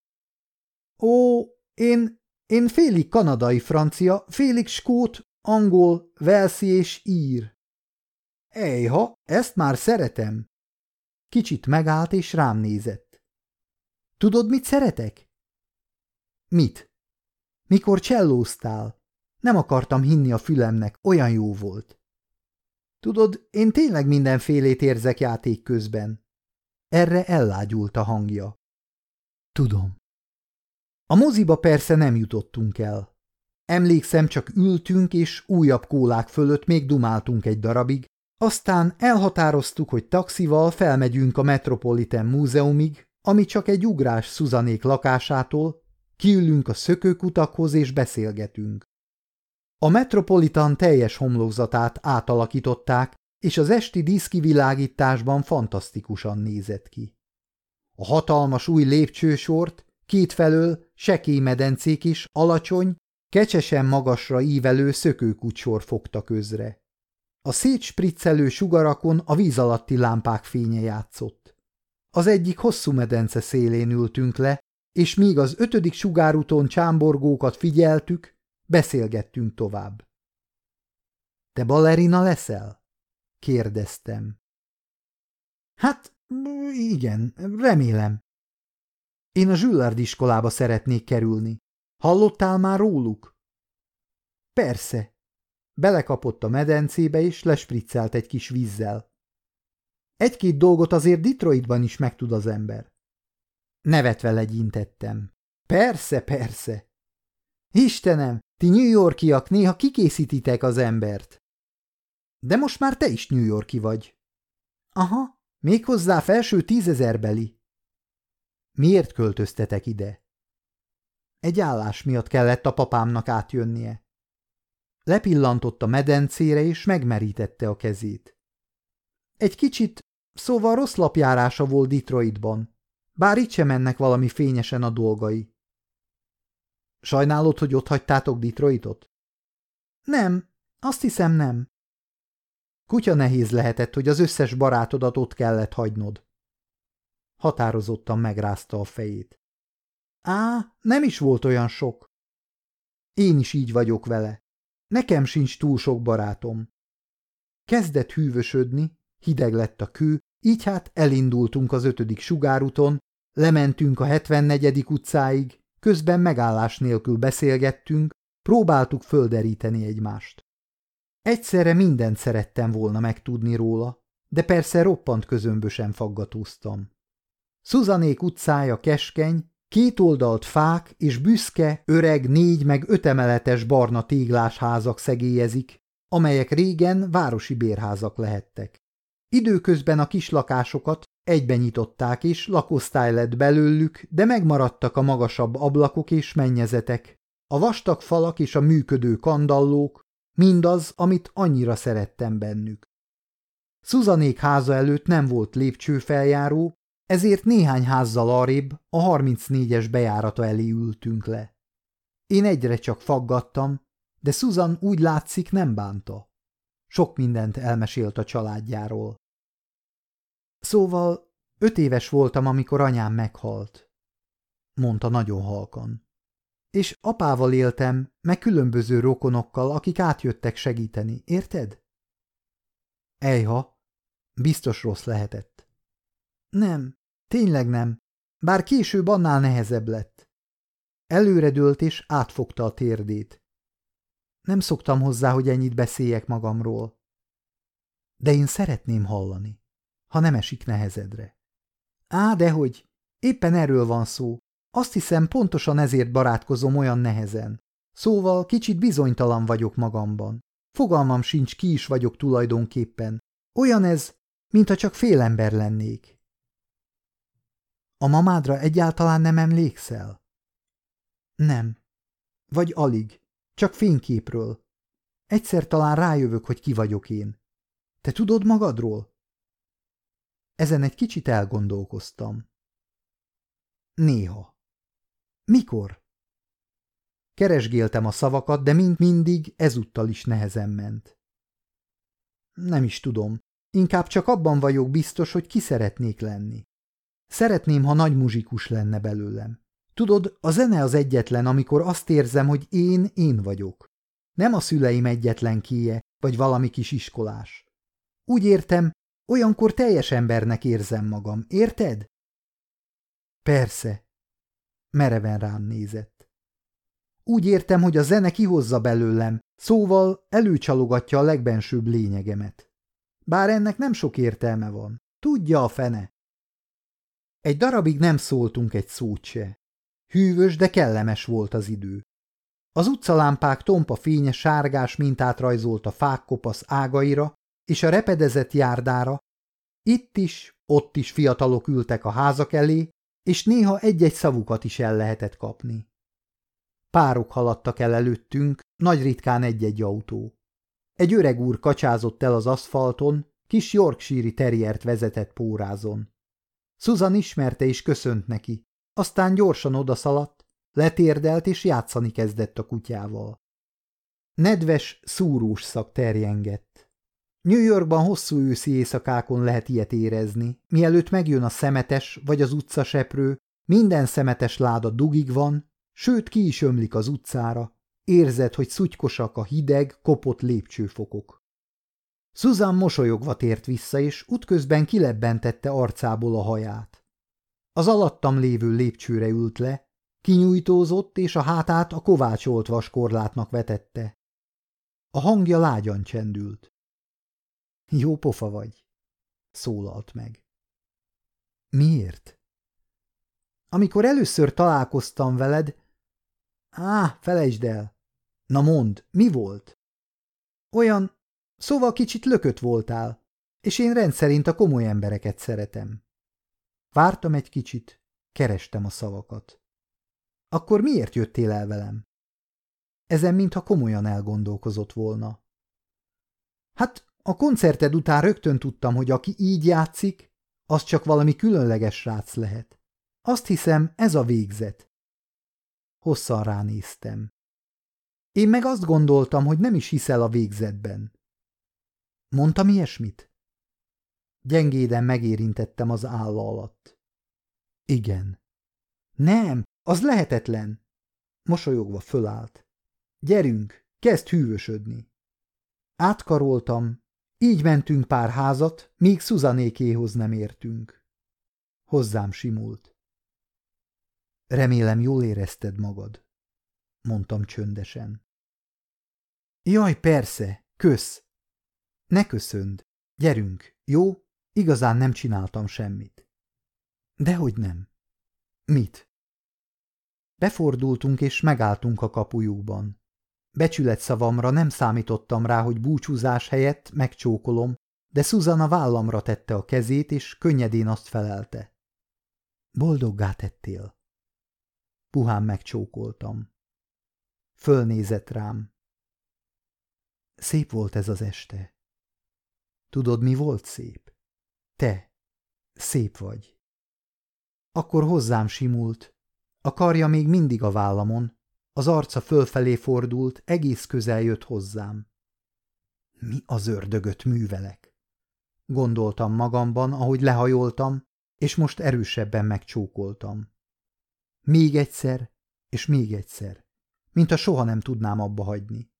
Ó, én, én félig kanadai francia, félig skót, angol, velszi és ír. Ejha, ezt már szeretem. Kicsit megállt és rám nézett. Tudod, mit szeretek? Mit? Mikor csellóztál? Nem akartam hinni a fülemnek, olyan jó volt. Tudod, én tényleg mindenfélét érzek játék közben. Erre ellágyult a hangja. Tudom. A moziba persze nem jutottunk el. Emlékszem, csak ültünk, és újabb kólák fölött még dumáltunk egy darabig, aztán elhatároztuk, hogy taxival felmegyünk a Metropolitan Múzeumig, ami csak egy ugrás Szuzanék lakásától, kiülünk a szökőkutakhoz és beszélgetünk. A Metropolitan teljes homlokzatát átalakították, és az esti díszkivilágításban fantasztikusan nézett ki. A hatalmas új lépcsősort kétfelől medencék is alacsony, kecsesen magasra ívelő szökőkutsor fogta közre. A szétspriccelő sugarakon a víz alatti lámpák fénye játszott. Az egyik hosszú medence szélén ültünk le, és míg az ötödik sugárúton csámborgókat figyeltük, beszélgettünk tovább. – Te balerina leszel? – kérdeztem. – Hát, igen, remélem. Én a Zsüllard iskolába szeretnék kerülni. Hallottál már róluk? – Persze, Belekapott a medencébe, és lespriccelt egy kis vízzel. Egy-két dolgot azért Detroitban is megtud az ember. Nevetve legyintettem. Persze, persze. Istenem, ti New Yorkiak néha kikészítitek az embert. De most már te is New Yorki vagy. Aha, méghozzá felső tízezerbeli. Miért költöztetek ide? Egy állás miatt kellett a papámnak átjönnie. Lepillantott a medencére, és megmerítette a kezét. Egy kicsit, szóval rossz lapjárása volt Detroitban, bár itt sem mennek valami fényesen a dolgai. Sajnálod, hogy ott hagytátok Detroitot? Nem, azt hiszem nem. Kutya nehéz lehetett, hogy az összes barátodat ott kellett hagynod. Határozottan megrázta a fejét. Á, nem is volt olyan sok. Én is így vagyok vele. Nekem sincs túl sok barátom. Kezdett hűvösödni, hideg lett a kő, így hát elindultunk az ötödik sugárúton, lementünk a 74. utcáig, közben megállás nélkül beszélgettünk, próbáltuk földeríteni egymást. Egyszerre mindent szerettem volna megtudni róla, de persze roppant közömbösen faggatóztam. Szuzanék utcája keskeny, Két oldalt fák és büszke, öreg négy meg ötemeletes barna téglás házak szegélyezik, amelyek régen városi bérházak lehettek. Időközben a kislakásokat egyben nyitották és lakosztály lett belőlük, de megmaradtak a magasabb ablakok és mennyezetek, a vastag falak és a működő kandallók, mindaz, amit annyira szerettem bennük. Szuzanék háza előtt nem volt lépcsőfeljáró, ezért néhány házzal arrébb a 34-es bejárata elé ültünk le. Én egyre csak faggattam, de Susan úgy látszik nem bánta. Sok mindent elmesélt a családjáról. Szóval öt éves voltam, amikor anyám meghalt, mondta nagyon halkan. És apával éltem, meg különböző rokonokkal, akik átjöttek segíteni, érted? Ejha, biztos rossz lehetett. Nem, tényleg nem, bár később annál nehezebb lett. Előredőlt és átfogta a térdét. Nem szoktam hozzá, hogy ennyit beszéljek magamról. De én szeretném hallani, ha nem esik nehezedre. Á, dehogy, éppen erről van szó. Azt hiszem, pontosan ezért barátkozom olyan nehezen. Szóval kicsit bizonytalan vagyok magamban. Fogalmam sincs, ki is vagyok tulajdonképpen. Olyan ez, mintha csak fél ember lennék. A mamádra egyáltalán nem emlékszel? Nem. Vagy alig. Csak fényképről. Egyszer talán rájövök, hogy ki vagyok én. Te tudod magadról? Ezen egy kicsit elgondolkoztam. Néha. Mikor? Keresgéltem a szavakat, de mint mindig ezúttal is nehezen ment. Nem is tudom. Inkább csak abban vagyok biztos, hogy ki szeretnék lenni. Szeretném, ha nagy muzsikus lenne belőlem. Tudod, a zene az egyetlen, amikor azt érzem, hogy én én vagyok. Nem a szüleim egyetlen kéje, vagy valami kis iskolás. Úgy értem, olyankor teljes embernek érzem magam, érted? Persze. Mereven rám nézett. Úgy értem, hogy a zene kihozza belőlem, szóval előcsalogatja a legbensőbb lényegemet. Bár ennek nem sok értelme van. Tudja a fene. Egy darabig nem szóltunk egy szót se. Hűvös, de kellemes volt az idő. Az utcalámpák tompa fénye sárgás mintát rajzolt a fák kopasz ágaira és a repedezett járdára. Itt is, ott is fiatalok ültek a házak elé, és néha egy-egy szavukat is el lehetett kapni. Párok haladtak el előttünk, nagy ritkán egy-egy autó. Egy öreg úr kacsázott el az aszfalton, kis Yorkshire terriert vezetett pórázon. Susan ismerte és köszönt neki, aztán gyorsan odaszaladt, letérdelt és játszani kezdett a kutyával. Nedves, szúrós szak terjengett. New Yorkban hosszú őszi éjszakákon lehet ilyet érezni, mielőtt megjön a szemetes vagy az utcaseprő, minden szemetes láda dugig van, sőt ki is ömlik az utcára, érzed, hogy szutykosak a hideg, kopott lépcsőfokok. Susan mosolyogva tért vissza, és útközben kilebbentette arcából a haját. Az alattam lévő lépcsőre ült le, kinyújtózott, és a hátát a kovácsolt vaskorlátnak vetette. A hangja lágyan csendült. Jó pofa vagy, szólalt meg. Miért? Amikor először találkoztam veled... Á, felejtsd el. Na mond, mi volt? Olyan, Szóval kicsit lökött voltál, és én rendszerint a komoly embereket szeretem. Vártam egy kicsit, kerestem a szavakat. Akkor miért jöttél el velem? Ezen mintha komolyan elgondolkozott volna. Hát a koncerted után rögtön tudtam, hogy aki így játszik, az csak valami különleges srác lehet. Azt hiszem, ez a végzet. Hosszan ránéztem. Én meg azt gondoltam, hogy nem is hiszel a végzetben. Mondtam ilyesmit? Gyengéden megérintettem az álla alatt. Igen. Nem, az lehetetlen. Mosolyogva fölállt. Gyerünk, kezd hűvösödni. Átkaroltam, így mentünk pár házat, míg Szuzanékéhoz nem értünk. Hozzám simult. Remélem jól érezted magad, mondtam csöndesen. Jaj, persze, kösz, ne köszönd. Gyerünk, jó? Igazán nem csináltam semmit. Dehogy nem. Mit? Befordultunk és megálltunk a kapujukban. Becsület szavamra nem számítottam rá, hogy búcsúzás helyett megcsókolom, de Susan vállamra tette a kezét, és könnyedén azt felelte. Boldoggá tettél. Puhán megcsókoltam. Fölnézett rám. Szép volt ez az este. Tudod, mi volt szép? Te. Szép vagy. Akkor hozzám simult. A karja még mindig a vállamon, az arca fölfelé fordult, egész közel jött hozzám. Mi az ördögöt művelek? Gondoltam magamban, ahogy lehajoltam, és most erősebben megcsókoltam. Még egyszer, és még egyszer, mint a soha nem tudnám abba hagyni.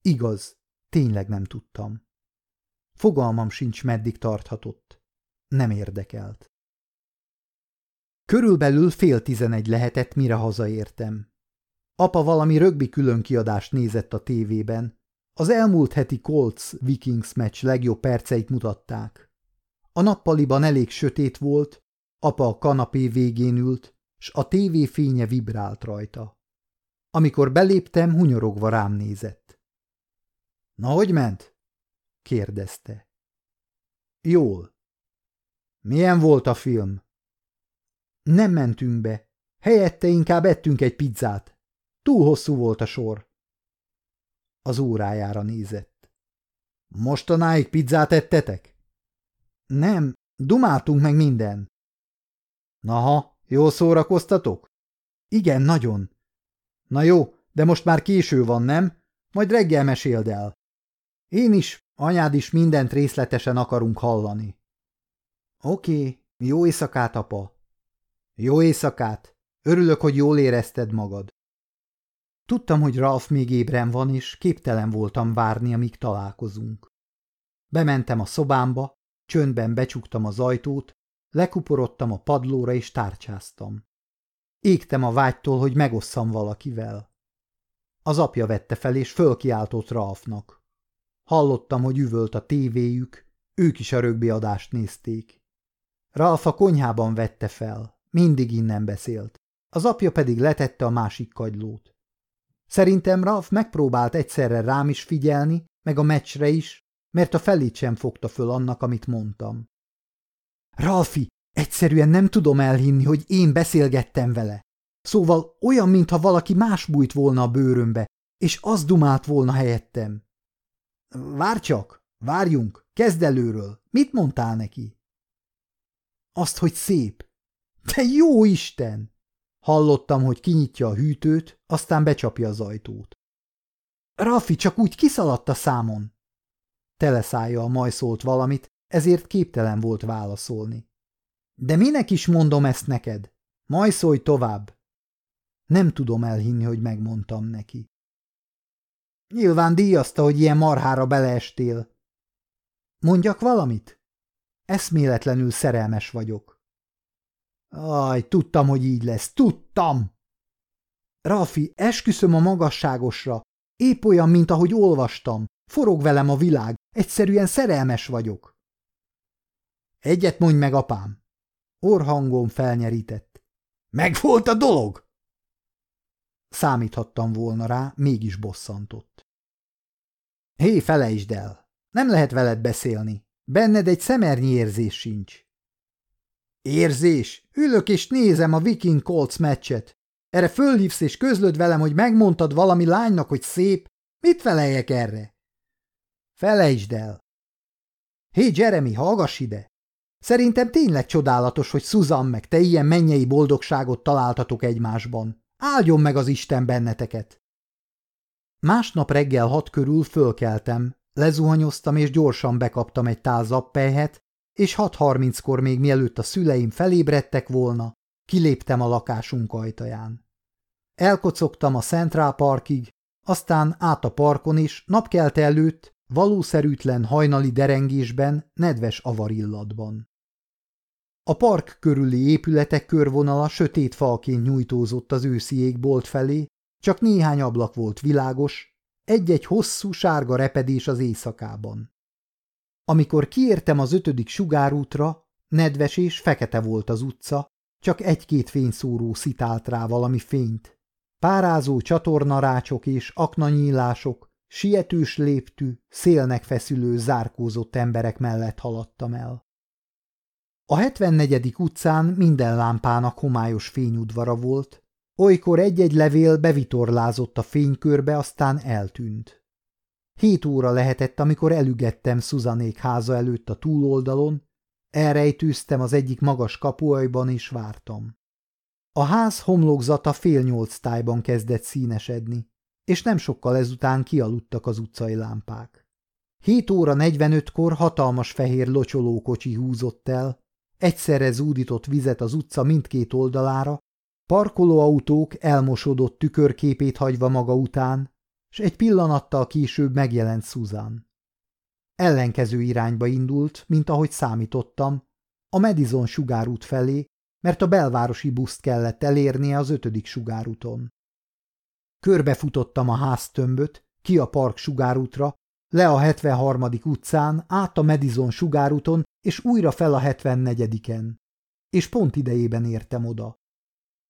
Igaz, tényleg nem tudtam. Fogalmam sincs, meddig tarthatott. Nem érdekelt. Körülbelül fél tizenegy lehetett, mire hazaértem. Apa valami rögbi különkiadást nézett a tévében. Az elmúlt heti Colts-Vikings meccs legjobb perceit mutatták. A nappaliban elég sötét volt, apa a kanapé végén ült, s a tévé fénye vibrált rajta. Amikor beléptem, hunyorogva rám nézett. – Na, hogy ment? – kérdezte. – Jól. – Milyen volt a film? – Nem mentünk be. Helyette inkább ettünk egy pizzát. Túl hosszú volt a sor. Az órájára nézett. – Mostanáig pizzát ettetek? – Nem, dumáltunk meg minden. – Naha, jól szórakoztatok? – Igen, nagyon. – Na jó, de most már késő van, nem? Majd reggel meséld el. Én is, anyád is mindent részletesen akarunk hallani. Oké, jó éjszakát, apa. Jó éjszakát. Örülök, hogy jól érezted magad. Tudtam, hogy Ralph még ébren van, és képtelen voltam várni, amíg találkozunk. Bementem a szobámba, csöndben becsuktam az ajtót, lekuporodtam a padlóra és tárcsáztam. Égtem a vágytól, hogy megosszam valakivel. Az apja vette fel, és fölkiáltott Ralfnak. Hallottam, hogy üvölt a tévéjük, ők is a rögbiadást nézték. Ralf a konyhában vette fel, mindig innen beszélt. Az apja pedig letette a másik kagylót. Szerintem Ralf megpróbált egyszerre rám is figyelni, meg a meccsre is, mert a felét sem fogta föl annak, amit mondtam. Ralfi, egyszerűen nem tudom elhinni, hogy én beszélgettem vele. Szóval olyan, mintha valaki más bújt volna a bőrömbe, és az dumált volna helyettem. Vár csak, várjunk, kezd előről. Mit mondtál neki? Azt, hogy szép. Te jó Isten! Hallottam, hogy kinyitja a hűtőt, aztán becsapja az ajtót. Rafi csak úgy kiszaladt a számon. Teleszája a majszolt valamit, ezért képtelen volt válaszolni. De minek is mondom ezt neked? Majszolj tovább! Nem tudom elhinni, hogy megmondtam neki. Nyilván díjazta, hogy ilyen marhára beleestél. Mondjak valamit? Eszméletlenül szerelmes vagyok. Aj, tudtam, hogy így lesz, tudtam! Rafi, esküszöm a magasságosra, épp olyan, mint ahogy olvastam. Forog velem a világ, egyszerűen szerelmes vagyok. Egyet mondj meg, apám! Orhangom felnyerített. Megvolt a dolog! Számíthattam volna rá, mégis bosszantott. Hé, felejtsd el! Nem lehet veled beszélni. Benned egy szemernyi érzés sincs. Érzés? Ülök és nézem a Viking Colts meccset. Erre fölhívsz és közlöd velem, hogy megmondtad valami lánynak, hogy szép. Mit feleljek erre? Felejtsd el. Hé, Jeremy, hallgass ide! Szerintem tényleg csodálatos, hogy Susan meg te ilyen mennyei boldogságot találtatok egymásban. Áldjon meg az Isten benneteket! Másnap reggel hat körül fölkeltem, lezuhanyoztam és gyorsan bekaptam egy tál zappelyhet, és hat harminckor még mielőtt a szüleim felébredtek volna, kiléptem a lakásunk ajtaján. Elkocogtam a Central Parkig, aztán át a parkon is, napkelte előtt, valószerűtlen hajnali derengésben, nedves avarillatban. A park körüli épületek körvonala sötét falként nyújtózott az őszi égbolt felé, csak néhány ablak volt világos, egy-egy hosszú sárga repedés az éjszakában. Amikor kiértem az ötödik sugárútra, nedves és fekete volt az utca, csak egy-két fényszóró szitált rá valami fényt. Párázó csatornarácsok és aknanyílások, sietős léptű, szélnek feszülő, zárkózott emberek mellett haladtam el. A 74. utcán minden lámpának homályos fényudvara volt, olykor egy-egy levél bevitorlázott a fénykörbe, aztán eltűnt. Hét óra lehetett, amikor elügettem Szuzanék háza előtt a túloldalon, elrejtőztem az egyik magas kapuajban és vártam. A ház homlokzata fél nyolc tájban kezdett színesedni, és nem sokkal ezután kialudtak az utcai lámpák. Hét óra negyvenötkor hatalmas fehér locsolókocsi húzott el, egyszerre zúdított vizet az utca mindkét oldalára, parkolóautók elmosodott tükörképét hagyva maga után, s egy pillanattal később megjelent Susan. Ellenkező irányba indult, mint ahogy számítottam, a Madison sugárút felé, mert a belvárosi buszt kellett elérnie az ötödik sugárúton. Körbefutottam a háztömböt, ki a park sugárútra, le a 73. utcán, át a Madison sugárúton, és újra fel a 74-en. És pont idejében értem oda.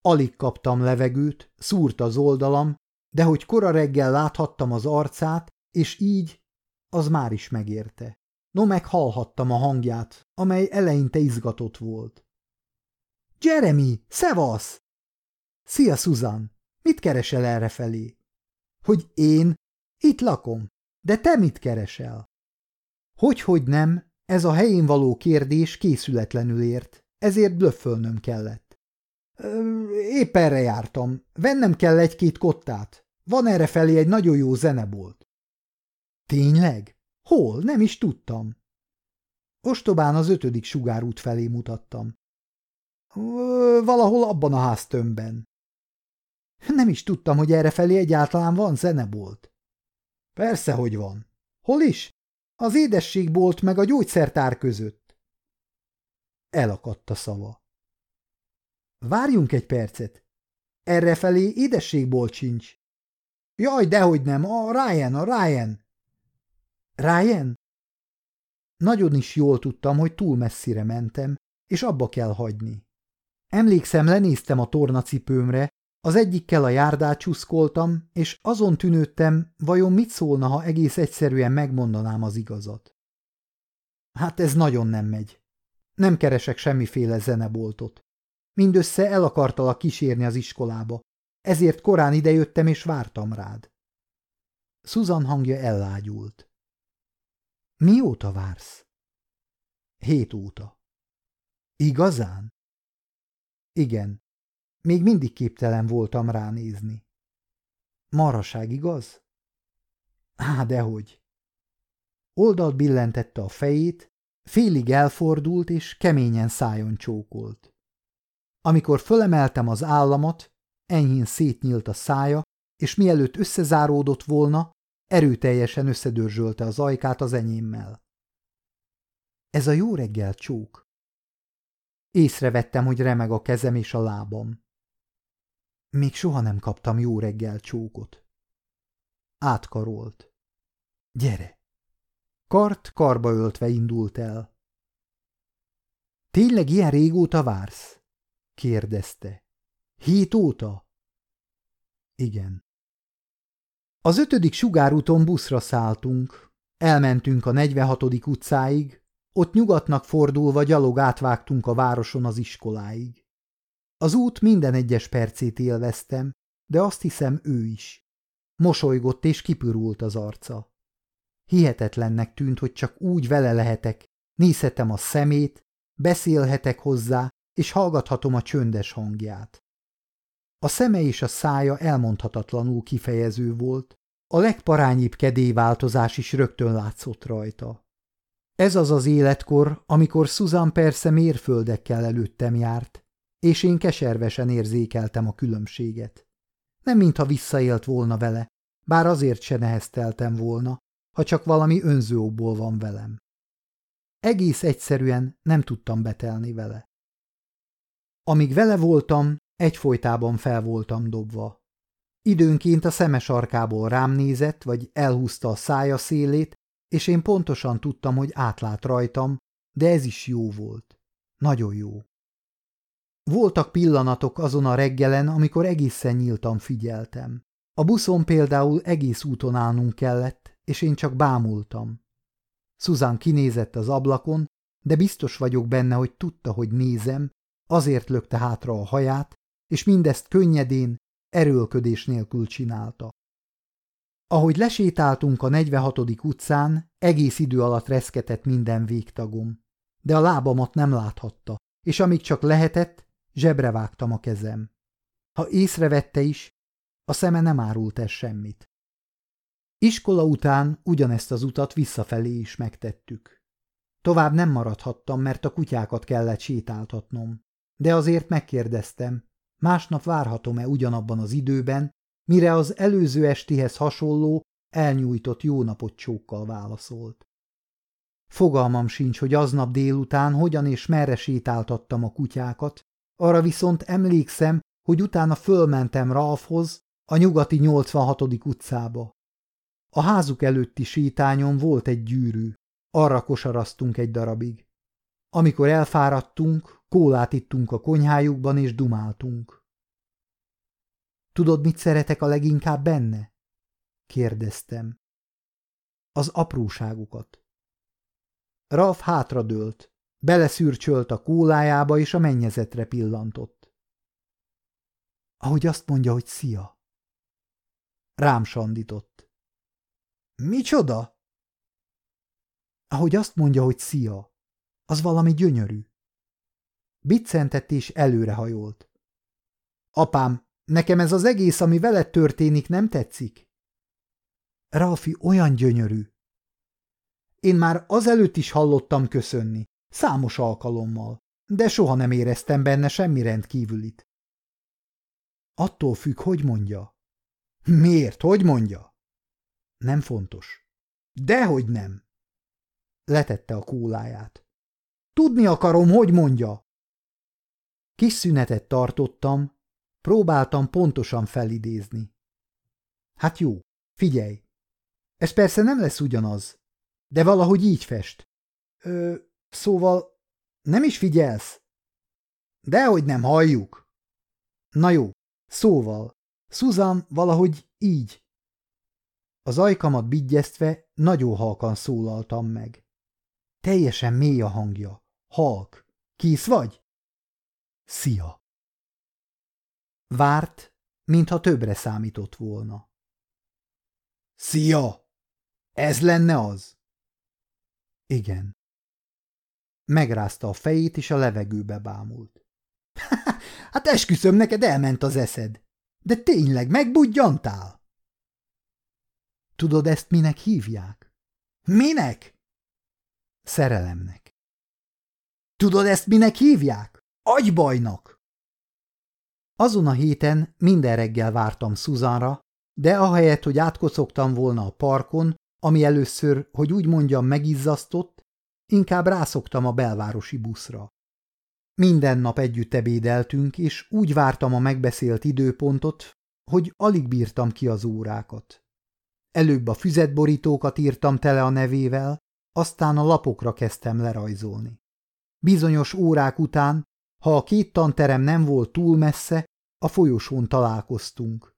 Alig kaptam levegőt, szúrt az oldalam, de hogy kora reggel láthattam az arcát, és így az már is megérte. No meg hallhattam a hangját, amely eleinte izgatott volt. Jeremy, szevasz! Szia, Susan! Mit keresel erre felé? Hogy én? Itt lakom. De te mit keresel? Hogy-hogy nem, ez a helyén való kérdés készületlenül ért, ezért blöffölnöm kellett. Épp erre jártam. Vennem kell egy-két kottát. Van erre felé egy nagyon jó zenebolt. Tényleg? Hol? Nem is tudtam. Ostobán az ötödik sugárút felé mutattam. Valahol abban a háztömbben. Nem is tudtam, hogy erre felé egyáltalán van zenebolt. Persze, hogy van. Hol is? Az édességbolt meg a gyógyszertár között. Elakadt a szava. Várjunk egy percet. Errefelé édességbolt sincs. Jaj, dehogy nem, a Ryan, a Ryan. Ryan? Nagyon is jól tudtam, hogy túl messzire mentem, és abba kell hagyni. Emlékszem, lenéztem a tornacipőmre, az egyikkel a járdát csuszkoltam, és azon tűnődtem, vajon mit szólna, ha egész egyszerűen megmondanám az igazat. Hát ez nagyon nem megy. Nem keresek semmiféle zeneboltot. Mindössze el akartalak kísérni az iskolába, ezért korán idejöttem és vártam rád. Susan hangja ellágyult. Mióta vársz? Hét óta. Igazán? Igen. Még mindig képtelen voltam ránézni. Maraság, igaz? Á, dehogy. Oldalt billentette a fejét, félig elfordult és keményen szájon csókolt. Amikor fölemeltem az államat, enyhén szétnyílt a szája, és mielőtt összezáródott volna, erőteljesen összedörzsölte az ajkát az enyémmel. Ez a jó reggel csók. Észrevettem, hogy remeg a kezem és a lábam. Még soha nem kaptam jó reggel csókot. Átkarolt. Gyere! Kart karba öltve indult el. Tényleg ilyen régóta vársz? kérdezte. Hét óta? Igen. Az ötödik sugárúton buszra szálltunk. Elmentünk a 46. utcáig, ott nyugatnak fordulva gyalog átvágtunk a városon az iskoláig. Az út minden egyes percét élveztem, de azt hiszem ő is. Mosolygott és kipürult az arca. Hihetetlennek tűnt, hogy csak úgy vele lehetek, nézhetem a szemét, beszélhetek hozzá, és hallgathatom a csöndes hangját. A szeme és a szája elmondhatatlanul kifejező volt, a legparányibb kedélyváltozás is rögtön látszott rajta. Ez az az életkor, amikor Susan persze mérföldekkel előttem járt, és én keservesen érzékeltem a különbséget. Nem mintha visszaélt volna vele, bár azért se nehezteltem volna, ha csak valami önzőokból van velem. Egész egyszerűen nem tudtam betelni vele. Amíg vele voltam, egyfolytában fel voltam dobva. Időnként a szeme sarkából rám nézett, vagy elhúzta a szája szélét, és én pontosan tudtam, hogy átlát rajtam, de ez is jó volt. Nagyon jó. Voltak pillanatok azon a reggelen, amikor egészen nyíltan figyeltem. A buszon például egész úton állnunk kellett, és én csak bámultam. Susan kinézett az ablakon, de biztos vagyok benne, hogy tudta, hogy nézem, azért lökte hátra a haját, és mindezt könnyedén, erőlködés nélkül csinálta. Ahogy lesétáltunk a 46. utcán, egész idő alatt reszketett minden végtagom, de a lábamat nem láthatta, és amíg csak lehetett, Zsebre vágtam a kezem. Ha észrevette is, a szeme nem árult el semmit. Iskola után ugyanezt az utat visszafelé is megtettük. Tovább nem maradhattam, mert a kutyákat kellett sétáltatnom. De azért megkérdeztem, másnap várhatom-e ugyanabban az időben, mire az előző estihez hasonló, elnyújtott jó napot csókkal válaszolt. Fogalmam sincs, hogy aznap délután hogyan és merre sétáltattam a kutyákat, arra viszont emlékszem, hogy utána fölmentem Ralfhoz, a nyugati 86. utcába. A házuk előtti sétányon volt egy gyűrű, arra kosaraztunk egy darabig. Amikor elfáradtunk, kólát ittunk a konyhájukban és dumáltunk. Tudod, mit szeretek a leginkább benne? kérdeztem. az apróságokat. Ralf hátradőlt, beleszürcsölt a kólájába, és a mennyezetre pillantott. Ahogy azt mondja, hogy szia. Rám sandított. Micsoda? Ahogy azt mondja, hogy szia, az valami gyönyörű. Biccentett és előrehajolt. Apám, nekem ez az egész, ami veled történik, nem tetszik? Ralfi olyan gyönyörű. Én már azelőtt is hallottam köszönni, számos alkalommal, de soha nem éreztem benne semmi rendkívülit. Attól függ, hogy mondja. Miért, hogy mondja? Nem fontos. Dehogy nem. Letette a kóláját. Tudni akarom, hogy mondja. Kis szünetet tartottam, próbáltam pontosan felidézni. Hát jó, figyelj. Ez persze nem lesz ugyanaz, de valahogy így fest. Ö, szóval nem is figyelsz? Dehogy nem halljuk. Na jó, szóval, Susan valahogy így. Az ajkamat bigyeztve nagyon halkan szólaltam meg. Teljesen mély a hangja. Halk. Kész vagy? Szia! Várt, mintha többre számított volna. Szia! Ez lenne az? Igen. Megrázta a fejét, és a levegőbe bámult. hát esküszöm, neked elment az eszed. De tényleg megbudjantál? Tudod, ezt minek hívják? Minek? Szerelemnek. Tudod, ezt minek hívják? Agybajnak! Azon a héten minden reggel vártam Szuzanra, de ahelyett, hogy átkocogtam volna a parkon, ami először, hogy úgy mondjam, megizzasztott, inkább rászoktam a belvárosi buszra. Minden nap együtt ebédeltünk, és úgy vártam a megbeszélt időpontot, hogy alig bírtam ki az órákat. Előbb a füzetborítókat írtam tele a nevével, aztán a lapokra kezdtem lerajzolni. Bizonyos órák után ha a két tanterem nem volt túl messze, a folyosón találkoztunk.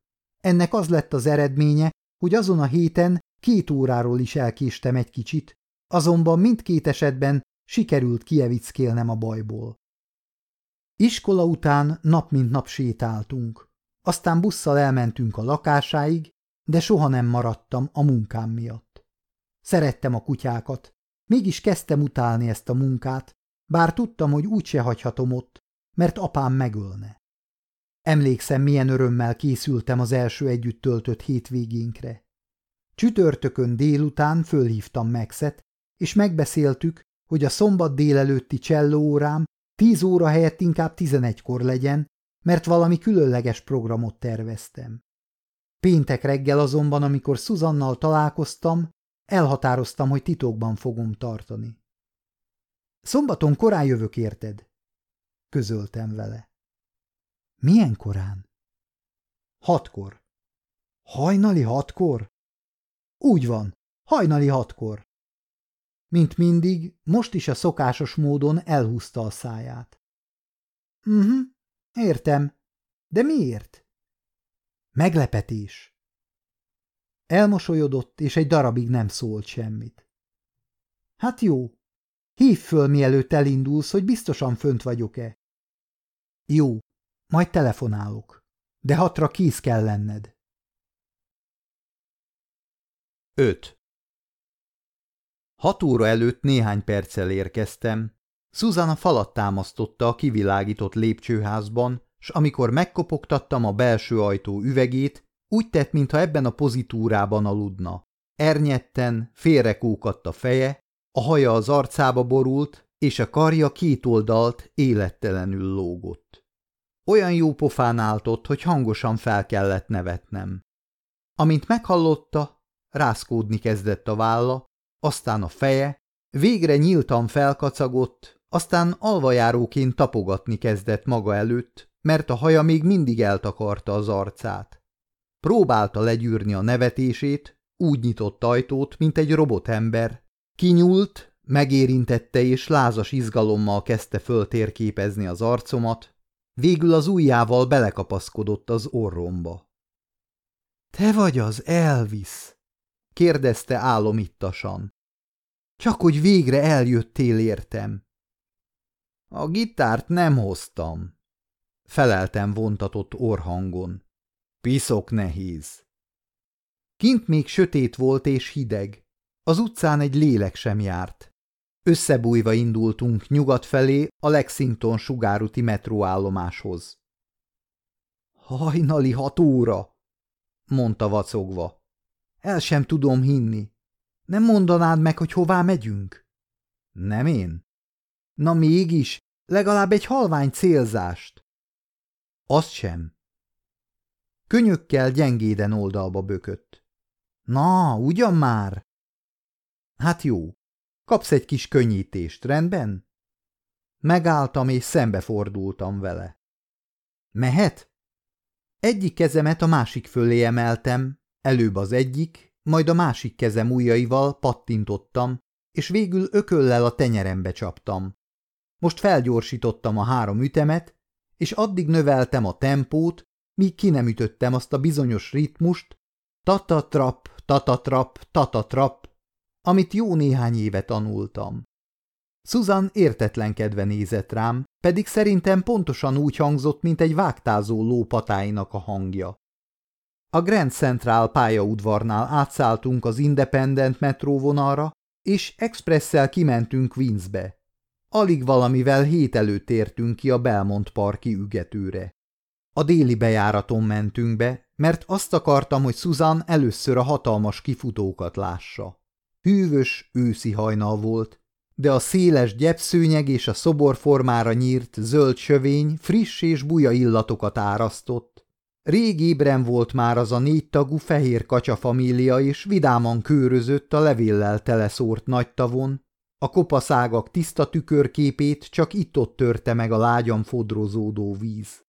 Ennek az lett az eredménye, hogy azon a héten két óráról is elkéstem egy kicsit, azonban mindkét esetben sikerült kievickélnem a bajból. Iskola után nap mint nap sétáltunk. Aztán busszal elmentünk a lakásáig, de soha nem maradtam a munkám miatt. Szerettem a kutyákat, mégis kezdtem utálni ezt a munkát, bár tudtam, hogy úgyse hagyhatom ott, mert apám megölne. Emlékszem, milyen örömmel készültem az első együtt töltött hétvégénkre. Csütörtökön délután fölhívtam Maxet, és megbeszéltük, hogy a szombat délelőtti csellóórám tíz óra helyett inkább tizenegykor legyen, mert valami különleges programot terveztem. Péntek reggel azonban, amikor Szuzannal találkoztam, elhatároztam, hogy titokban fogom tartani. Szombaton korán jövök, érted? Közöltem vele. Milyen korán? Hatkor. Hajnali hatkor? Úgy van, hajnali hatkor. Mint mindig, most is a szokásos módon elhúzta a száját. Mhm, uh -huh, értem. De miért? Meglepetés. Elmosolyodott, és egy darabig nem szólt semmit. Hát jó, Hív föl, mielőtt elindulsz, hogy biztosan fönt vagyok-e. Jó, majd telefonálok, de hatra kész kell lenned. 5. Hat óra előtt néhány perccel érkeztem. Susanna falat támasztotta a kivilágított lépcsőházban, s amikor megkopogtattam a belső ajtó üvegét, úgy tett, mintha ebben a pozitúrában aludna. Ernyetten, félrekókadt a feje, a haja az arcába borult, és a karja két oldalt élettelenül lógott. Olyan jó pofán álltott, hogy hangosan fel kellett nevetnem. Amint meghallotta, rászkódni kezdett a válla, aztán a feje, végre nyíltan felkacagott, aztán alvajáróként tapogatni kezdett maga előtt, mert a haja még mindig eltakarta az arcát. Próbálta legyűrni a nevetését, úgy nyitott ajtót, mint egy robotember, Kinyúlt, megérintette és lázas izgalommal kezdte föltérképezni az arcomat, végül az ujjával belekapaszkodott az orromba. – Te vagy az Elvis! kérdezte álomittasan. Csak hogy végre eljöttél értem. A gitárt nem hoztam, feleltem vontatott orhangon. Piszok nehéz. Kint még sötét volt és hideg. Az utcán egy lélek sem járt. Összebújva indultunk nyugat felé a Lexington sugárúti metróállomáshoz. Hajnali hat óra, mondta vacogva. El sem tudom hinni. Nem mondanád meg, hogy hová megyünk? Nem én? Na mégis, legalább egy halvány célzást. Azt sem. Könyökkel gyengéden oldalba bökött. Na, ugyan már? Hát jó. Kapsz egy kis könnyítést, rendben? Megálltam és szembefordultam vele. Mehet? Egyik kezemet a másik fölé emeltem, előbb az egyik, majd a másik kezem ujjaival pattintottam, és végül ököllel a tenyerembe csaptam. Most felgyorsítottam a három ütemet, és addig növeltem a tempót, míg ki nem ütöttem azt a bizonyos ritmust, tatatrap, tatatrap, tatatrap, amit jó néhány éve tanultam. Susan értetlenkedve nézett rám, pedig szerintem pontosan úgy hangzott, mint egy vágtázó lópatáinak a hangja. A Grand Central pályaudvarnál átszálltunk az Independent metróvonalra, és expresszel kimentünk Queensbe. Alig valamivel hét előtt értünk ki a Belmont parki ügetőre. A déli bejáraton mentünk be, mert azt akartam, hogy Susan először a hatalmas kifutókat lássa. Hűvös őszi hajnal volt, de a széles gyepszőnyeg és a szoborformára nyírt zöld sövény friss és buja illatokat árasztott. Rég ébren volt már az a négytagú fehér kacsafamília, és vidáman kőrözött a levéllel teleszórt nagy tavon, a kopaszágak tiszta tükörképét csak itt-ott törte meg a lágyan fodrozódó víz.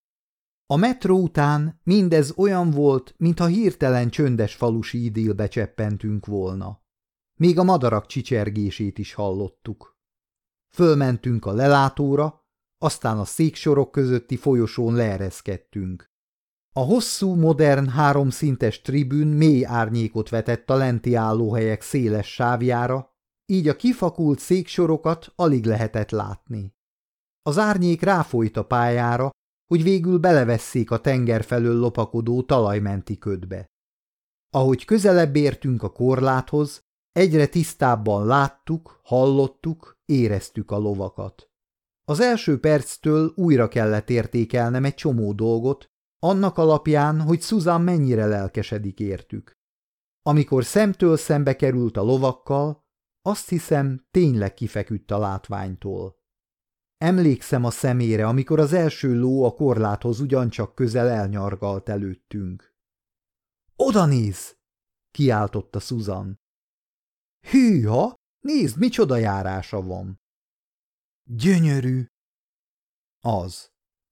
A metró után mindez olyan volt, mintha hirtelen csöndes falusi idillbe cseppentünk volna. Még a madarak csicsergését is hallottuk. Fölmentünk a lelátóra, aztán a széksorok közötti folyosón leereszkedtünk. A hosszú, modern, háromszintes tribűn mély árnyékot vetett a lenti állóhelyek széles sávjára, így a kifakult széksorokat alig lehetett látni. Az árnyék ráfolyt a pályára, hogy végül belevesszék a tenger felől lopakodó talajmenti ködbe. Ahogy közelebb értünk a korláthoz, egyre tisztábban láttuk, hallottuk, éreztük a lovakat. Az első perctől újra kellett értékelnem egy csomó dolgot, annak alapján, hogy Susan mennyire lelkesedik értük. Amikor szemtől szembe került a lovakkal, azt hiszem, tényleg kifeküdt a látványtól. Emlékszem a szemére, amikor az első ló a korláthoz ugyancsak közel elnyargalt előttünk. – Oda néz! – kiáltotta Susan. – Hűha! Nézd, micsoda járása van! – Gyönyörű! – Az.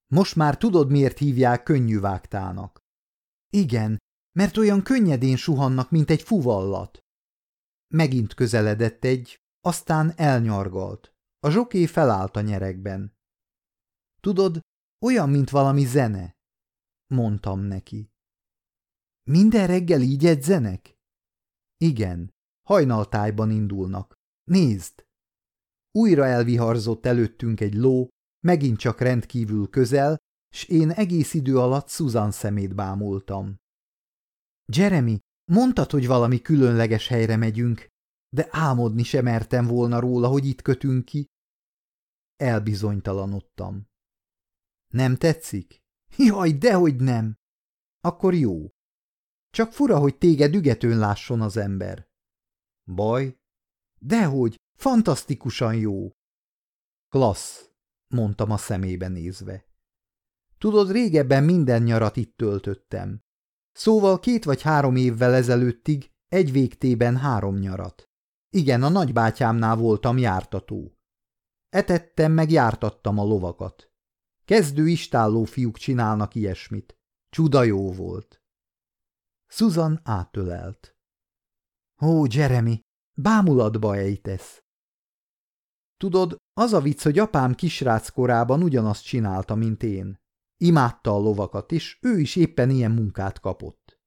Most már tudod, miért hívják könnyű vágtának. – Igen, mert olyan könnyedén suhannak, mint egy fuvallat. Megint közeledett egy, aztán elnyargalt. A zsoké felállt a nyerekben. Tudod, olyan, mint valami zene, mondtam neki. Minden reggel így edzenek? Igen, hajnaltájban indulnak. Nézd! Újra elviharzott előttünk egy ló, megint csak rendkívül közel, s én egész idő alatt Susan szemét bámultam. Jeremy, Mondtad, hogy valami különleges helyre megyünk, de álmodni sem mertem volna róla, hogy itt kötünk ki. Elbizonytalanodtam. Nem tetszik? Jaj, dehogy nem! Akkor jó. Csak fura, hogy téged ügetőn lásson az ember. Baj? Dehogy, fantasztikusan jó. Klassz, mondtam a szemébe nézve. Tudod, régebben minden nyarat itt töltöttem. Szóval két vagy három évvel ezelőttig egy végtében három nyarat. Igen, a nagybátyámnál voltam jártató. Etettem meg jártattam a lovakat. Kezdő istálló fiúk csinálnak ilyesmit. Csuda jó volt. Susan átölelt. Ó, Jeremy, bámulatba ejtesz. Tudod, az a vicc, hogy apám kisrác korában ugyanazt csinálta, mint én. Imádta a lovakat, és ő is éppen ilyen munkát kapott.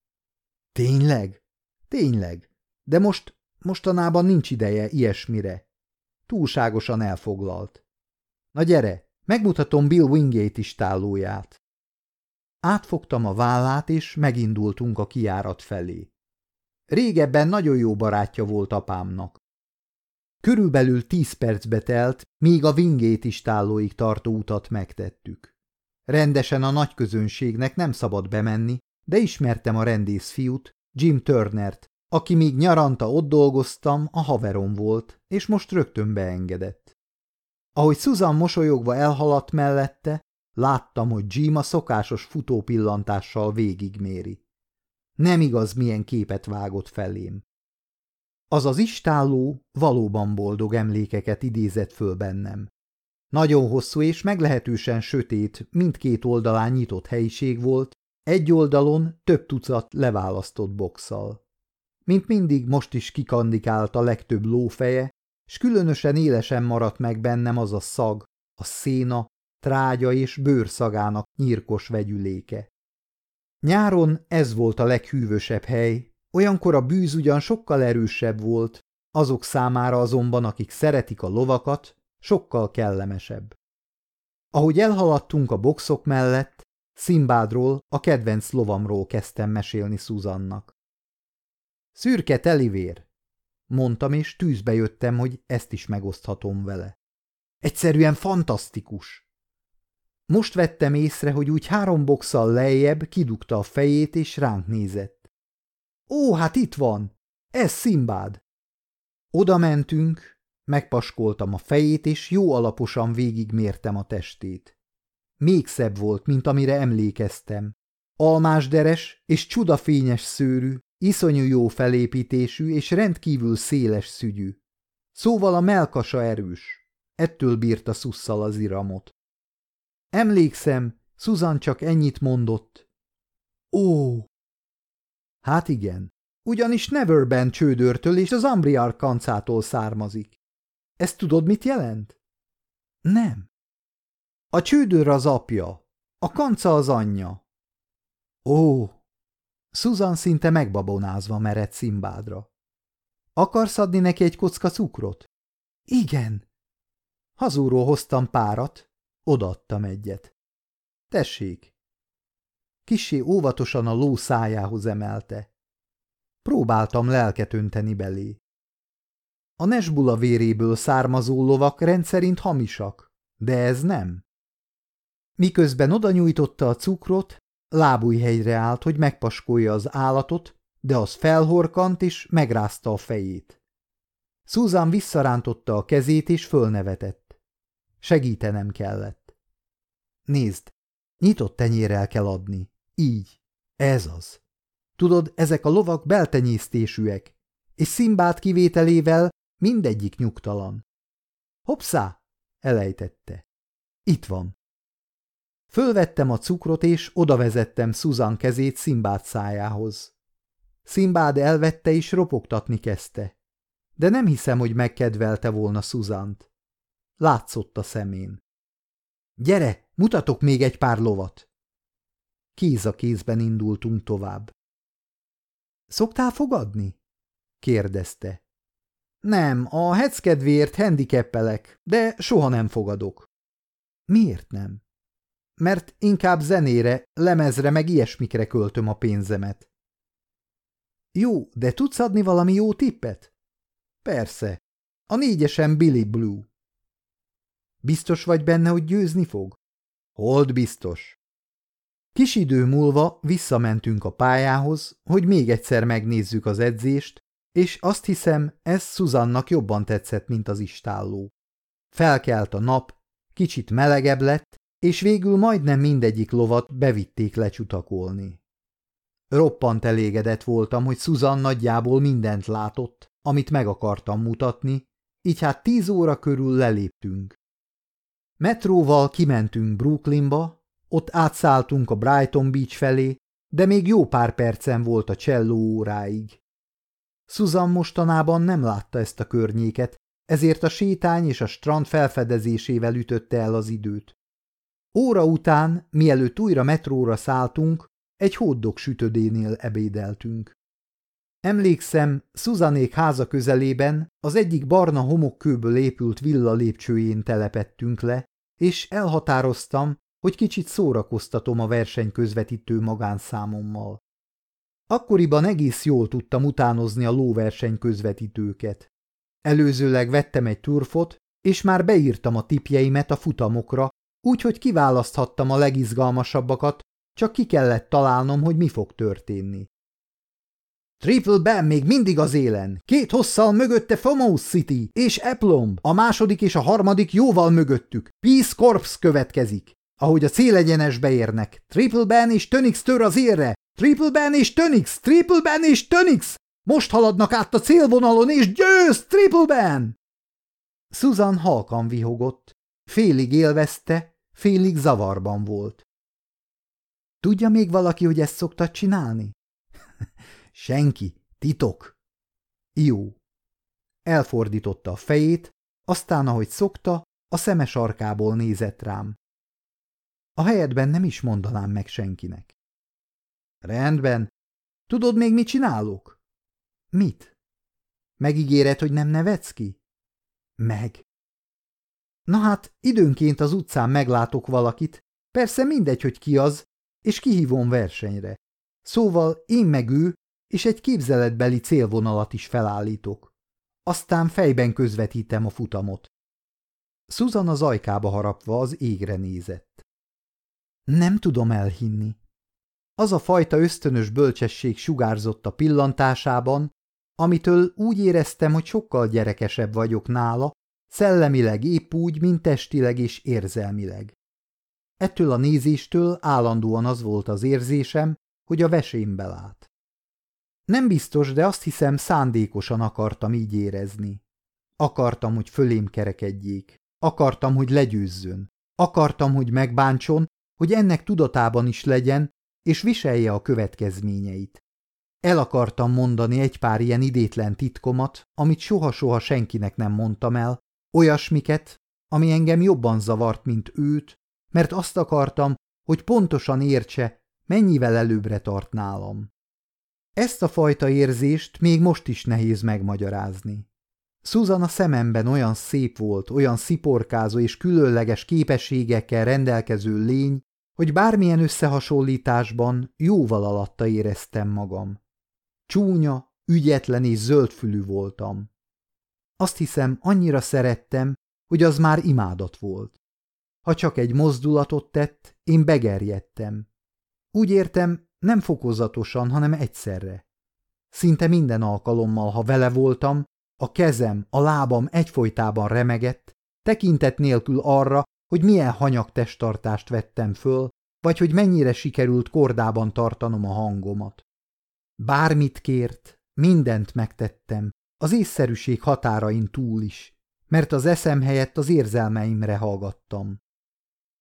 Tényleg? Tényleg. de most mostanában nincs ideje ilyesmire. Túlságosan elfoglalt. Na gyere, megmutatom Bill Wingate istállóját. Átfogtam a vállát, és megindultunk a kiárat felé. Régebben nagyon jó barátja volt apámnak. Körülbelül tíz percbe telt, míg a Wingate istállóig tartó utat megtettük. Rendesen a nagy közönségnek nem szabad bemenni, de ismertem a rendész fiút, Jim Turnert, aki míg nyaranta ott dolgoztam, a haverom volt, és most rögtön beengedett. Ahogy Susan mosolyogva elhaladt mellette, láttam, hogy Jim a szokásos futópillantással végigméri. Nem igaz, milyen képet vágott felém. Az az istálló valóban boldog emlékeket idézett föl bennem. Nagyon hosszú és meglehetősen sötét, mindkét oldalán nyitott helyiség volt, egy oldalon több tucat leválasztott boxal. Mint mindig most is kikandikált a legtöbb lófeje, s különösen élesen maradt meg bennem az a szag, a széna, trágya és bőrszagának nyírkos vegyüléke. Nyáron ez volt a leghűvösebb hely, olyankor a bűz ugyan sokkal erősebb volt, azok számára azonban, akik szeretik a lovakat, sokkal kellemesebb. Ahogy elhaladtunk a boxok mellett, Szimbádról, a kedvenc lovamról kezdtem mesélni Szuzannak. Szürke telivér, mondtam, és tűzbe jöttem, hogy ezt is megoszthatom vele. Egyszerűen fantasztikus. Most vettem észre, hogy úgy három boxal lejjebb kidugta a fejét, és ránk nézett. Ó, hát itt van! Ez Szimbád! Oda mentünk, megpaskoltam a fejét, és jó alaposan végigmértem a testét. Még szebb volt, mint amire emlékeztem. Almásderes és csudafényes szőrű, iszonyú jó felépítésű és rendkívül széles szügyű. Szóval a melkasa erős. Ettől bírta szusszal az iramot. Emlékszem, Susan csak ennyit mondott. Ó! Hát igen, ugyanis Neverben csődörtől és az Ambriar kancától származik. Ezt tudod, mit jelent? Nem. A csődőr az apja, a kanca az anyja. Ó! Susan szinte megbabonázva mered Szimbádra. Akarsz adni neki egy kocka cukrot? Igen. Hazúról hoztam párat, odaadtam egyet. Tessék. Kissé óvatosan a ló szájához emelte. Próbáltam lelket önteni belé. A nesbula véréből származó lovak rendszerint hamisak, de ez nem. Miközben oda nyújtotta a cukrot, lábújhelyre állt, hogy megpaskolja az állatot, de az felhorkant és megrázta a fejét. Susan visszarántotta a kezét és fölnevetett. Segítenem kellett. Nézd, nyitott tenyérrel kell adni. Így. Ez az. Tudod, ezek a lovak beltenyésztésűek, és szimbát kivételével mindegyik nyugtalan. Hopszá! elejtette. Itt van. Fölvettem a cukrot, és odavezettem Susan kezét Szimbád szájához. Szimbád elvette és ropogtatni kezdte. De nem hiszem, hogy megkedvelte volna Szuzant. Látszott a szemén. Gyere, mutatok még egy pár lovat. Kéz a kézben indultunk tovább. Szoktál fogadni? kérdezte. Nem, a heckedvéért handikeppelek, de soha nem fogadok. Miért nem? mert inkább zenére, lemezre meg ilyesmikre költöm a pénzemet. Jó, de tudsz adni valami jó tippet? Persze. A négyesen Billy Blue. Biztos vagy benne, hogy győzni fog? Hold biztos. Kis idő múlva visszamentünk a pályához, hogy még egyszer megnézzük az edzést, és azt hiszem, ez Szuzannak jobban tetszett, mint az istálló. Felkelt a nap, kicsit melegebb lett, és végül majdnem mindegyik lovat bevitték lecsutakolni. Roppant elégedett voltam, hogy Susan nagyjából mindent látott, amit meg akartam mutatni, így hát tíz óra körül leléptünk. Metróval kimentünk Brooklynba, ott átszálltunk a Brighton Beach felé, de még jó pár percen volt a cselló óráig. Susan mostanában nem látta ezt a környéket, ezért a sétány és a strand felfedezésével ütötte el az időt. Óra után, mielőtt újra metróra szálltunk, egy hóddog sütödénél ebédeltünk. Emlékszem, Szuzanék háza közelében az egyik barna homokkőből épült villa lépcsőjén telepettünk le, és elhatároztam, hogy kicsit szórakoztatom a verseny közvetítő magánszámommal. Akkoriban egész jól tudtam utánozni a lóverseny közvetítőket. Előzőleg vettem egy turfot, és már beírtam a tipjeimet a futamokra, úgyhogy kiválaszthattam a legizgalmasabbakat, csak ki kellett találnom, hogy mi fog történni. Triple Ben még mindig az élen, két hosszal mögötte Famous City és Eplomb, a második és a harmadik jóval mögöttük. Peace Corps következik. Ahogy a célegyenesbe érnek, Triple Ben és Tönix tör az érre, Triple Ben és Tönix, Triple Ben és Tönix! Most haladnak át a célvonalon, és győz, Triple Ben! Susan halkan vihogott, félig élvezte, félig zavarban volt. Tudja még valaki, hogy ezt szokta csinálni? Senki, titok. Jó. Elfordította a fejét, aztán, ahogy szokta, a szeme sarkából nézett rám. A helyedben nem is mondanám meg senkinek. Rendben. Tudod még, mit csinálok? Mit? Megígéred, hogy nem nevetsz ki? Meg. Na hát, időnként az utcán meglátok valakit, persze mindegy, hogy ki az, és kihívom versenyre. Szóval én meg ő, és egy képzeletbeli célvonalat is felállítok. Aztán fejben közvetítem a futamot. Susan az ajkába harapva az égre nézett. Nem tudom elhinni. Az a fajta ösztönös bölcsesség sugárzott a pillantásában, amitől úgy éreztem, hogy sokkal gyerekesebb vagyok nála, szellemileg épp úgy, mint testileg és érzelmileg. Ettől a nézéstől állandóan az volt az érzésem, hogy a vesémbe lát. Nem biztos, de azt hiszem szándékosan akartam így érezni. Akartam, hogy fölém kerekedjék. Akartam, hogy legyőzzön. Akartam, hogy megbántson, hogy ennek tudatában is legyen, és viselje a következményeit. El akartam mondani egy pár ilyen idétlen titkomat, amit soha-soha senkinek nem mondtam el, olyasmiket, ami engem jobban zavart, mint őt, mert azt akartam, hogy pontosan értse, mennyivel előbbre tart nálam. Ezt a fajta érzést még most is nehéz megmagyarázni. Susan a szememben olyan szép volt, olyan sziporkázó és különleges képességekkel rendelkező lény, hogy bármilyen összehasonlításban jóval alatta éreztem magam. Csúnya, ügyetlen és zöldfülű voltam. Azt hiszem, annyira szerettem, hogy az már imádat volt. Ha csak egy mozdulatot tett, én begerjedtem. Úgy értem, nem fokozatosan, hanem egyszerre. Szinte minden alkalommal, ha vele voltam, a kezem, a lábam egyfolytában remegett, tekintet nélkül arra, hogy milyen hanyag testtartást vettem föl, vagy hogy mennyire sikerült kordában tartanom a hangomat. Bármit kért, mindent megtettem, az észszerűség határain túl is, mert az eszem helyett az érzelmeimre hallgattam.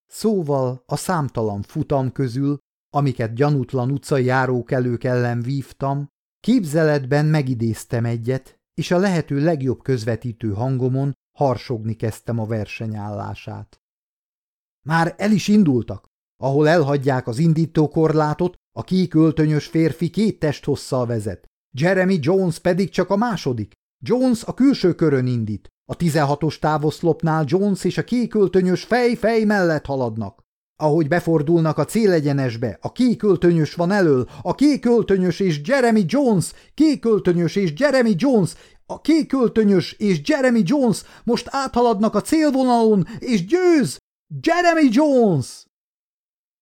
Szóval a számtalan futam közül, amiket gyanútlan utcai járókelők ellen vívtam, képzeletben megidéztem egyet, és a lehető legjobb közvetítő hangomon harsogni kezdtem a versenyállását. Már el is indultak, ahol elhagyják az indítókorlátot, a kéköltönyös férfi két testhosszal vezet. Jeremy Jones pedig csak a második. Jones a külső körön indít. A 16-os távoszlopnál Jones és a kéköltönyös fej-fej mellett haladnak. Ahogy befordulnak a célegyenesbe, a kéköltönyös van elől, a kéköltönyös és Jeremy Jones, kéköltönyös és Jeremy Jones, a kéköltönyös és Jeremy Jones most áthaladnak a célvonalon, és győz! Jeremy Jones!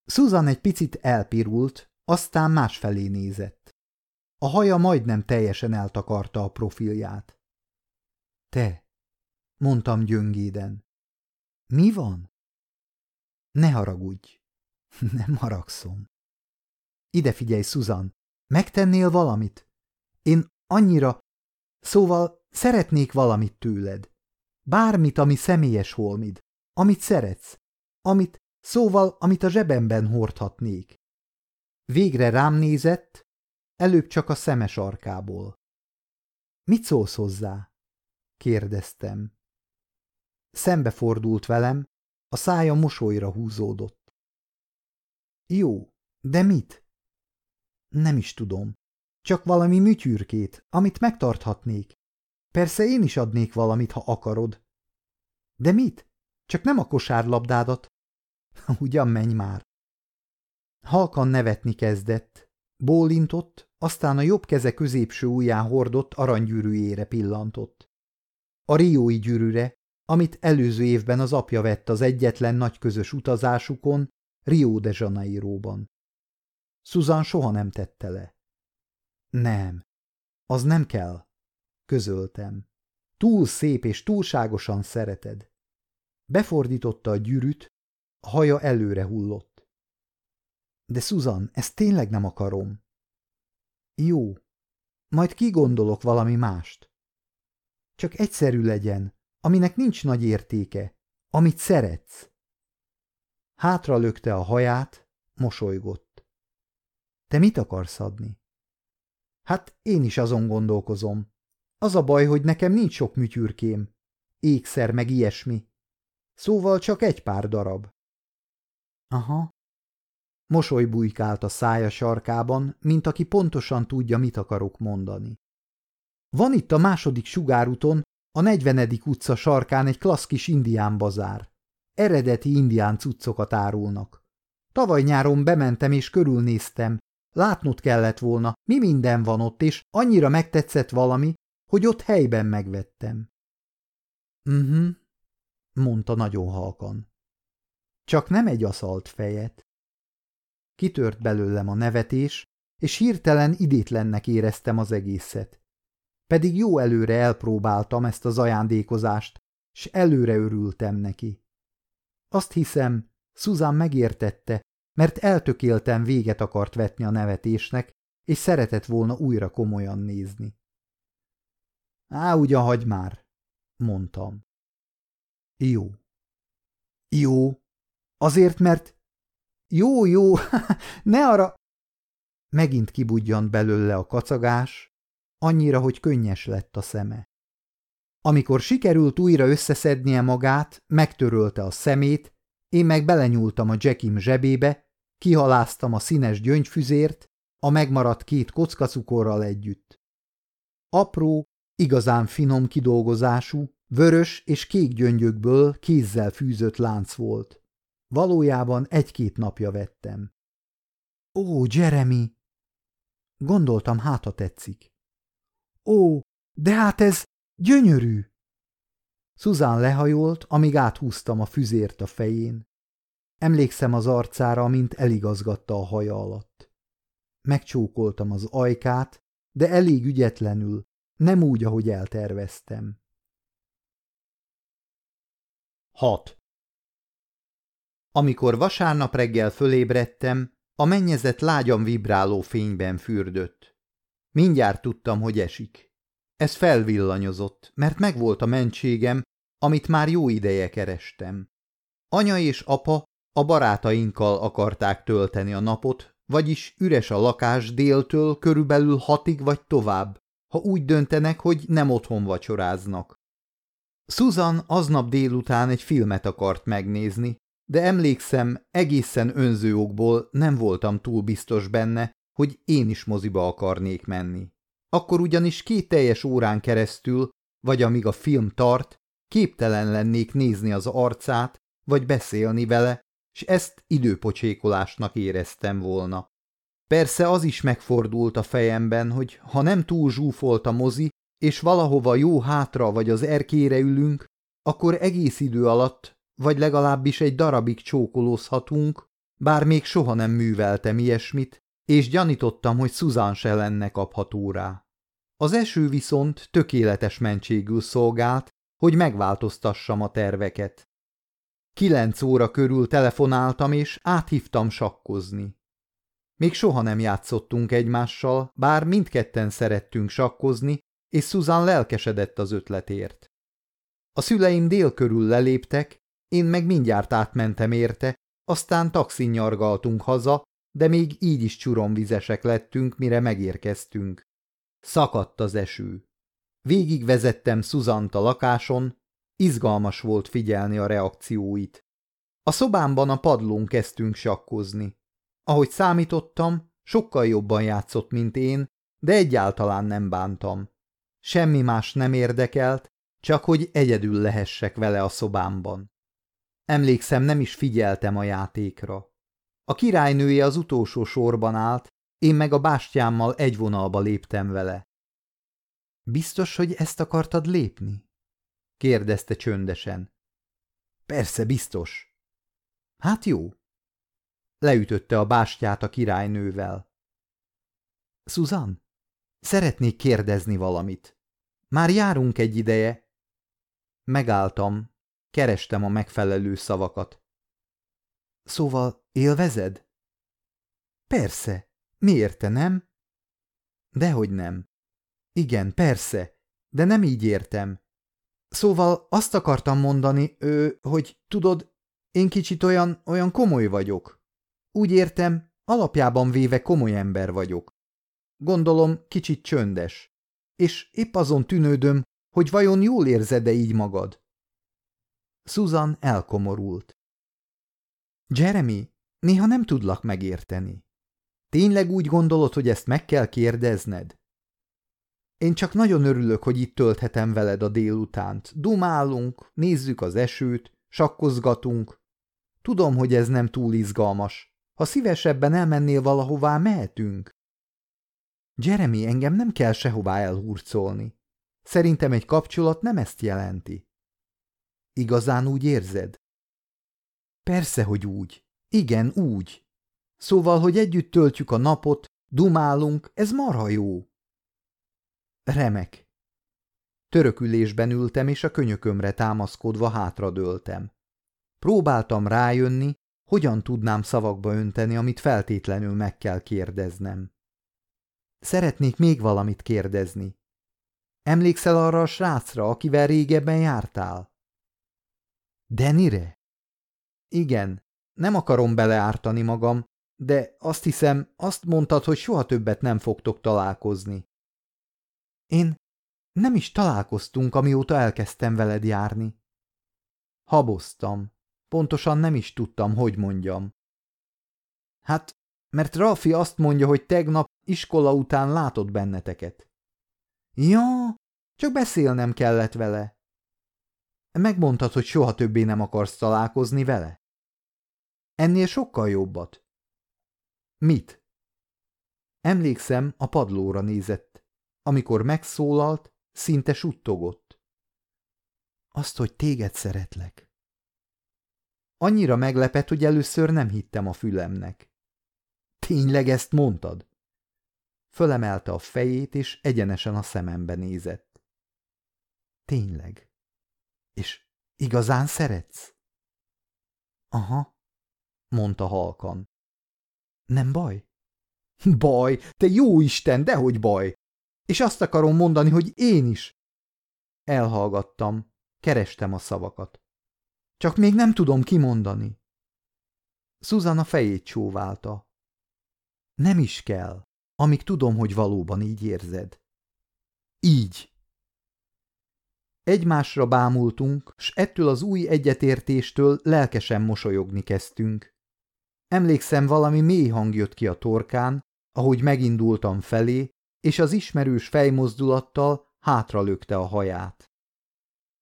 Susan egy picit elpirult, aztán másfelé nézett. A haja majdnem teljesen eltakarta a profilját. Te, mondtam gyöngéden. Mi van? Ne haragudj. Nem haragszom. Ide figyelj, Susan, megtennél valamit? Én annyira... Szóval szeretnék valamit tőled. Bármit, ami személyes holmid. Amit szeretsz. Amit, szóval, amit a zsebemben hordhatnék. Végre rám nézett, előbb csak a szeme sarkából. Mit szólsz hozzá? kérdeztem. Szembefordult velem, a szája mosolyra húzódott. Jó, de mit? Nem is tudom. Csak valami műtyürkét, amit megtarthatnék. Persze én is adnék valamit, ha akarod. De mit? Csak nem a kosárlabdádat. Ugyan menj már. Halkan nevetni kezdett. Bólintott, aztán a jobb keze középső ujján hordott aranygyűrűjére pillantott. A riói gyűrűre, amit előző évben az apja vett az egyetlen nagy közös utazásukon, Rio de Janeiroban. Susan soha nem tette le. Nem, az nem kell, közöltem. Túl szép és túlságosan szereted. Befordította a gyűrűt, a haja előre hullott. De Susan, ezt tényleg nem akarom. Jó, majd kigondolok valami mást. Csak egyszerű legyen, aminek nincs nagy értéke, amit szeretsz. Hátra lökte a haját, mosolygott. Te mit akarsz adni? Hát én is azon gondolkozom. Az a baj, hogy nekem nincs sok műtyürkém. Ékszer meg ilyesmi. Szóval csak egy pár darab. Aha. Mosoly bujkált a szája sarkában, mint aki pontosan tudja, mit akarok mondani. Van itt a második sugárúton, a 40. utca sarkán egy klassz kis indián bazár. Eredeti indián cuccokat árulnak. Tavaly nyáron bementem és körülnéztem. Látnod kellett volna, mi minden van ott, és annyira megtetszett valami, hogy ott helyben megvettem. Mhm, uh -huh, mondta nagyon halkan. Csak nem egy aszalt fejet. Kitört belőlem a nevetés, és hirtelen idétlennek éreztem az egészet. Pedig jó előre elpróbáltam ezt az ajándékozást, s előre örültem neki. Azt hiszem, Susan megértette, mert eltökéltem véget akart vetni a nevetésnek, és szeretett volna újra komolyan nézni. Á, ugyan hagy már, mondtam. Jó. Jó. Azért, mert... Jó, jó, ne arra... Megint kibudjant belőle a kacagás, annyira, hogy könnyes lett a szeme. Amikor sikerült újra összeszednie magát, megtörölte a szemét, én meg belenyúltam a Jackim zsebébe, kihaláztam a színes gyöngyfüzért, a megmaradt két kockacukorral együtt. Apró, igazán finom kidolgozású, vörös és kék gyöngyökből kézzel fűzött lánc volt. Valójában egy-két napja vettem. Ó, Jeremy! Gondoltam, hát ha tetszik. Ó, de hát ez gyönyörű! Szuzán lehajolt, amíg áthúztam a füzért a fején. Emlékszem az arcára, mint eligazgatta a haja alatt. Megcsókoltam az ajkát, de elég ügyetlenül, nem úgy, ahogy elterveztem. 6. Amikor vasárnap reggel fölébredtem, a mennyezet lágyan vibráló fényben fürdött. Mindjárt tudtam, hogy esik. Ez felvillanyozott, mert megvolt a mentségem, amit már jó ideje kerestem. Anya és apa a barátainkkal akarták tölteni a napot, vagyis üres a lakás déltől körülbelül hatig vagy tovább, ha úgy döntenek, hogy nem otthon vacsoráznak. Susan aznap délután egy filmet akart megnézni, de emlékszem, egészen önző okból nem voltam túl biztos benne, hogy én is moziba akarnék menni. Akkor ugyanis két teljes órán keresztül, vagy amíg a film tart, képtelen lennék nézni az arcát, vagy beszélni vele, s ezt időpocsékolásnak éreztem volna. Persze az is megfordult a fejemben, hogy ha nem túl zsúfolt a mozi, és valahova jó hátra vagy az erkére ülünk, akkor egész idő alatt, vagy legalábbis egy darabig csókolózhatunk, bár még soha nem műveltem ilyesmit, és gyanítottam, hogy Szuzán se lenne kapható rá. Az eső viszont tökéletes mentségül szolgált, hogy megváltoztassam a terveket. Kilenc óra körül telefonáltam, és áthívtam sakkozni. Még soha nem játszottunk egymással, bár mindketten szerettünk sakkozni, és Susan lelkesedett az ötletért. A szüleim dél körül leléptek, én meg mindjárt átmentem érte, aztán taxin nyargaltunk haza, de még így is csuromvizesek lettünk, mire megérkeztünk. Szakadt az eső. Végig vezettem Szuzant a lakáson, izgalmas volt figyelni a reakcióit. A szobámban a padlón kezdtünk sakkozni. Ahogy számítottam, sokkal jobban játszott, mint én, de egyáltalán nem bántam. Semmi más nem érdekelt, csak hogy egyedül lehessek vele a szobámban. Emlékszem, nem is figyeltem a játékra. A királynője az utolsó sorban állt, én meg a bástyámmal egy vonalba léptem vele. Biztos, hogy ezt akartad lépni? kérdezte csöndesen. Persze, biztos. Hát jó. Leütötte a bástyát a királynővel. Susan, szeretnék kérdezni valamit. Már járunk egy ideje. Megálltam, kerestem a megfelelő szavakat. Szóval élvezed? Persze. Miért te nem? Dehogy nem. Igen, persze, de nem így értem. Szóval azt akartam mondani, ő, hogy tudod, én kicsit olyan, olyan komoly vagyok. Úgy értem, alapjában véve komoly ember vagyok. Gondolom, kicsit csöndes. És épp azon tűnődöm, hogy vajon jól érzed-e így magad? Susan elkomorult. Jeremy, néha nem tudlak megérteni. Tényleg úgy gondolod, hogy ezt meg kell kérdezned? Én csak nagyon örülök, hogy itt tölthetem veled a délutánt. Dumálunk, nézzük az esőt, sakkozgatunk. Tudom, hogy ez nem túl izgalmas. Ha szívesebben elmennél valahová, mehetünk. Jeremy, engem nem kell sehová elhurcolni. Szerintem egy kapcsolat nem ezt jelenti. Igazán úgy érzed? Persze, hogy úgy. Igen, úgy. Szóval, hogy együtt töltjük a napot, dumálunk, ez marha jó. Remek. Törökülésben ültem, és a könyökömre támaszkodva hátradőltem. Próbáltam rájönni, hogyan tudnám szavakba önteni, amit feltétlenül meg kell kérdeznem. Szeretnék még valamit kérdezni. Emlékszel arra a srácra, akivel régebben jártál? Denire? Igen, nem akarom beleártani magam, de azt hiszem, azt mondtad, hogy soha többet nem fogtok találkozni. Én nem is találkoztunk, amióta elkezdtem veled járni. Haboztam. Pontosan nem is tudtam, hogy mondjam. Hát, mert Rafi azt mondja, hogy tegnap iskola után látott benneteket. Ja, csak beszélnem kellett vele. Megmondtad, hogy soha többé nem akarsz találkozni vele? Ennél sokkal jobbat. Mit? Emlékszem, a padlóra nézett. Amikor megszólalt, szinte suttogott. Azt, hogy téged szeretlek. Annyira meglepett, hogy először nem hittem a fülemnek. Tényleg ezt mondtad? Fölemelte a fejét, és egyenesen a szemembe nézett. Tényleg. És igazán szeretsz? Aha, mondta halkan. Nem baj? Baj, te jó Isten, dehogy baj! És azt akarom mondani, hogy én is. Elhallgattam, kerestem a szavakat. Csak még nem tudom kimondani. Szuzana fejét csóválta. Nem is kell, amíg tudom, hogy valóban így érzed. Így. Egymásra bámultunk, s ettől az új egyetértéstől lelkesen mosolyogni kezdtünk. Emlékszem, valami mély hang jött ki a torkán, ahogy megindultam felé, és az ismerős fejmozdulattal hátralökte a haját.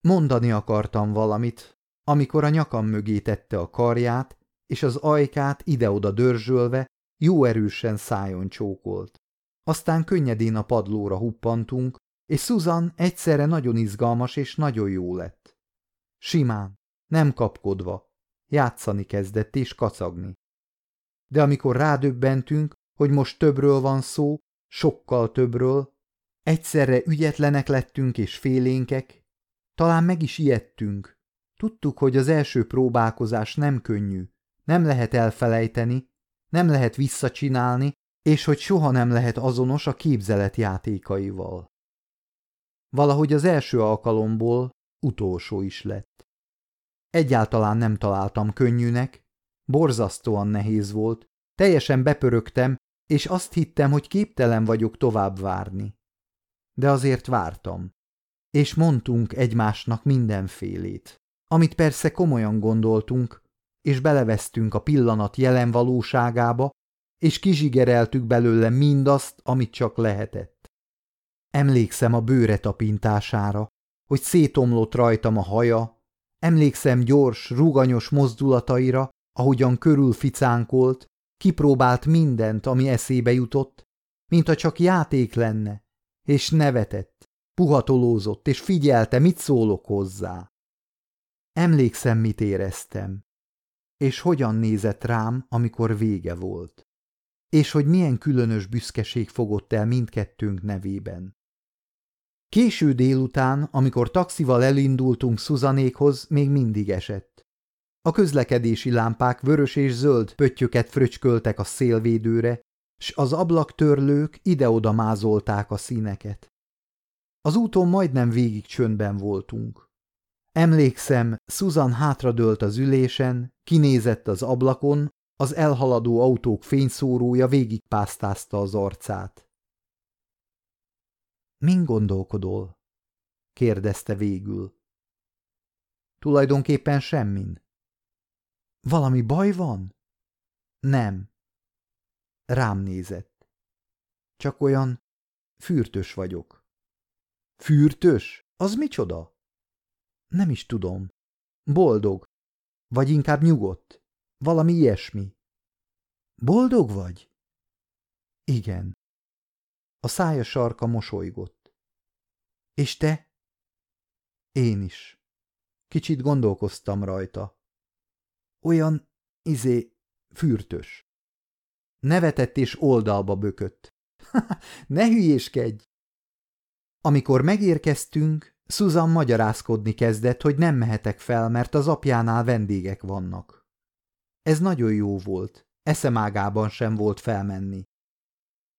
Mondani akartam valamit, amikor a nyakam mögé tette a karját, és az ajkát ide-oda dörzsölve jó erősen szájon csókolt. Aztán könnyedén a padlóra huppantunk, és Susan egyszerre nagyon izgalmas és nagyon jó lett. Simán, nem kapkodva, játszani kezdett és kacagni. De amikor rádöbbentünk, hogy most többről van szó, sokkal többről, egyszerre ügyetlenek lettünk és félénkek, talán meg is ijedtünk. Tudtuk, hogy az első próbálkozás nem könnyű, nem lehet elfelejteni, nem lehet visszacsinálni, és hogy soha nem lehet azonos a képzelet játékaival. Valahogy az első alkalomból utolsó is lett. Egyáltalán nem találtam könnyűnek, borzasztóan nehéz volt, teljesen bepörögtem, és azt hittem, hogy képtelen vagyok tovább várni. De azért vártam. És mondtunk egymásnak mindenfélét, amit persze komolyan gondoltunk, és belevesztünk a pillanat jelen valóságába, és kizsigereltük belőle mindazt, amit csak lehetett. Emlékszem a bőre tapintására, hogy szétomlott rajtam a haja, emlékszem gyors, ruganyos mozdulataira, ahogyan körül ficánkolt, kipróbált mindent, ami eszébe jutott, mintha csak játék lenne, és nevetett, puhatolózott, és figyelte, mit szólok hozzá. Emlékszem, mit éreztem, és hogyan nézett rám, amikor vége volt, és hogy milyen különös büszkeség fogott el mindkettőnk nevében. Késő délután, amikor taxival elindultunk Szuzanékhoz, még mindig esett. A közlekedési lámpák vörös és zöld pöttyöket fröcsköltek a szélvédőre, s az ablaktörlők ide-oda mázolták a színeket. Az úton majdnem végig csöndben voltunk. Emlékszem, Susan hátradőlt az ülésen, kinézett az ablakon, az elhaladó autók fényszórója végigpásztázta az arcát. – Min gondolkodol? – kérdezte végül. – Tulajdonképpen semmin. – Valami baj van? – Nem. Rám nézett. – Csak olyan fürtös vagyok. – Fürtös? Az micsoda? Nem is tudom. Boldog. Vagy inkább nyugodt. Valami ilyesmi. Boldog vagy? Igen. A szája sarka mosolygott. És te? Én is. Kicsit gondolkoztam rajta. Olyan, izé, fürtös. Nevetett és oldalba bökött. ne hülyéskedj! Amikor megérkeztünk, Susan magyarázkodni kezdett, hogy nem mehetek fel, mert az apjánál vendégek vannak. Ez nagyon jó volt, eszemágában sem volt felmenni.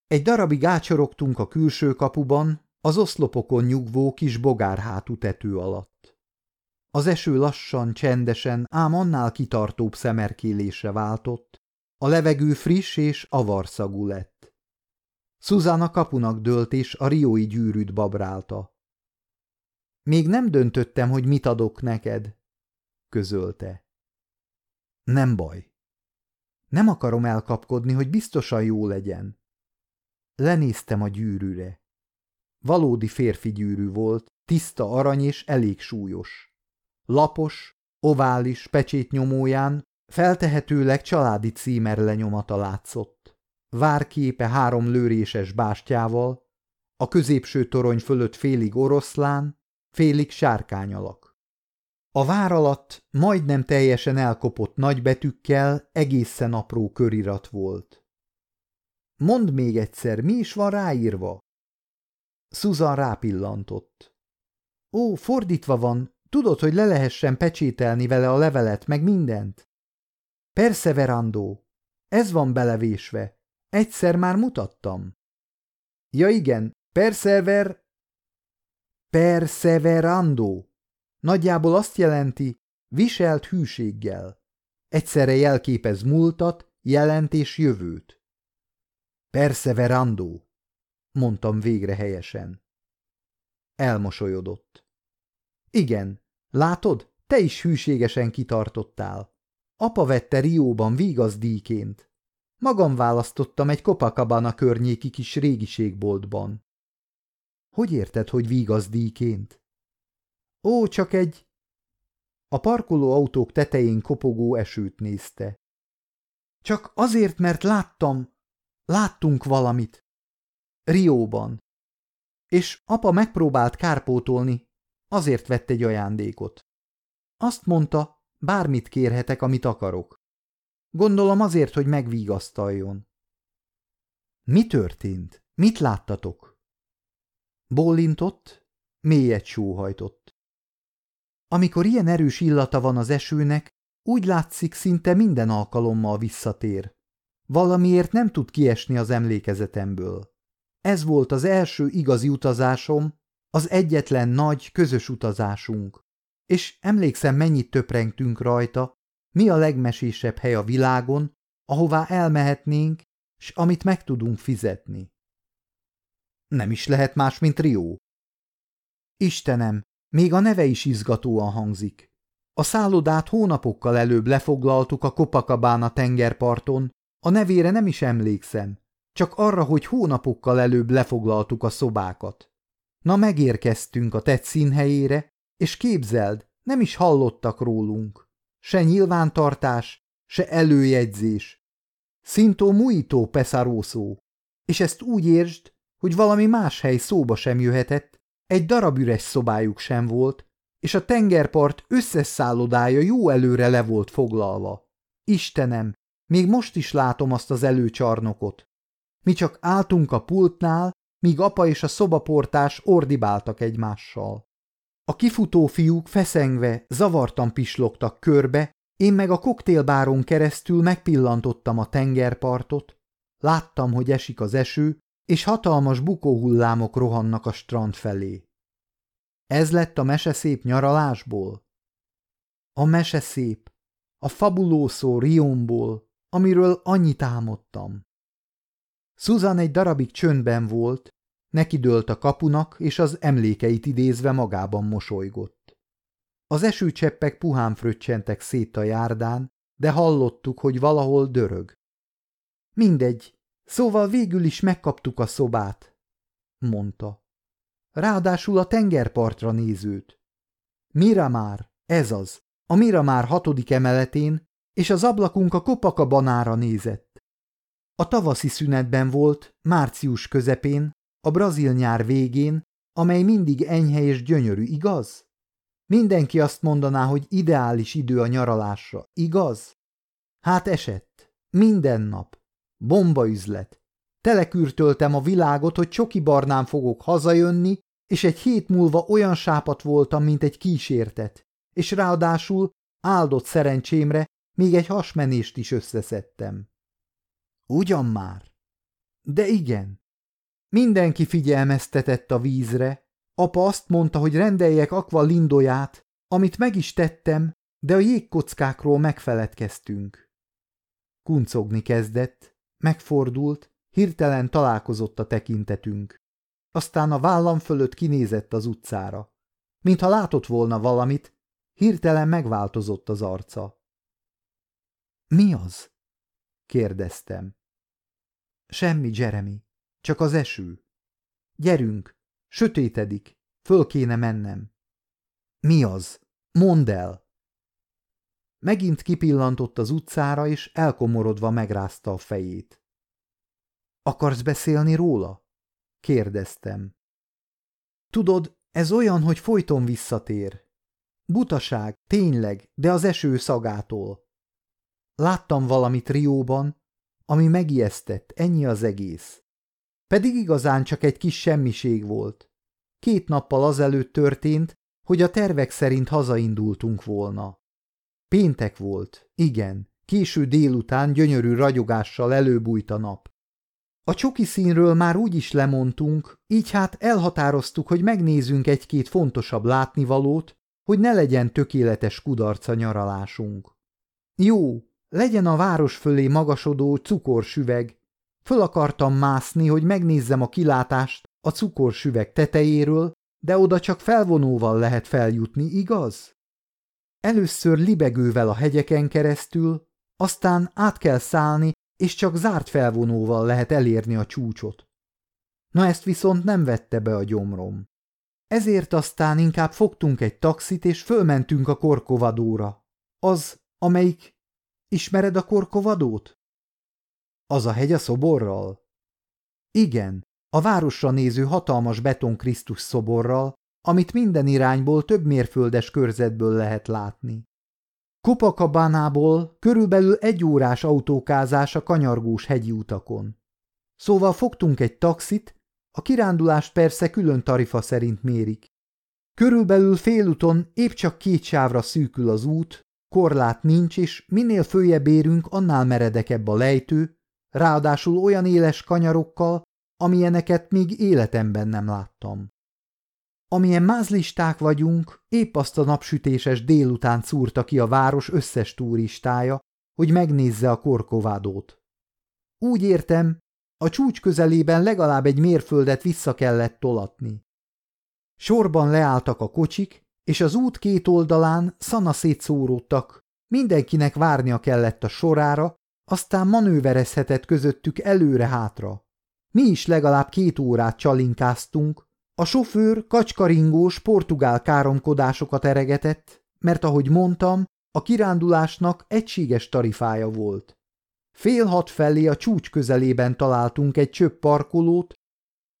Egy darabig ácsorogtunk a külső kapuban, az oszlopokon nyugvó kis bogárhátú tető alatt. Az eső lassan, csendesen, ám annál kitartóbb szemerkélésre váltott, a levegő friss és avarszagú lett. Szuzana kapunak dőlt és a riói gyűrűt babrálta. Még nem döntöttem, hogy mit adok neked, közölte. Nem baj. Nem akarom elkapkodni, hogy biztosan jó legyen. Lenéztem a gyűrűre. Valódi férfi gyűrű volt, tiszta arany és elég súlyos. Lapos, ovális pecsétnyomóján feltehetőleg családi címer lenyomata látszott. Várképe három lőréses bástyával, a középső torony fölött félig oroszlán, félig sárkány alak. A vár alatt majdnem teljesen elkopott nagybetűkkel egészen apró körirat volt. Mondd még egyszer, mi is van ráírva? Susan rápillantott. Ó, fordítva van, tudod, hogy le lehessen pecsételni vele a levelet, meg mindent? Persze, Verandó, ez van belevésve. Egyszer már mutattam. Ja igen, Persever Perseverando nagyjából azt jelenti, viselt hűséggel. Egyszerre jelképez múltat, jelent és jövőt. Perseverando, mondtam végre helyesen. Elmosolyodott. Igen, látod, te is hűségesen kitartottál. Apa vette Rióban vígazdíjként. Magam választottam egy Copacabana környéki kis régiségboltban. Hogy érted, hogy vígazdíjként? Ó, csak egy... A parkoló autók tetején kopogó esőt nézte. Csak azért, mert láttam, láttunk valamit. Rióban. És apa megpróbált kárpótolni, azért vett egy ajándékot. Azt mondta, bármit kérhetek, amit akarok. Gondolom azért, hogy megvigasztaljon. Mi történt? Mit láttatok? Bólintott, mélyet sóhajtott. Amikor ilyen erős illata van az esőnek, úgy látszik, szinte minden alkalommal visszatér. Valamiért nem tud kiesni az emlékezetemből. Ez volt az első igazi utazásom, az egyetlen nagy, közös utazásunk. És emlékszem, mennyit töprengtünk rajta, mi a legmesésebb hely a világon, ahová elmehetnénk, s amit meg tudunk fizetni. Nem is lehet más, mint Rio. Istenem, még a neve is izgatóan hangzik. A szállodát hónapokkal előbb lefoglaltuk a Copacabana tengerparton, A nevére nem is emlékszem, csak arra, hogy hónapokkal előbb lefoglaltuk a szobákat. Na megérkeztünk a tett színhelyére, és képzeld, nem is hallottak rólunk. Se nyilvántartás, se előjegyzés. Szintó muito pesaroso. És ezt úgy értsd, hogy valami más hely szóba sem jöhetett, egy darab üres szobájuk sem volt, és a tengerpart összes szállodája jó előre le volt foglalva. Istenem, még most is látom azt az előcsarnokot. Mi csak álltunk a pultnál, míg apa és a szobaportás ordibáltak egymással. A kifutó fiúk feszengve, zavartan pislogtak körbe, én meg a koktélbáron keresztül megpillantottam a tengerpartot, láttam, hogy esik az eső, és hatalmas bukóhullámok rohannak a strand felé. Ez lett a mese szép nyaralásból? A mese szép, a fabulószó Rionból, amiről annyit álmodtam. Susan egy darabig csöndben volt, neki dőlt a kapunak, és az emlékeit idézve magában mosolygott. Az esőcseppek puhán fröccsentek szét a járdán, de hallottuk, hogy valahol dörög. Mindegy, szóval végül is megkaptuk a szobát, mondta. Ráadásul a tengerpartra nézőt. Miramár, ez az, a Miramár hatodik emeletén, és az ablakunk a Copacabana-ra nézett. A tavaszi szünetben volt, március közepén, a brazil nyár végén, amely mindig enyhe és gyönyörű, igaz? Mindenki azt mondaná, hogy ideális idő a nyaralásra, igaz? Hát esett. Minden nap. Bombaüzlet. Telekürtöltem a világot, hogy csoki barnán fogok hazajönni, és egy hét múlva olyan sápat voltam, mint egy kísértet, és ráadásul áldott szerencsémre még egy hasmenést is összeszedtem. Ugyan már? De igen. Mindenki figyelmeztetett a vízre, apa azt mondta, hogy rendeljek Aqua lindoját, amit meg is tettem, de a jégkockákról megfeledkeztünk. Kuncogni kezdett, megfordult, hirtelen találkozott a tekintetünk. Aztán a vállam fölött kinézett az utcára. Mintha látott volna valamit, hirtelen megváltozott az arca. Mi az? Kérdeztem. Semmi, Jeremy, csak az eső. Gyerünk, sötétedik, föl kéne mennem. Mi az? Mondd el! Megint kipillantott az utcára, és elkomorodva megrázta a fejét. Akarsz beszélni róla? kérdeztem. Tudod, ez olyan, hogy folyton visszatér. Butaság, tényleg, de az eső szagától. Láttam valamit Rióban, ami megijesztett, ennyi az egész. Pedig igazán csak egy kis semmiség volt. Két nappal azelőtt történt, hogy a tervek szerint hazaindultunk volna. Péntek volt, igen, késő délután gyönyörű ragyogással előbújt a nap. A csoki színről már úgy is lemondtunk, így hát elhatároztuk, hogy megnézzünk egy-két fontosabb látnivalót, hogy ne legyen tökéletes kudarca nyaralásunk. Jó, legyen a város fölé magasodó cukorsüveg. Föl akartam mászni, hogy megnézzem a kilátást a cukorsüveg tetejéről, de oda csak felvonóval lehet feljutni, igaz? Először libegővel a hegyeken keresztül, aztán át kell szállni és csak zárt felvonóval lehet elérni a csúcsot. Na ezt viszont nem vette be a gyomrom. Ezért aztán inkább fogtunk egy taxit, és fölmentünk a korkovadóra. Az, amelyik... Ismered a korkovadót? Az a hegy a szoborral? Igen, a városra néző hatalmas beton Krisztus szoborral, amit minden irányból több mérföldes körzetből lehet látni. Kopakabanából körülbelül egy órás autókázás a kanyargós hegyi utakon. Szóval fogtunk egy taxit, a kirándulást persze külön tarifa szerint mérik. Körülbelül félúton épp csak két sávra szűkül az út, korlát nincs, és minél följebb érünk, annál meredekebb a lejtő, ráadásul olyan éles kanyarokkal, amilyeneket még életemben nem láttam. Amilyen mázlisták vagyunk, épp azt a napsütéses délután szúrta ki a város összes turistája, hogy megnézze a korkovádót. Úgy értem, a csúcs közelében legalább egy mérföldet vissza kellett tolatni. Sorban leálltak a kocsik, és az út két oldalán szana szétszóródtak, mindenkinek várnia kellett a sorára, aztán manőverezhetett közöttük előre-hátra. Mi is legalább két órát csalinkáztunk, a sofőr kacskaringós portugál káromkodásokat eregetett, mert ahogy mondtam, a kirándulásnak egységes tarifája volt. Fél hat felé a csúcs közelében találtunk egy csöpp parkolót,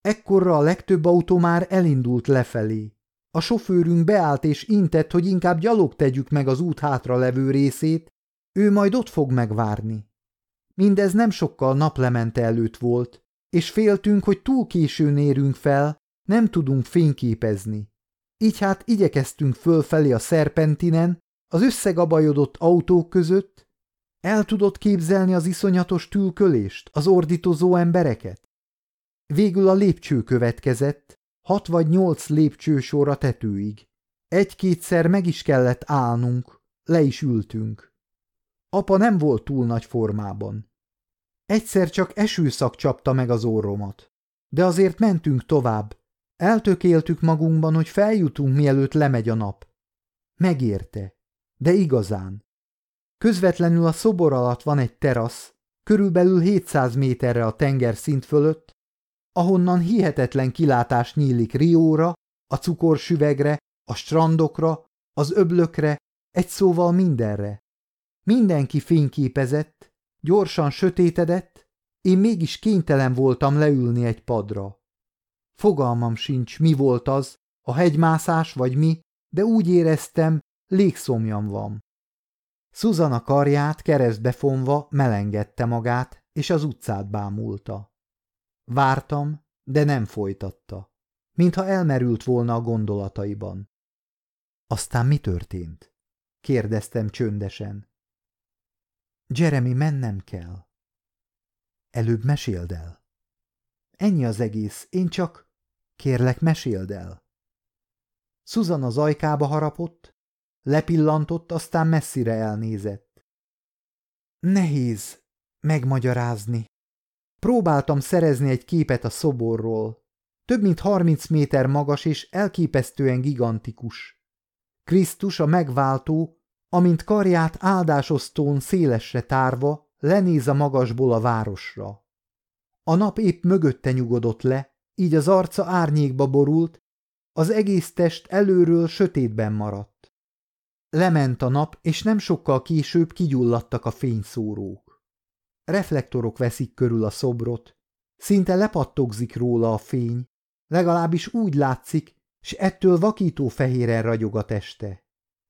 ekkorra a legtöbb autó már elindult lefelé. A sofőrünk beállt és intett, hogy inkább gyalog tegyük meg az út hátra levő részét, ő majd ott fog megvárni. Mindez nem sokkal naplemente előtt volt, és féltünk, hogy túl későn érünk fel, nem tudunk fényképezni. Így hát igyekeztünk fölfelé a szerpentinen, az összegabajodott autók között. El tudott képzelni az iszonyatos tülkölést, az ordítozó embereket? Végül a lépcső következett, hat vagy nyolc lépcsősor a tetőig. Egy-kétszer meg is kellett állnunk, le is ültünk. Apa nem volt túl nagy formában. Egyszer csak esőszak csapta meg az orromat. De azért mentünk tovább. Eltökéltük magunkban, hogy feljutunk, mielőtt lemegy a nap. Megérte. De igazán. Közvetlenül a szobor alatt van egy terasz, körülbelül 700 méterre a tenger szint fölött, ahonnan hihetetlen kilátás nyílik Rióra, a cukorsüvegre, a strandokra, az öblökre, egy szóval mindenre. Mindenki fényképezett, gyorsan sötétedett, én mégis kénytelen voltam leülni egy padra. Fogalmam sincs, mi volt az, a hegymászás vagy mi, de úgy éreztem, légszomjam van. Szuzana karját keresztbe fonva melengedte magát, és az utcát bámulta. Vártam, de nem folytatta, mintha elmerült volna a gondolataiban. Aztán mi történt? kérdeztem csöndesen. Jeremy, mennem kell. Előbb meséld el. Ennyi az egész, én csak... Kérlek, meséld el. Susan az ajkába harapott, lepillantott, aztán messzire elnézett. Nehéz megmagyarázni. Próbáltam szerezni egy képet a szoborról. Több mint harminc méter magas és elképesztően gigantikus. Krisztus a megváltó amint karját áldásosztón szélesre tárva, lenéz a magasból a városra. A nap épp mögötte nyugodott le, így az arca árnyékba borult, az egész test előről sötétben maradt. Lement a nap, és nem sokkal később kigyulladtak a fényszórók. Reflektorok veszik körül a szobrot, szinte lepattogzik róla a fény, legalábbis úgy látszik, s ettől vakító fehéren ragyog a teste.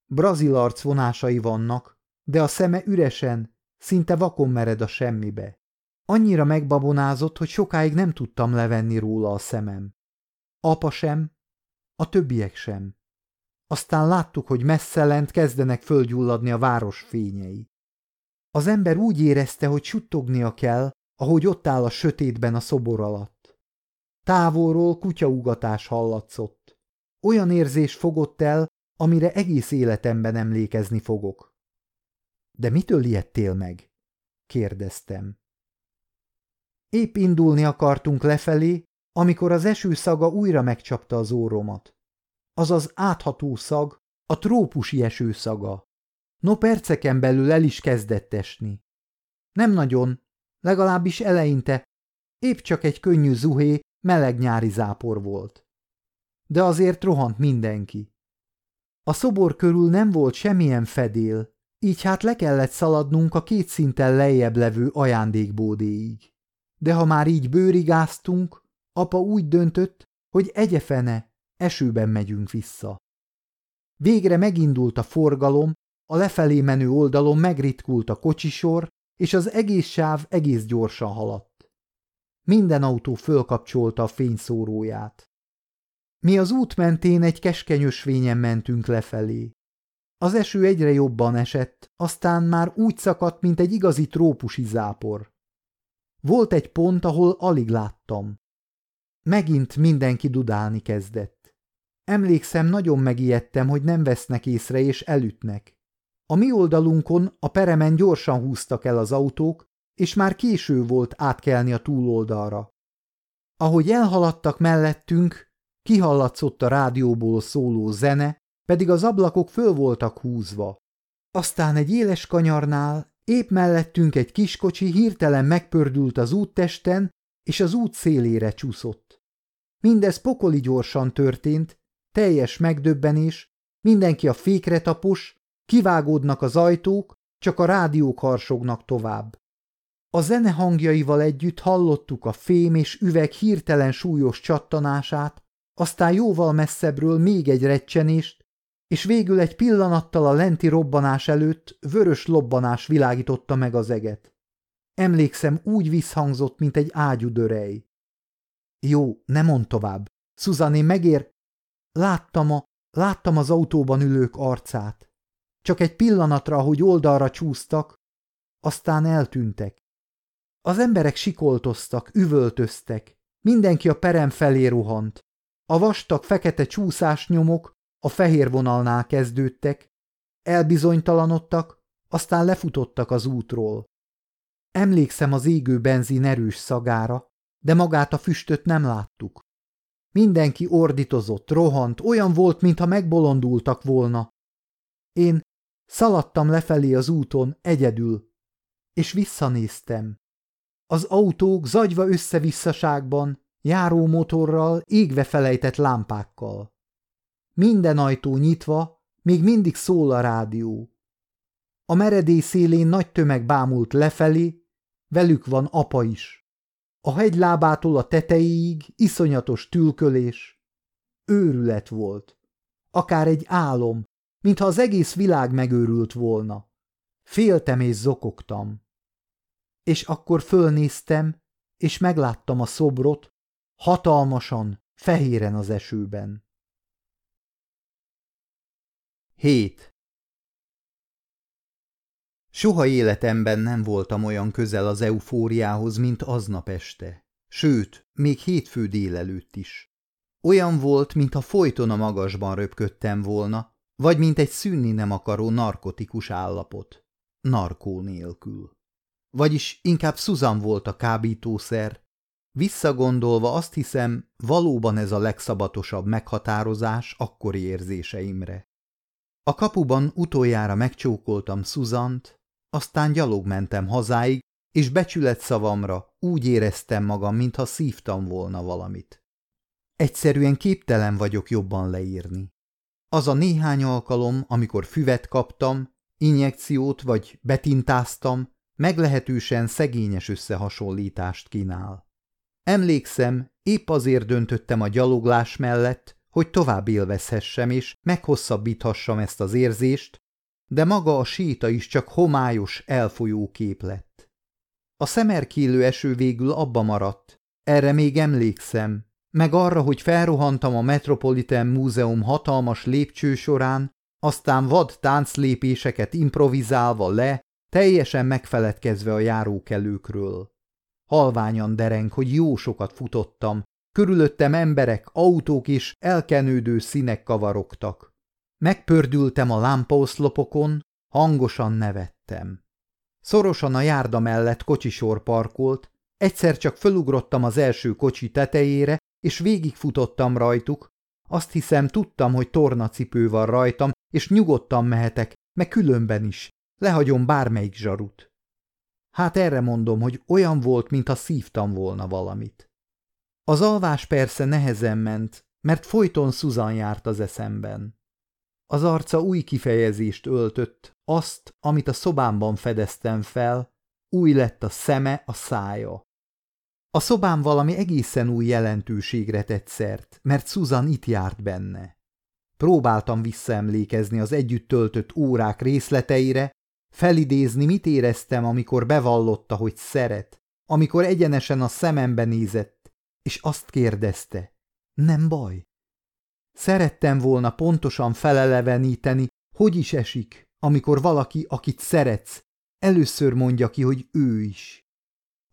Brazil arc vonásai vannak, de a szeme üresen, szinte vakon mered a semmibe. Annyira megbabonázott, hogy sokáig nem tudtam levenni róla a szemem. Apa sem, a többiek sem. Aztán láttuk, hogy messze lent kezdenek földgyulladni a város fényei. Az ember úgy érezte, hogy suttognia kell, ahogy ott áll a sötétben a szobor alatt. Távolról kutyaugatás hallatszott. Olyan érzés fogott el, amire egész életemben emlékezni fogok. De mitől ijedtél meg? kérdeztem. Épp indulni akartunk lefelé, amikor az eső szaga újra megcsapta az óromat. Az az átható szag, a trópusi eső szaga. No perceken belül el is kezdett esni. Nem nagyon, legalábbis eleinte, épp csak egy könnyű zuhé, meleg nyári zápor volt. De azért rohant mindenki. A szobor körül nem volt semmilyen fedél, így hát le kellett szaladnunk a két szinten lejjebb levő ajándékbódéig. De ha már így bőrigáztunk, apa úgy döntött, hogy egyefene, esőben megyünk vissza. Végre megindult a forgalom, a lefelé menő oldalon megritkult a kocsisor, és az egész sáv egész gyorsan haladt. Minden autó fölkapcsolta a fényszóróját. Mi az út mentén egy keskeny ösvényen mentünk lefelé. Az eső egyre jobban esett, aztán már úgy szakadt, mint egy igazi trópusi zápor. Volt egy pont, ahol alig láttam. Megint mindenki dudálni kezdett. Emlékszem, nagyon megijedtem, hogy nem vesznek észre és elütnek. A mi oldalunkon a peremen gyorsan húztak el az autók, és már késő volt átkelni a túloldalra. Ahogy elhaladtak mellettünk, Kihallatszott a rádióból szóló zene, pedig az ablakok föl voltak húzva. Aztán egy éles kanyarnál Épp mellettünk egy kiskocsi hirtelen megpördült az úttesten, és az út szélére csúszott. Mindez pokoli gyorsan történt, teljes megdöbbenés, mindenki a fékre tapos, kivágódnak az ajtók, csak a rádiók harsognak tovább. A zene hangjaival együtt hallottuk a fém és üveg hirtelen súlyos csattanását, aztán jóval messzebbről még egy recsenést, és végül egy pillanattal a lenti robbanás előtt vörös lobbanás világította meg az eget. Emlékszem, úgy visszhangzott, mint egy ágyú dörej. Jó, ne mond tovább. Szuzané megér... Láttam a... Láttam az autóban ülők arcát. Csak egy pillanatra, ahogy oldalra csúsztak, aztán eltűntek. Az emberek sikoltoztak, üvöltöztek, mindenki a perem felé rohant. A vastag fekete csúszásnyomok a fehér vonalnál kezdődtek, elbizonytalanodtak, aztán lefutottak az útról. Emlékszem az égő benzin erős szagára, de magát a füstöt nem láttuk. Mindenki ordítozott, rohant, olyan volt, mintha megbolondultak volna. Én szaladtam lefelé az úton, egyedül, és visszanéztem. Az autók zagyva összevisszaságban, járó motorral, égve felejtett lámpákkal. Minden ajtó nyitva, még mindig szól a rádió. A meredély szélén nagy tömeg bámult lefelé, velük van apa is. A hegylábától a tetejéig iszonyatos tülkölés. Őrület volt. Akár egy álom, mintha az egész világ megőrült volna. Féltem és zokogtam. És akkor fölnéztem, és megláttam a szobrot, hatalmasan, fehéren az esőben. 7. Soha életemben nem voltam olyan közel az eufóriához, mint aznap este. Sőt, még hétfő délelőtt is. Olyan volt, mintha folyton a magasban röpködtem volna, vagy mint egy szűnni nem akaró narkotikus állapot. Narkó nélkül. Vagyis inkább Susan volt a kábítószer. Visszagondolva azt hiszem, valóban ez a legszabatosabb meghatározás akkori érzéseimre. A kapuban utoljára megcsókoltam Szuzant, aztán gyalog mentem hazáig, és becsület szavamra úgy éreztem magam, mintha szívtam volna valamit. Egyszerűen képtelen vagyok jobban leírni. Az a néhány alkalom, amikor füvet kaptam, injekciót vagy betintáztam, meglehetősen szegényes összehasonlítást kínál. Emlékszem, épp azért döntöttem a gyaloglás mellett, hogy tovább élvezhessem és meghosszabbíthassam ezt az érzést, de maga a séta is csak homályos, elfolyó kép lett. A szemerkélő eső végül abba maradt, erre még emlékszem, meg arra, hogy felrohantam a Metropolitan Múzeum hatalmas lépcső során, aztán vad tánclépéseket improvizálva le, teljesen megfeledkezve a járókelőkről. Halványan dereng, hogy jó sokat futottam, Körülöttem emberek, autók és elkenődő színek kavarogtak. Megpördültem a lámpaoszlopokon, hangosan nevettem. Szorosan a járda mellett kocsisor parkolt, egyszer csak fölugrottam az első kocsi tetejére, és végigfutottam rajtuk. Azt hiszem, tudtam, hogy tornacipő van rajtam, és nyugodtan mehetek, meg különben is. Lehagyom bármelyik zsarut. Hát erre mondom, hogy olyan volt, mintha szívtam volna valamit. Az alvás persze nehezen ment, mert folyton Susan járt az eszemben. Az arca új kifejezést öltött, azt, amit a szobámban fedeztem fel, új lett a szeme, a szája. A szobám valami egészen új jelentőségre tett szert, mert Susan itt járt benne. Próbáltam visszaemlékezni az együtt töltött órák részleteire, felidézni, mit éreztem, amikor bevallotta, hogy szeret, amikor egyenesen a szemembe nézett, és azt kérdezte, nem baj? Szerettem volna pontosan feleleveníteni, hogy is esik, amikor valaki, akit szeretsz, először mondja ki, hogy ő is.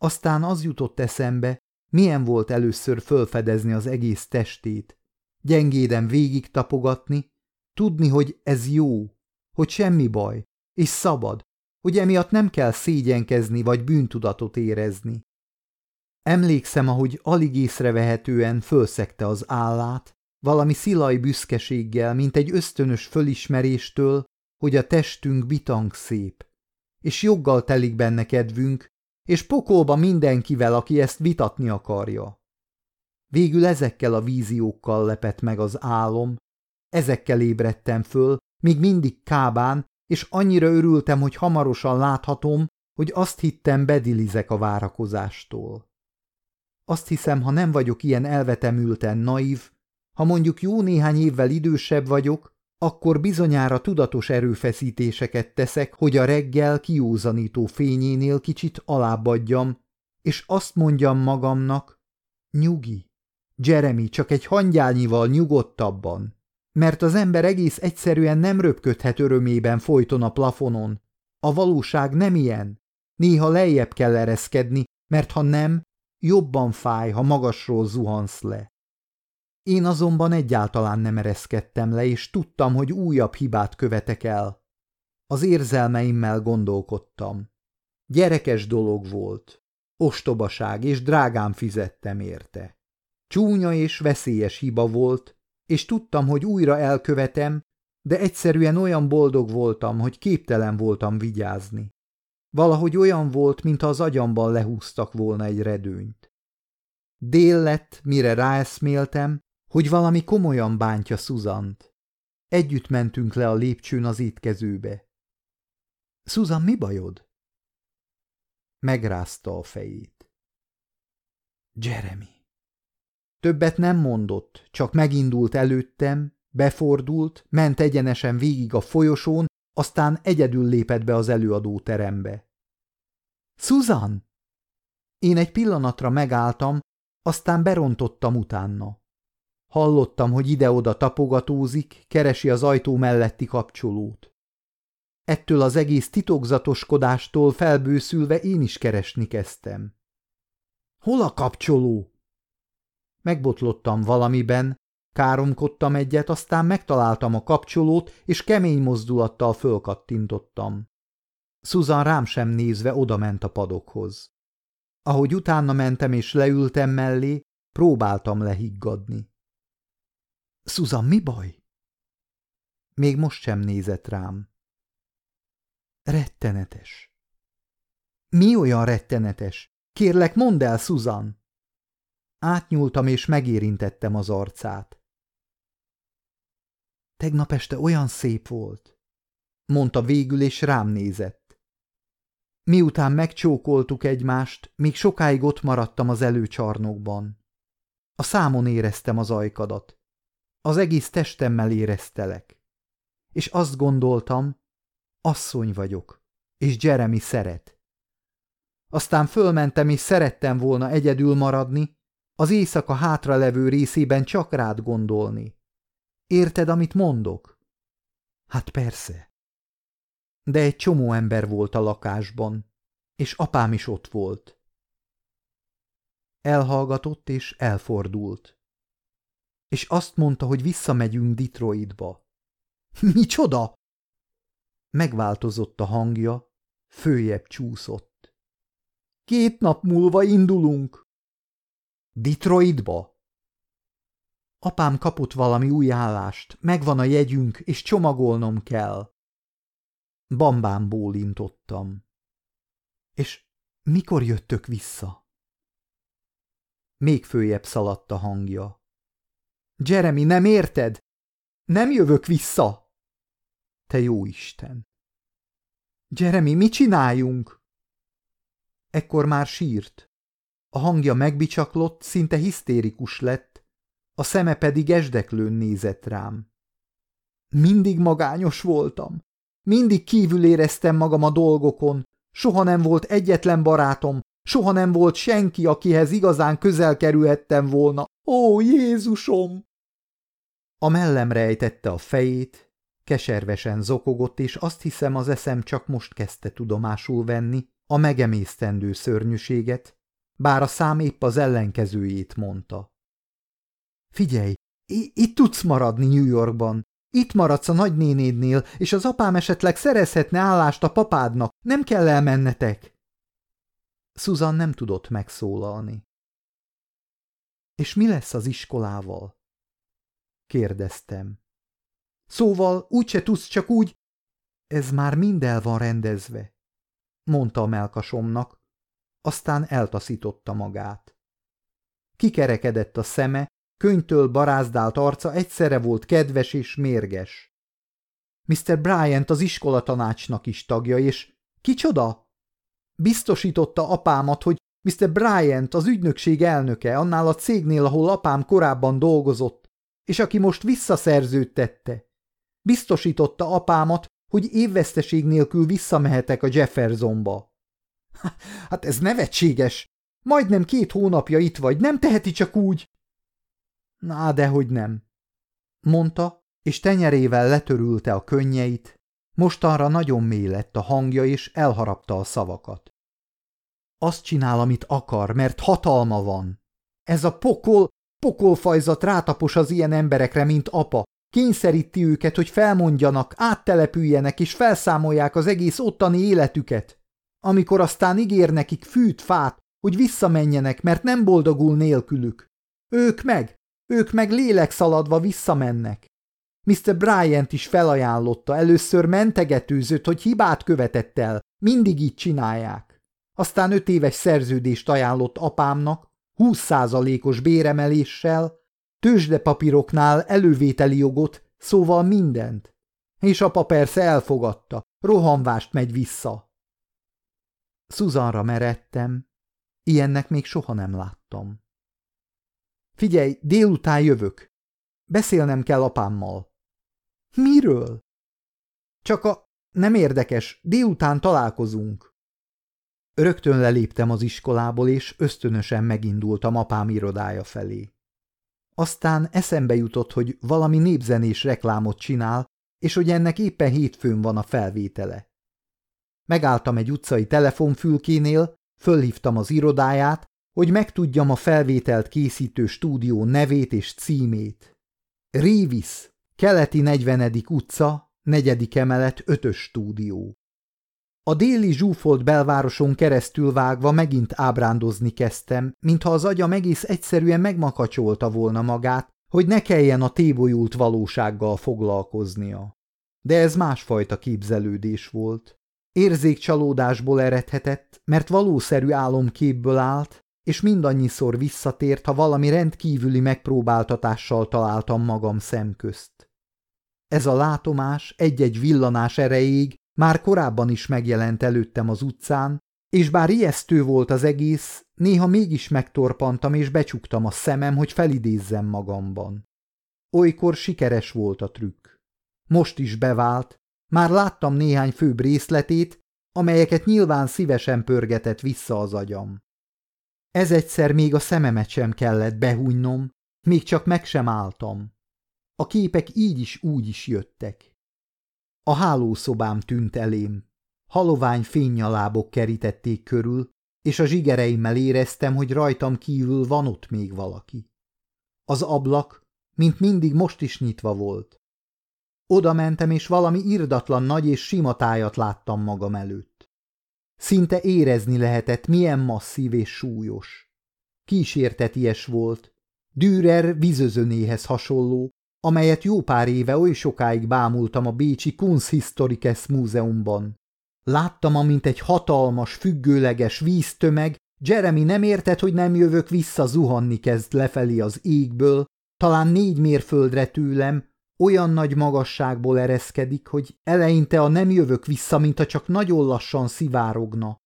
Aztán az jutott eszembe, milyen volt először fölfedezni az egész testét, gyengéden végig tapogatni, tudni, hogy ez jó, hogy semmi baj, és szabad, hogy emiatt nem kell szégyenkezni vagy bűntudatot érezni. Emlékszem, ahogy alig észrevehetően fölszegte az állát, valami szilaj büszkeséggel, mint egy ösztönös fölismeréstől, hogy a testünk bitang szép. és joggal telik benne kedvünk, és pokolba mindenkivel, aki ezt vitatni akarja. Végül ezekkel a víziókkal lepett meg az álom, ezekkel ébredtem föl, még mindig kábán, és annyira örültem, hogy hamarosan láthatom, hogy azt hittem bedilizek a várakozástól. Azt hiszem, ha nem vagyok ilyen elvetemülten naív, ha mondjuk jó néhány évvel idősebb vagyok, akkor bizonyára tudatos erőfeszítéseket teszek, hogy a reggel kiúzanító fényénél kicsit alábbadjam, és azt mondjam magamnak, nyugi, Jeremy csak egy hangyányival nyugodtabban, mert az ember egész egyszerűen nem röpködhet örömében folyton a plafonon. A valóság nem ilyen. Néha lejjebb kell ereszkedni, mert ha nem, jobban fáj, ha magasról zuhansz le. Én azonban egyáltalán nem ereszkedtem le, és tudtam, hogy újabb hibát követek el. Az érzelmeimmel gondolkodtam. Gyerekes dolog volt. Ostobaság, és drágán fizettem érte. Csúnya és veszélyes hiba volt, és tudtam, hogy újra elkövetem, de egyszerűen olyan boldog voltam, hogy képtelen voltam vigyázni. Valahogy olyan volt, mintha az agyamban lehúztak volna egy redőnyt. Dél lett, mire ráeszméltem, hogy valami komolyan bántja Szuzant. Együtt mentünk le a lépcsőn az étkezőbe. Szuzan, mi bajod? Megrázta a fejét. Jeremy. Többet nem mondott, csak megindult előttem, befordult, ment egyenesen végig a folyosón, aztán egyedül lépett be az előadóterembe. Susan! Én egy pillanatra megálltam, aztán berontottam utána. Hallottam, hogy ide-oda tapogatózik, keresi az ajtó melletti kapcsolót. Ettől az egész titokzatoskodástól felbőszülve én is keresni kezdtem. Hol a kapcsoló? Megbotlottam valamiben, káromkodtam egyet, aztán megtaláltam a kapcsolót, és kemény mozdulattal fölkattintottam. Susan rám sem nézve odament a padokhoz. Ahogy utána mentem és leültem mellé, próbáltam lehiggadni. Susan, mi baj? Még most sem nézett rám. Rettenetes. Mi olyan rettenetes? Kérlek, mondd el, Susan! Átnyúltam és megérintettem az arcát. Tegnap este olyan szép volt, mondta végül, és rám nézett. Miután megcsókoltuk egymást, még sokáig ott maradtam az előcsarnokban. A számon éreztem az ajkadat. Az egész testemmel éreztelek. És azt gondoltam, asszony vagyok, és Jeremy szeret. Aztán fölmentem, és szerettem volna egyedül maradni, az éjszaka hátralevő részében csak rád gondolni. Érted, amit mondok? Hát persze. De egy csomó ember volt a lakásban, és apám is ott volt. Elhallgatott és elfordult. És azt mondta, hogy visszamegyünk Detroitba. Micsoda? Megváltozott a hangja, följebb csúszott. Két nap múlva indulunk. Detroitba? Apám kapott valami új állást, megvan a jegyünk, és csomagolnom kell. Bambán bólintottam. És mikor jöttök vissza? Még följebb szaladt a hangja. Jeremy, nem érted? Nem jövök vissza! Te jó Isten! Jeremy, mit csináljunk? Ekkor már sírt. A hangja megbicsaklott, szinte hisztérikus lett, a szeme pedig esdeklőn nézett rám. Mindig magányos voltam. Mindig kívül éreztem magam a dolgokon. Soha nem volt egyetlen barátom, soha nem volt senki, akihez igazán közel kerülhettem volna. Ó, Jézusom! A mellem rejtette a fejét, keservesen zokogott, és azt hiszem az eszem csak most kezdte tudomásul venni a megemésztendő szörnyűséget, bár a szám épp az ellenkezőjét mondta. Figyelj, itt tudsz maradni New Yorkban. Itt maradsz a nagynénédnél, és az apám esetleg szerezhetne állást a papádnak. Nem kell elmennetek. Susan nem tudott megszólalni. És mi lesz az iskolával? kérdeztem. Szóval úgyse tudsz csak úgy... Ez már mind el van rendezve. mondta a melkasomnak, aztán eltaszította magát. Kikerekedett a szeme, könytől barázdált arca egyszerre volt kedves és mérges. Mr. Bryant az iskolatanácsnak is tagja, és kicsoda? Biztosította apámat, hogy Mr. Bryant az ügynökség elnöke annál a cégnél, ahol apám korábban dolgozott, és aki most visszaszerződtette. Biztosította apámat, hogy évveszteség nélkül visszamehetek a Jeffersonba. Hát ez nevetséges! Majdnem két hónapja itt vagy, nem teheti csak úgy! Na, dehogy nem, mondta, és tenyerével letörülte a könnyeit, mostanra nagyon mély lett a hangja, és elharapta a szavakat. Azt csinál, amit akar, mert hatalma van. Ez a pokol, pokolfajzat rátapos az ilyen emberekre, mint apa, kényszeríti őket, hogy felmondjanak, áttelepüljenek és felszámolják az egész ottani életüket. Amikor aztán ígér nekik fűt, fát, hogy visszamenjenek, mert nem boldogul nélkülük. Ők meg, ők meg lélekszaladva visszamennek. Mr. Bryant is felajánlotta, először mentegetőzött, hogy hibát követett el, mindig így csinálják. Aztán öt éves szerződést ajánlott apámnak, 20%-os béremeléssel, tőzsdepapíroknál elővételi jogot, szóval mindent. És apa persze elfogadta, rohanvást megy vissza. Szuzanra meredtem, ilyennek még soha nem láttam. Figyelj, délután jövök. Beszélnem kell apámmal. Miről? Csak a... Nem érdekes, délután találkozunk. Rögtön leléptem az iskolából, és ösztönösen megindultam apám irodája felé. Aztán eszembe jutott, hogy valami népzenés reklámot csinál, és hogy ennek éppen hétfőn van a felvétele. Megálltam egy utcai telefonfülkénél, fölhívtam az irodáját, hogy megtudjam a felvételt készítő stúdió nevét és címét. Révis, keleti 40. utca, negyedik emelet, ötös stúdió. A déli zsúfolt belvároson keresztül vágva megint ábrándozni kezdtem, mintha az agyam egész egyszerűen megmakacsolta volna magát, hogy ne kelljen a tébolyult valósággal foglalkoznia. De ez másfajta képzelődés volt. Érzékcsalódásból eredhetett, mert valószerű álomképből állt, és mindannyiszor visszatért, ha valami rendkívüli megpróbáltatással találtam magam szemközt. Ez a látomás egy-egy villanás erejéig már korábban is megjelent előttem az utcán, és bár ijesztő volt az egész, néha mégis megtorpantam és becsuktam a szemem, hogy felidézzem magamban. Olykor sikeres volt a trükk. Most is bevált, már láttam néhány főbb részletét, amelyeket nyilván szívesen pörgetett vissza az agyam. Ez egyszer még a szememet sem kellett behújnom, még csak meg sem álltam. A képek így is úgy is jöttek. A hálószobám tűnt elém. Halovány fénynyalábok kerítették körül, és a zsigereimmel éreztem, hogy rajtam kívül van ott még valaki. Az ablak, mint mindig most is nyitva volt. Oda mentem, és valami irdatlan nagy és sima tájat láttam magam előtt. Szinte érezni lehetett, milyen masszív és súlyos. Kísérteties volt. Dürer vizözönéhez hasonló, amelyet jó pár éve oly sokáig bámultam a Bécsi Kunsthistorikes Múzeumban. Láttam, amint egy hatalmas, függőleges víztömeg, Jeremy nem értett, hogy nem jövök vissza, zuhanni kezd lefelé az égből, talán négy mérföldre tőlem, olyan nagy magasságból ereszkedik, hogy eleinte a nem jövök vissza, mint a csak nagyon lassan szivárogna.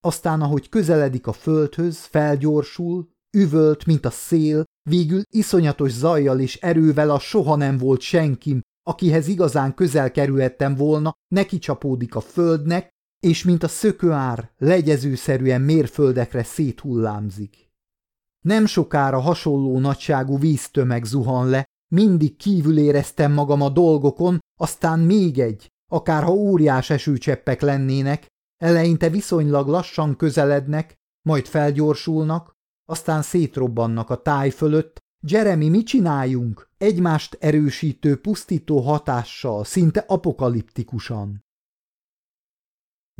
Aztán, ahogy közeledik a földhöz, felgyorsul, üvölt, mint a szél, végül iszonyatos zajjal és erővel a soha nem volt senkim, akihez igazán közel kerülhettem volna, neki csapódik a földnek, és mint a szökőár legyezőszerűen mérföldekre széthullámzik. Nem sokára hasonló nagyságú víztömeg zuhan le, mindig kívül éreztem magam a dolgokon, aztán még egy, akárha óriás esőcseppek lennének, eleinte viszonylag lassan közelednek, majd felgyorsulnak, aztán szétrobbannak a táj fölött. Jeremy, mi csináljunk? Egymást erősítő, pusztító hatással, szinte apokaliptikusan.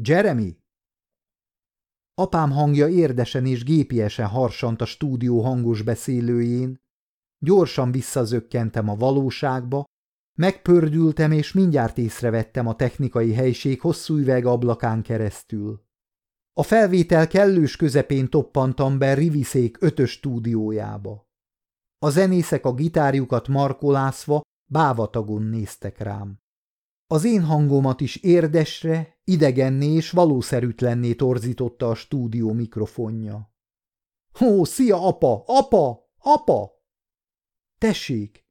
Jeremy? Apám hangja érdesen és gépiesen harsant a stúdió hangos beszélőjén, Gyorsan visszazökkentem a valóságba, megpördültem, és mindjárt észrevettem a technikai helység hosszú üveg ablakán keresztül. A felvétel kellős közepén toppantam be Riviszék ötös stúdiójába. A zenészek a gitárjukat markolászva bávatagon néztek rám. Az én hangomat is érdesre, idegenné és valószerűtlenné torzította a stúdió mikrofonja. Ó, szia, apa! Apa! Apa! Tessék!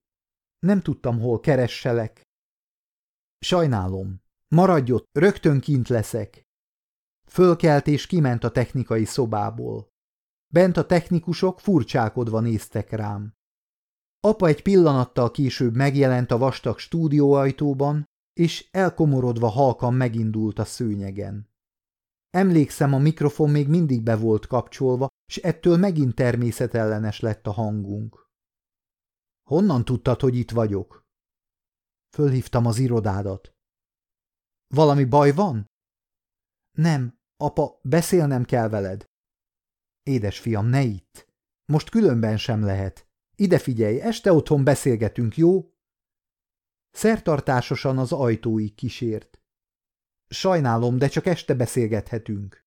Nem tudtam, hol keresselek. Sajnálom. Maradj ott, rögtön kint leszek. Fölkelt és kiment a technikai szobából. Bent a technikusok furcsálkodva néztek rám. Apa egy pillanattal később megjelent a vastag stúdióajtóban, és elkomorodva halkan megindult a szőnyegen. Emlékszem, a mikrofon még mindig be volt kapcsolva, és ettől megint természetellenes lett a hangunk. Honnan tudtad, hogy itt vagyok? Fölhívtam az irodádat. Valami baj van? Nem, apa, beszélnem kell veled. Édes fiam, ne itt. Most különben sem lehet. Ide figyelj, este otthon beszélgetünk, jó? Szertartásosan az ajtóig kísért. Sajnálom, de csak este beszélgethetünk.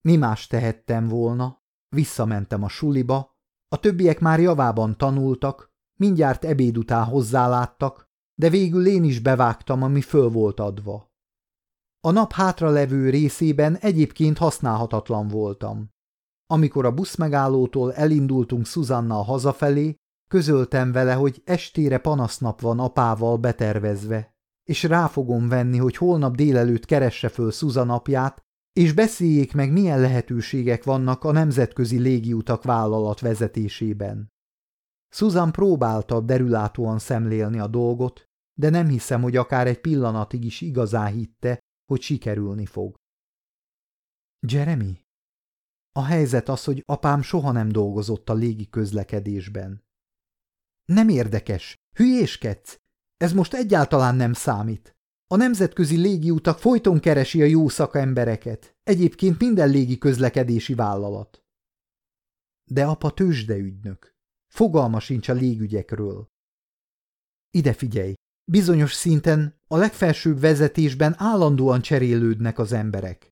Mi más tehettem volna? Visszamentem a suliba, a többiek már javában tanultak, mindjárt ebéd után hozzáláttak, de végül én is bevágtam, ami föl volt adva. A nap hátra levő részében egyébként használhatatlan voltam. Amikor a buszmegállótól elindultunk Szuzannal hazafelé, közöltem vele, hogy estére panasznap van apával betervezve, és rá fogom venni, hogy holnap délelőtt keresse föl Szuzanapját, és beszéljék meg, milyen lehetőségek vannak a nemzetközi légiutak vállalat vezetésében. Susan próbálta derülátóan szemlélni a dolgot, de nem hiszem, hogy akár egy pillanatig is igazán hitte, hogy sikerülni fog. Jeremy? A helyzet az, hogy apám soha nem dolgozott a légi közlekedésben. Nem érdekes, hülyéskedsz? Ez most egyáltalán nem számít. A nemzetközi légiutak folyton keresi a jó szakembereket, egyébként minden légi közlekedési vállalat. De apa tőzsdeügynök. Fogalma sincs a légügyekről. Ide figyelj, bizonyos szinten a legfelsőbb vezetésben állandóan cserélődnek az emberek.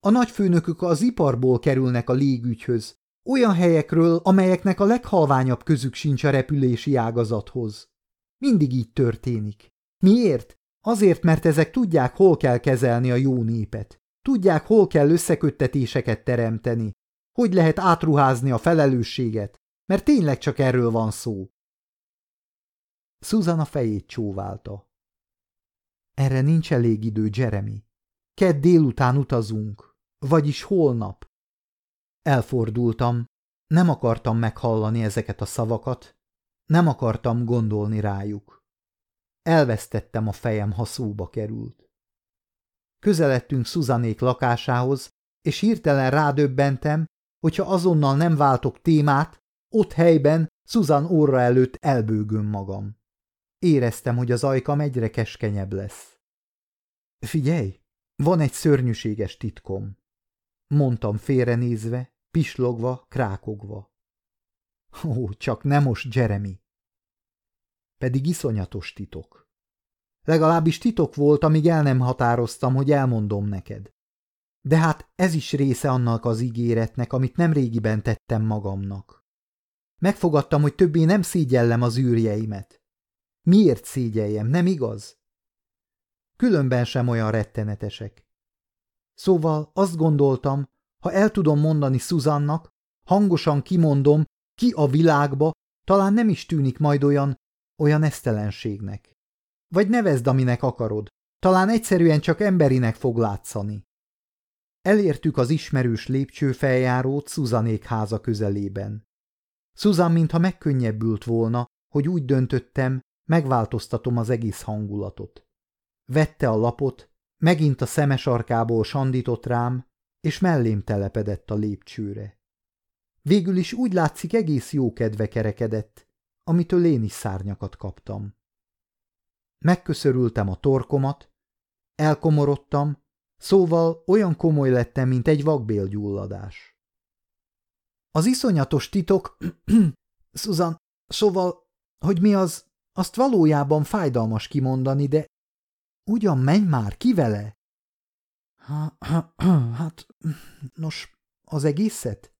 A nagyfőnökök az iparból kerülnek a légügyhöz, olyan helyekről, amelyeknek a leghalványabb közük sincs a repülési ágazathoz. Mindig így történik. Miért? Azért, mert ezek tudják, hol kell kezelni a jó népet. Tudják, hol kell összeköttetéseket teremteni. Hogy lehet átruházni a felelősséget, mert tényleg csak erről van szó. Susan a fejét csóválta. Erre nincs elég idő, Jeremy. Kedd délután utazunk, vagyis holnap. Elfordultam, nem akartam meghallani ezeket a szavakat, nem akartam gondolni rájuk. Elvesztettem a fejem, ha szóba került. Közeledtünk Szuzanék lakásához, és hirtelen rádöbbentem, hogyha azonnal nem váltok témát, ott helyben Szuzan óra előtt elbőgöm magam. Éreztem, hogy az ajkam egyre keskenyebb lesz. Figyelj, van egy szörnyűséges titkom mondtam félrenézve, pislogva, krákogva. Ó, csak nem most, Jeremy! Pedig iszonyatos titok. Legalábbis titok volt, amíg el nem határoztam, hogy elmondom neked. De hát ez is része annak az ígéretnek, amit nem régiben tettem magamnak. Megfogadtam, hogy többé nem szégyellem az űrjeimet. Miért szégyeljem, nem igaz? Különben sem olyan rettenetesek. Szóval azt gondoltam, ha el tudom mondani Szuzannak, hangosan kimondom, ki a világba, talán nem is tűnik majd olyan, olyan esztelenségnek. Vagy nevezd, aminek akarod, talán egyszerűen csak emberinek fog látszani. Elértük az ismerős lépcsőfeljárót Szuzanék háza közelében. Szuzan mintha megkönnyebbült volna, hogy úgy döntöttem, megváltoztatom az egész hangulatot. Vette a lapot, Megint a szemes arkából sandított rám, és mellém telepedett a lépcsőre. Végül is úgy látszik egész jó kedve kerekedett, amitől én is szárnyakat kaptam. Megköszörültem a torkomat, elkomorodtam, szóval olyan komoly lettem, mint egy vakbélgyulladás. Az iszonyatos titok, Susan, szóval, hogy mi az, azt valójában fájdalmas kimondani, de Ugyan menj már, ki vele? Hát, nos, az egészet?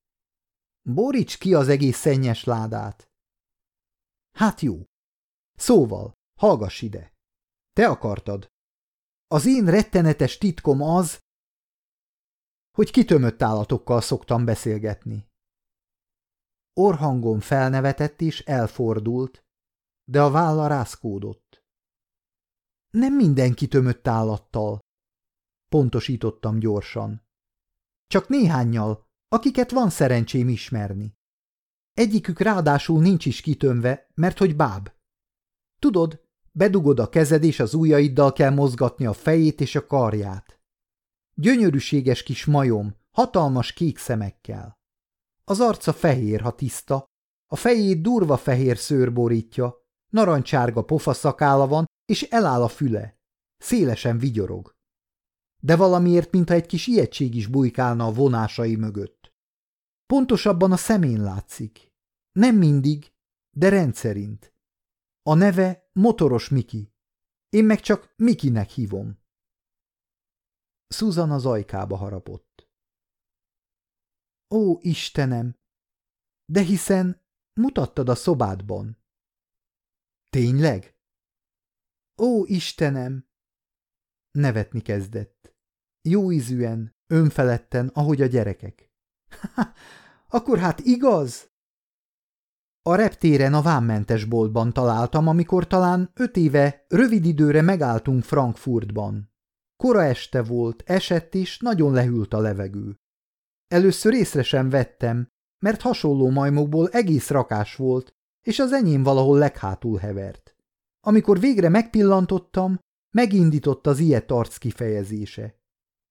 Boríts ki az egész szennyes ládát. Hát jó. Szóval, hallgass ide. Te akartad. Az én rettenetes titkom az, hogy kitömött állatokkal szoktam beszélgetni. Orhangom felnevetett és elfordult, de a válla rászkódott. Nem minden kitömött állattal, pontosítottam gyorsan. Csak néhányal, akiket van szerencsém ismerni. Egyikük ráadásul nincs is kitömve, mert hogy báb. Tudod, bedugod a kezed és az ujjaiddal kell mozgatni a fejét és a karját. Gyönyörűséges kis majom, hatalmas kék szemekkel. Az arca fehér, ha tiszta, a fejét durva fehér szőr borítja, narancsárga pofaszakála van, és eláll a füle. Szélesen vigyorog. De valamiért, mintha egy kis ijegység is bujkálna a vonásai mögött. Pontosabban a szemén látszik. Nem mindig, de rendszerint. A neve Motoros Miki. Én meg csak Mikinek hívom. Susan az ajkába harapott. Ó, Istenem! De hiszen mutattad a szobádban. Tényleg? Ó, Istenem! Nevetni kezdett. Jó ízűen, önfeledten, ahogy a gyerekek. Akkor hát igaz? A reptéren a vámmentes boltban találtam, amikor talán öt éve rövid időre megálltunk Frankfurtban. Kora este volt, esett is, nagyon lehűlt a levegő. Először észre sem vettem, mert hasonló majmokból egész rakás volt, és az enyém valahol leghátul hevert. Amikor végre megpillantottam, megindított az ilyet arc kifejezése.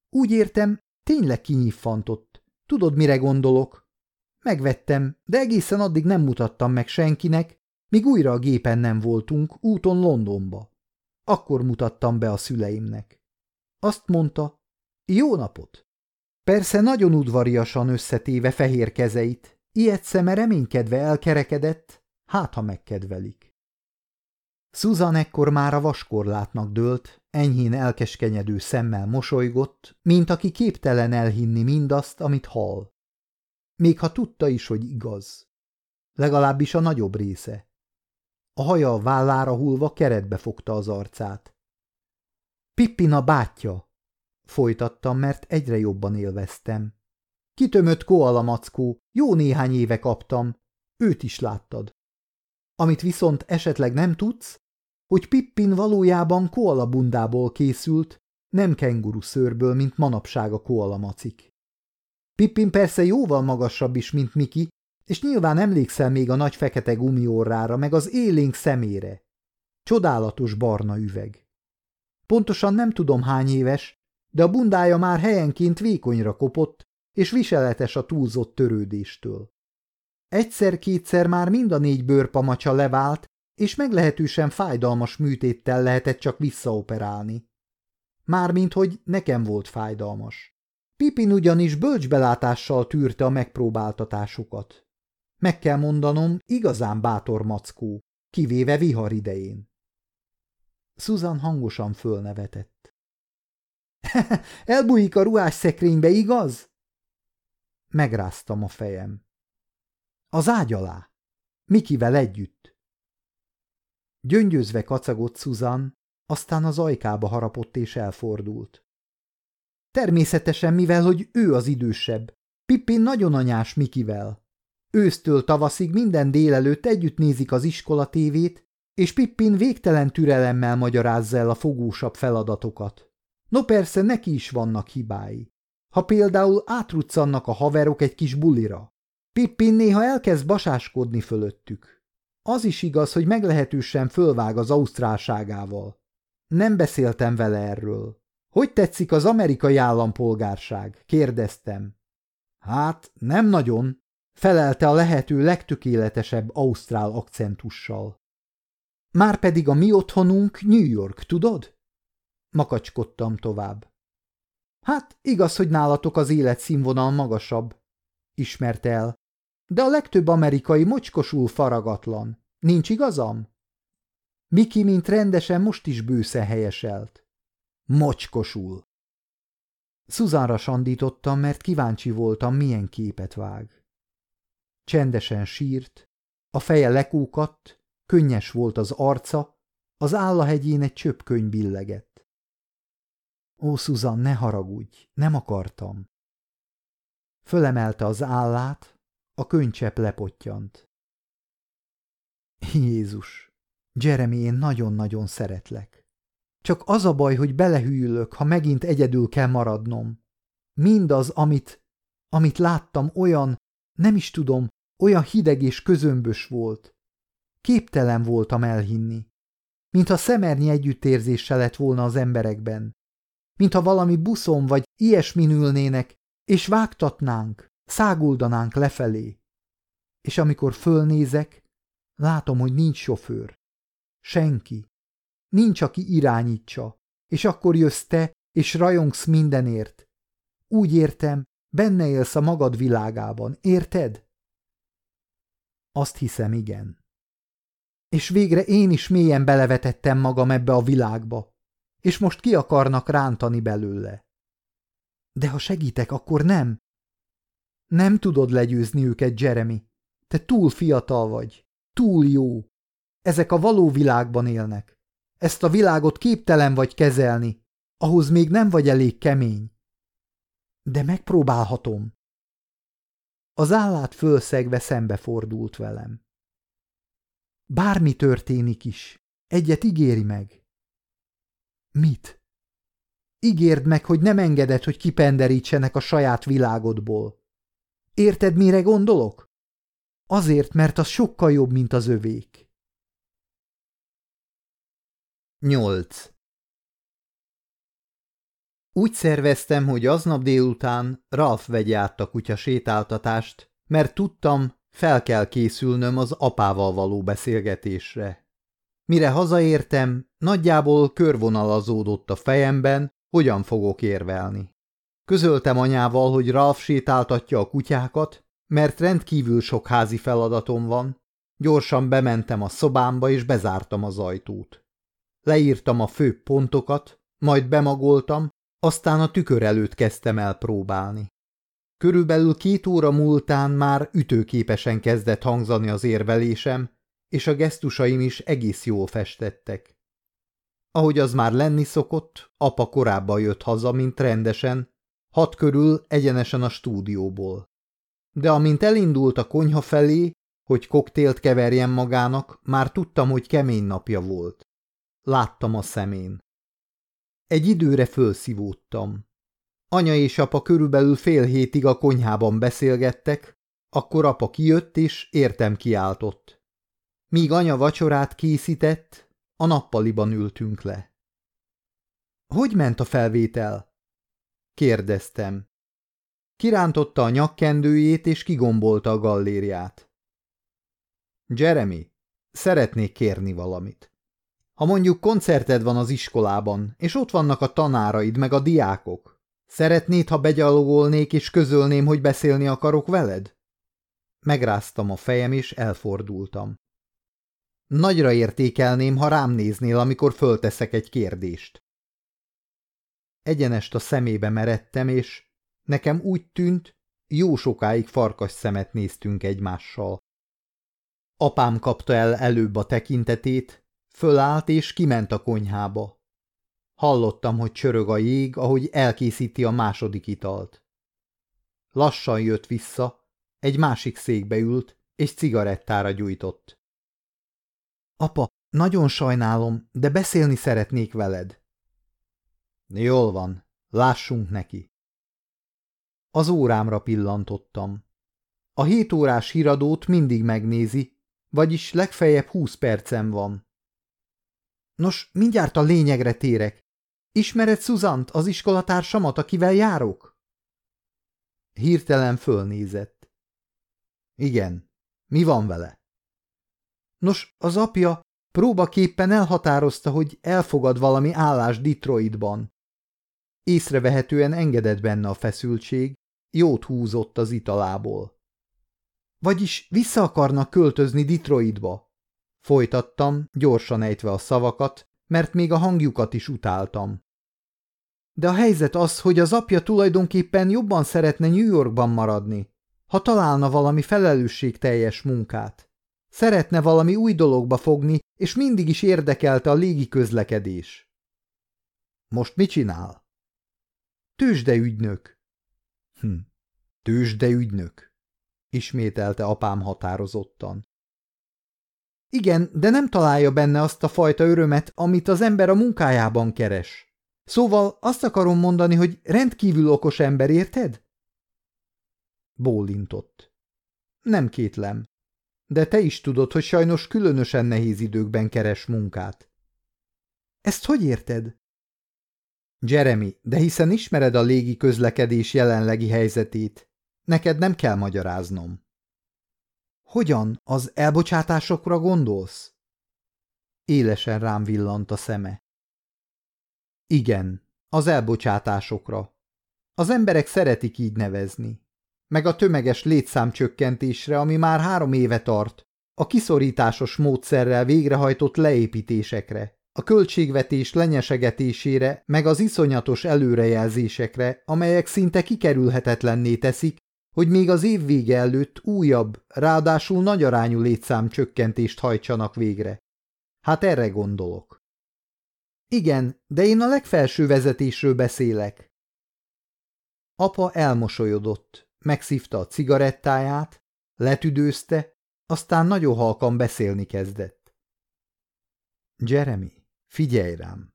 Úgy értem, tényleg kinyiffantott. Tudod, mire gondolok? Megvettem, de egészen addig nem mutattam meg senkinek, míg újra a gépen nem voltunk, úton Londonba. Akkor mutattam be a szüleimnek. Azt mondta, jó napot! Persze nagyon udvariasan összetéve fehér kezeit, ilyet szeme reménykedve elkerekedett, hát ha megkedvelik. Susan ekkor már a vaskorlátnak dőlt, enyhén elkeskenyedő szemmel mosolygott, mint aki képtelen elhinni mindazt, amit hall. Még ha tudta is, hogy igaz. Legalábbis a nagyobb része. A haja a vállára hullva keretbe fogta az arcát. Pippina bátyja, folytattam, mert egyre jobban élveztem. Kitömött koala mackó, jó néhány éve kaptam, őt is láttad. Amit viszont esetleg nem tudsz, hogy Pippin valójában koala bundából készült, nem kenguru szőrből, mint manapság a koala macik. Pippin persze jóval magasabb is, mint Miki, és nyilván emlékszel még a nagy fekete gumiorrára, meg az élénk szemére. Csodálatos barna üveg. Pontosan nem tudom hány éves, de a bundája már helyenként vékonyra kopott, és viseletes a túlzott törődéstől. Egyszer-kétszer már mind a négy bőrpamacsa levált, és meglehetősen fájdalmas műtéttel lehetett csak visszaoperálni. Mármint, hogy nekem volt fájdalmas. Pipin ugyanis bölcsbelátással tűrte a megpróbáltatásokat. Meg kell mondanom, igazán bátor mackó, kivéve vihar idején. Susan hangosan fölnevetett. Elbújik a ruhás szekrénybe, igaz? Megráztam a fejem. Az ágy alá. Mikivel együtt. Gyöngyözve kacagott Susan, aztán az ajkába harapott és elfordult. Természetesen, mivel hogy ő az idősebb. Pippin nagyon anyás Mikivel. Ősztől tavaszig minden délelőtt együtt nézik az iskola tévét, és Pippin végtelen türelemmel magyarázza el a fogósabb feladatokat. No persze, neki is vannak hibái. Ha például átruccannak a haverok egy kis bulira, Pippin néha elkezd basáskodni fölöttük. Az is igaz, hogy meglehetősen fölvág az ausztrálságával. Nem beszéltem vele erről. Hogy tetszik az amerikai állampolgárság? kérdeztem. Hát, nem nagyon, felelte a lehető legtökéletesebb ausztrál akcentussal. Márpedig a mi otthonunk New York, tudod? Makacskodtam tovább. Hát, igaz, hogy nálatok az életszínvonal magasabb, ismerte el, de a legtöbb amerikai mocskosul faragatlan. Nincs igazam? Miki, mint rendesen most is bőszen helyeselt. Mocskosul. Szuzánra sandítottam, mert kíváncsi voltam, milyen képet vág. Csendesen sírt, a feje lekúkadt, könnyes volt az arca, az állahegyén egy csöpkönyv billegett. Ó, Szuzan, ne haragudj, nem akartam. Fölemelte az állát, a könycsepp lepottyant. Jézus, Jeremy, én nagyon-nagyon szeretlek. Csak az a baj, hogy belehűlök, ha megint egyedül kell maradnom. Mindaz, amit, amit láttam, olyan, nem is tudom, olyan hideg és közömbös volt. Képtelen voltam elhinni. Mintha szemernyi együttérzése lett volna az emberekben. Mintha valami buszon vagy ilyesmin ülnének, és vágtatnánk, száguldanánk lefelé. És amikor fölnézek, látom, hogy nincs sofőr. Senki. Nincs, aki irányítsa, és akkor jössz te, és rajongsz mindenért. Úgy értem, benne élsz a magad világában, érted? Azt hiszem, igen. És végre én is mélyen belevetettem magam ebbe a világba, és most ki akarnak rántani belőle. De ha segítek, akkor nem. Nem tudod legyőzni őket, Jeremy. Te túl fiatal vagy, túl jó. Ezek a való világban élnek. Ezt a világot képtelen vagy kezelni, ahhoz még nem vagy elég kemény. De megpróbálhatom. Az állát fölszegve szembefordult velem. Bármi történik is, egyet ígéri meg. Mit? Ígérd meg, hogy nem engeded, hogy kipenderítsenek a saját világodból. Érted, mire gondolok? Azért, mert az sokkal jobb, mint az övék. 8. Úgy szerveztem, hogy aznap délután Ralph vegye át a kutya sétáltatást, mert tudtam, fel kell készülnöm az apával való beszélgetésre. Mire hazaértem, nagyjából körvonalazódott a fejemben, hogyan fogok érvelni. Közöltem anyával, hogy Ralph sétáltatja a kutyákat, mert rendkívül sok házi feladatom van. Gyorsan bementem a szobámba és bezártam az ajtót. Leírtam a fő pontokat, majd bemagoltam, aztán a tükör előtt kezdtem el próbálni. Körülbelül két óra múltán már ütőképesen kezdett hangzani az érvelésem, és a gesztusaim is egész jól festettek. Ahogy az már lenni szokott, apa korábban jött haza, mint rendesen, hat körül egyenesen a stúdióból. De amint elindult a konyha felé, hogy koktélt keverjen magának, már tudtam, hogy kemény napja volt. Láttam a szemén. Egy időre fölszívódtam. Anya és apa körülbelül fél hétig a konyhában beszélgettek, akkor apa kijött és értem kiáltott. Míg anya vacsorát készített, a nappaliban ültünk le. Hogy ment a felvétel? Kérdeztem. Kirántotta a nyakkendőjét és kigombolta a gallériát. Jeremy, szeretnék kérni valamit. Ha mondjuk koncerted van az iskolában, és ott vannak a tanáraid meg a diákok, szeretnéd, ha begyalogolnék és közölném, hogy beszélni akarok veled? Megráztam a fejem és elfordultam. Nagyra értékelném, ha rám néznél, amikor fölteszek egy kérdést. Egyenest a szemébe meredtem, és nekem úgy tűnt, jó sokáig farkas szemet néztünk egymással. Apám kapta el előbb a tekintetét, Fölállt és kiment a konyhába. Hallottam, hogy csörög a jég, ahogy elkészíti a második italt. Lassan jött vissza, egy másik székbe ült, és cigarettára gyújtott. Apa, nagyon sajnálom, de beszélni szeretnék veled. Jól van, lássunk neki. Az órámra pillantottam. A hét órás híradót mindig megnézi, vagyis legfeljebb húsz percem van. Nos, mindjárt a lényegre térek. Ismered Szuzant, az iskolatársamat, akivel járok? Hirtelen fölnézett. Igen. Mi van vele? Nos, az apja próbaképpen elhatározta, hogy elfogad valami állás Detroitban. Észrevehetően engedett benne a feszültség, jót húzott az italából. Vagyis vissza akarnak költözni Detroitba. Folytattam, gyorsan ejtve a szavakat, mert még a hangjukat is utáltam. De a helyzet az, hogy az apja tulajdonképpen jobban szeretne New Yorkban maradni, ha találna valami felelősségteljes munkát. Szeretne valami új dologba fogni, és mindig is érdekelte a légi közlekedés. Most mit csinál? Tőzsdeügynök. Hm, tőzsdeügynök, ismételte apám határozottan. Igen, de nem találja benne azt a fajta örömet, amit az ember a munkájában keres. Szóval azt akarom mondani, hogy rendkívül okos ember, érted? Bólintott. Nem kétlem. De te is tudod, hogy sajnos különösen nehéz időkben keres munkát. Ezt hogy érted? Jeremy, de hiszen ismered a légi közlekedés jelenlegi helyzetét. Neked nem kell magyaráznom. Hogyan, az elbocsátásokra gondolsz? Élesen rám villant a szeme. Igen, az elbocsátásokra. Az emberek szeretik így nevezni. Meg a tömeges létszámcsökkentésre, ami már három éve tart, a kiszorításos módszerrel végrehajtott leépítésekre, a költségvetés lenyesegetésére, meg az iszonyatos előrejelzésekre, amelyek szinte kikerülhetetlenné teszik, hogy még az év vége előtt újabb, ráadásul nagyarányú létszámcsökkentést hajtsanak végre. Hát erre gondolok. Igen, de én a legfelső vezetésről beszélek. Apa elmosolyodott, megszívta a cigarettáját, letüdőzte, aztán nagyon halkan beszélni kezdett. Jeremy, figyelj rám!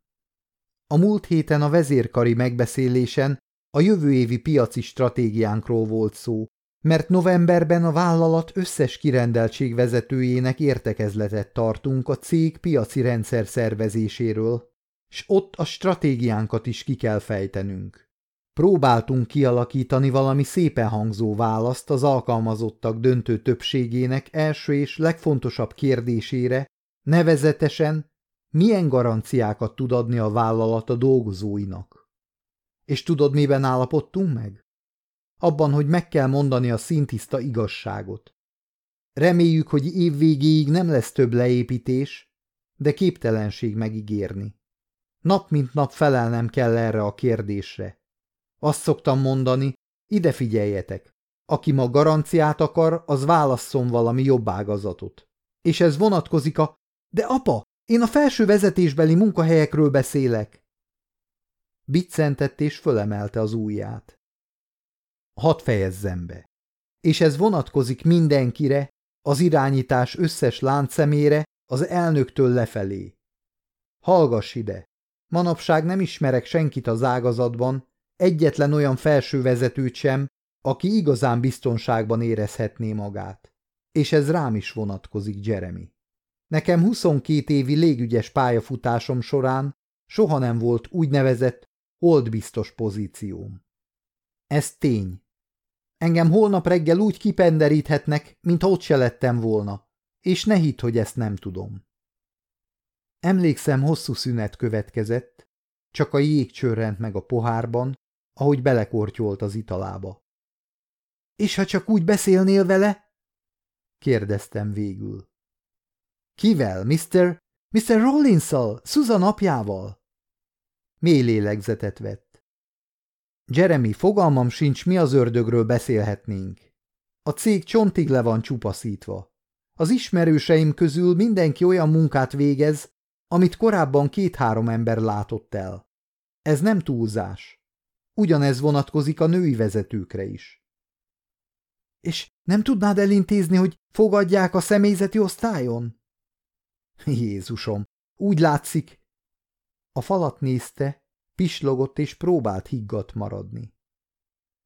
A múlt héten a vezérkari megbeszélésen a jövő évi piaci stratégiánkról volt szó, mert novemberben a vállalat összes kirendeltség vezetőjének értekezletet tartunk a cég piaci rendszer szervezéséről, s ott a stratégiánkat is ki kell fejtenünk. Próbáltunk kialakítani valami szépen hangzó választ az alkalmazottak döntő többségének első és legfontosabb kérdésére, nevezetesen milyen garanciákat tud adni a vállalat a dolgozóinak. És tudod, miben állapodtunk meg? Abban, hogy meg kell mondani a szintiszta igazságot. Reméljük, hogy év végéig nem lesz több leépítés, de képtelenség megígérni. Nap mint nap felelnem kell erre a kérdésre. Azt szoktam mondani, ide figyeljetek. Aki ma garanciát akar, az válasszon valami jobb ágazatot. És ez vonatkozik a... De apa, én a felső vezetésbeli munkahelyekről beszélek. Biccentett és fölemelte az ujját. Hadd fejezzem be. És ez vonatkozik mindenkire, az irányítás összes láncszemére, az elnöktől lefelé. Hallgass ide! Manapság nem ismerek senkit az ágazatban, egyetlen olyan felső vezetőt sem, aki igazán biztonságban érezhetné magát. És ez rám is vonatkozik, Jeremy. Nekem 22 évi légügyes pályafutásom során soha nem volt úgynevezett holdbiztos pozícióm. Ez tény. Engem holnap reggel úgy kipenderíthetnek, mintha ott se lettem volna, és ne hidd, hogy ezt nem tudom. Emlékszem, hosszú szünet következett, csak a jég csörrent meg a pohárban, ahogy belekortyolt az italába. – És ha csak úgy beszélnél vele? – kérdeztem végül. – Kivel, Mr. Mr. Rollinszal, Susan apjával? Mély lélegzetet vett. Jeremy, fogalmam sincs, mi az ördögről beszélhetnénk. A cég csontig le van csupaszítva. Az ismerőseim közül mindenki olyan munkát végez, amit korábban két-három ember látott el. Ez nem túlzás. Ugyanez vonatkozik a női vezetőkre is. És nem tudnád elintézni, hogy fogadják a személyzeti osztályon? Jézusom, úgy látszik. A falat nézte, pislogott és próbált higgadt maradni.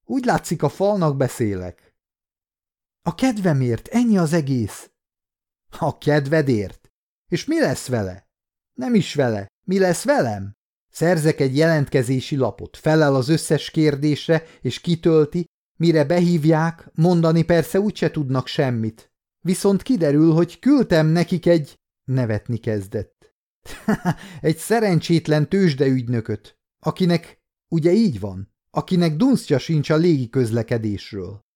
Úgy látszik, a falnak beszélek. A kedvemért, ennyi az egész. A kedvedért? És mi lesz vele? Nem is vele. Mi lesz velem? Szerzek egy jelentkezési lapot, felel az összes kérdésre, és kitölti, mire behívják, mondani persze úgyse tudnak semmit. Viszont kiderül, hogy küldtem nekik egy... Nevetni kezdett. egy szerencsétlen tőzsdeügynököt, akinek, ugye így van, akinek dunsztja sincs a légi közlekedésről.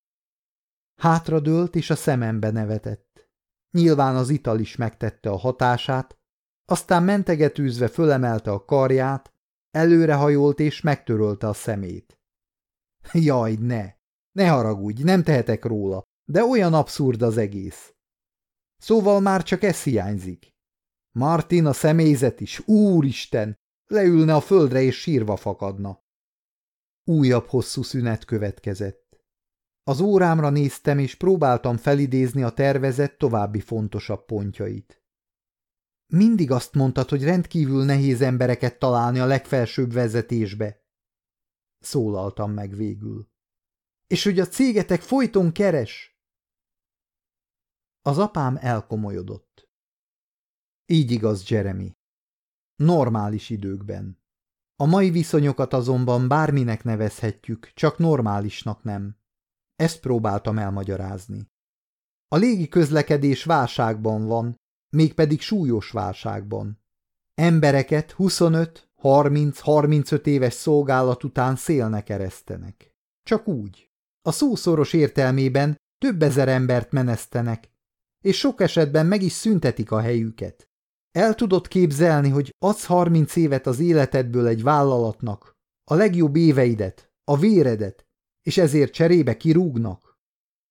Hátradőlt, és a szemembe nevetett. Nyilván az ital is megtette a hatását, aztán mentegetőzve fölemelte a karját, előrehajolt és megtörölte a szemét. Jaj, ne! Ne haragudj, nem tehetek róla, de olyan abszurd az egész. Szóval már csak ez hiányzik. Martin, a személyzet is, úristen, leülne a földre és sírva fakadna. Újabb hosszú szünet következett. Az órámra néztem, és próbáltam felidézni a tervezet további fontosabb pontjait. Mindig azt mondtad, hogy rendkívül nehéz embereket találni a legfelsőbb vezetésbe. Szólaltam meg végül. És hogy a cégetek folyton keres? Az apám elkomolyodott. Így igaz, Jeremy. Normális időkben. A mai viszonyokat azonban bárminek nevezhetjük, csak normálisnak nem. Ezt próbáltam elmagyarázni. A légi közlekedés válságban van, mégpedig súlyos válságban. Embereket 25, 30-35 éves szolgálat után szélnek eresztenek. Csak úgy. A szószoros értelmében több ezer embert menesztenek, és sok esetben meg is szüntetik a helyüket. El tudod képzelni, hogy adsz 30 évet az életedből egy vállalatnak, a legjobb éveidet, a véredet, és ezért cserébe kirúgnak?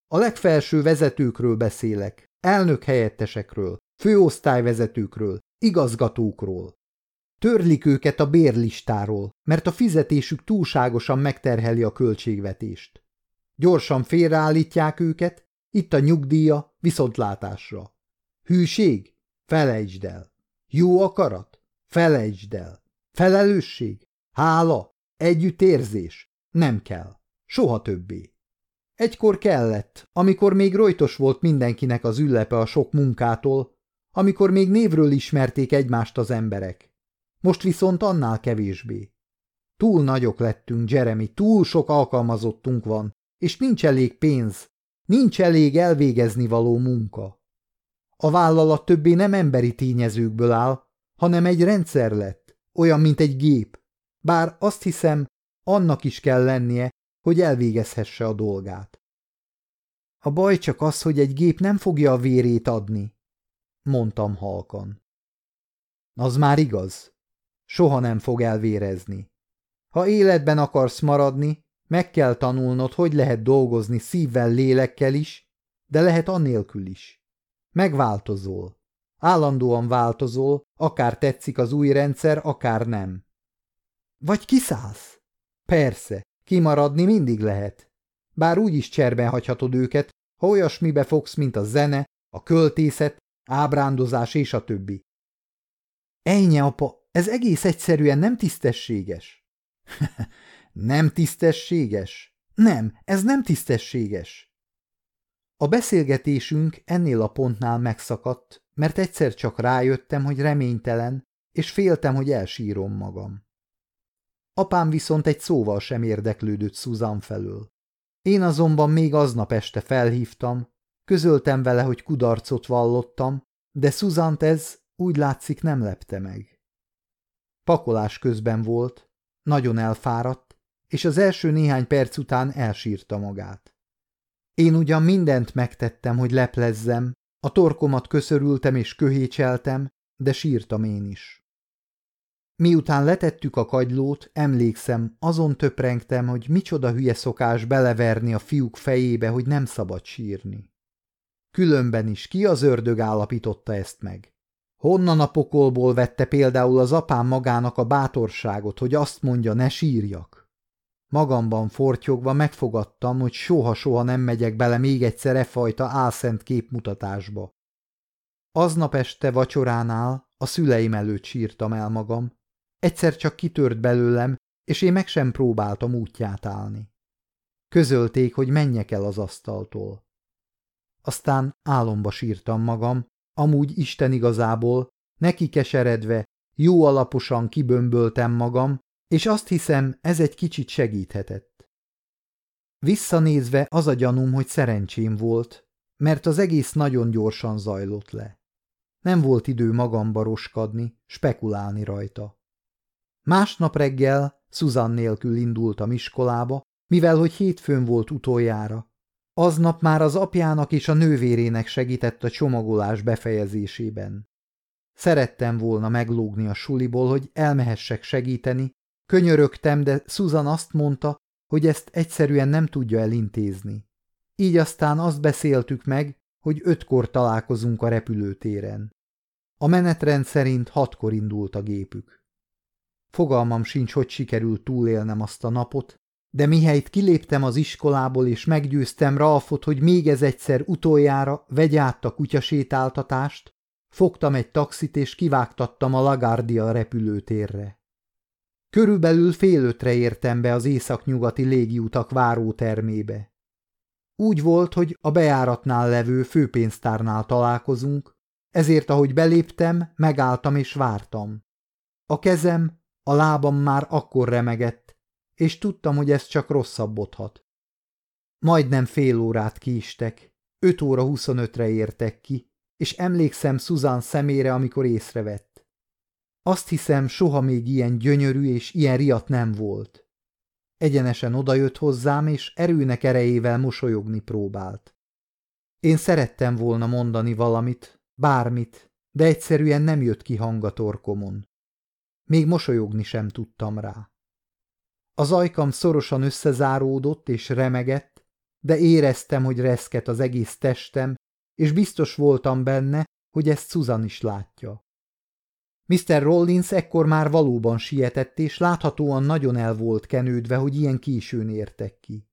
A legfelső vezetőkről beszélek, elnök helyettesekről, főosztályvezetőkről, igazgatókról. Törlik őket a bérlistáról, mert a fizetésük túlságosan megterheli a költségvetést. Gyorsan félreállítják őket, itt a nyugdíja viszontlátásra. Hűség? Felejtsd el. Jó akarat? Felejtsd el. Felelősség? Hála? Együttérzés? Nem kell. Soha többé. Egykor kellett, amikor még rojtos volt mindenkinek az üllepe a sok munkától, amikor még névről ismerték egymást az emberek. Most viszont annál kevésbé. Túl nagyok lettünk, Jeremy, túl sok alkalmazottunk van, és nincs elég pénz, nincs elég elvégezni való munka. A vállalat többé nem emberi tényezőkből áll, hanem egy rendszer lett, olyan, mint egy gép. Bár azt hiszem, annak is kell lennie, hogy elvégezhesse a dolgát. A baj csak az, hogy egy gép nem fogja a vérét adni, mondtam halkan. Az már igaz. Soha nem fog elvérezni. Ha életben akarsz maradni, meg kell tanulnod, hogy lehet dolgozni szívvel, lélekkel is, de lehet annélkül is. Megváltozol. Állandóan változol, akár tetszik az új rendszer, akár nem. Vagy kiszállsz? Persze, kimaradni mindig lehet. Bár úgy is cserben hagyhatod őket, ha olyasmibe fogsz, mint a zene, a költészet, ábrándozás és a többi. Ejnye, apa, ez egész egyszerűen nem tisztességes. nem tisztességes? Nem, ez nem tisztességes. A beszélgetésünk ennél a pontnál megszakadt, mert egyszer csak rájöttem, hogy reménytelen, és féltem, hogy elsírom magam. Apám viszont egy szóval sem érdeklődött Susan felől. Én azonban még aznap este felhívtam, közöltem vele, hogy kudarcot vallottam, de Szuzant ez úgy látszik nem lepte meg. Pakolás közben volt, nagyon elfáradt, és az első néhány perc után elsírta magát. Én ugyan mindent megtettem, hogy leplezzem, a torkomat köszörültem és köhécseltem, de sírtam én is. Miután letettük a kagylót, emlékszem, azon töprengtem, hogy micsoda hülye szokás beleverni a fiúk fejébe, hogy nem szabad sírni. Különben is ki az ördög állapította ezt meg? Honnan a pokolból vette például az apám magának a bátorságot, hogy azt mondja, ne sírjak? Magamban fortyogva megfogadtam, hogy soha-soha nem megyek bele még egyszer e fajta álszent képmutatásba. Aznap este vacsoránál a szüleim előtt sírtam el magam, egyszer csak kitört belőlem, és én meg sem próbáltam útját állni. Közölték, hogy menjek el az asztaltól. Aztán álomba sírtam magam, amúgy Isten igazából, neki keseredve, jó alaposan kibömböltem magam, és azt hiszem, ez egy kicsit segíthetett. Visszanézve az a gyanúm, hogy szerencsém volt, mert az egész nagyon gyorsan zajlott le. Nem volt idő magamba roskadni, spekulálni rajta. Másnap reggel Susan nélkül indultam iskolába, mivel hogy hétfőn volt utoljára, Aznap már az apjának és a nővérének segített a csomagolás befejezésében. Szerettem volna meglógni a suliból, hogy elmehessek segíteni, Könyörögtem, de Susan azt mondta, hogy ezt egyszerűen nem tudja elintézni. Így aztán azt beszéltük meg, hogy ötkor találkozunk a repülőtéren. A menetrend szerint hatkor indult a gépük. Fogalmam sincs, hogy sikerült túlélnem azt a napot, de mihelyt kiléptem az iskolából és meggyőztem Ralfot, hogy még ez egyszer utoljára vegy át a kutyasétáltatást, fogtam egy taxit és kivágtattam a Lagardia repülőtérre. Körülbelül fél ötre értem be az északnyugati légiutak várótermébe. Úgy volt, hogy a bejáratnál levő főpénztárnál találkozunk, ezért ahogy beléptem, megálltam és vártam. A kezem, a lábam már akkor remegett, és tudtam, hogy ez csak rosszabbodhat. Majdnem fél órát kiistek, öt óra huszonötre értek ki, és emlékszem Susan szemére, amikor észrevett. Azt hiszem, soha még ilyen gyönyörű és ilyen riat nem volt. Egyenesen odajött hozzám, és erőnek erejével mosolyogni próbált. Én szerettem volna mondani valamit, bármit, de egyszerűen nem jött ki hang a torkomon. Még mosolyogni sem tudtam rá. Az ajkam szorosan összezáródott és remegett, de éreztem, hogy reszket az egész testem, és biztos voltam benne, hogy ezt Susan is látja. Mr. Rollins ekkor már valóban sietett, és láthatóan nagyon el volt kenődve, hogy ilyen későn értek ki.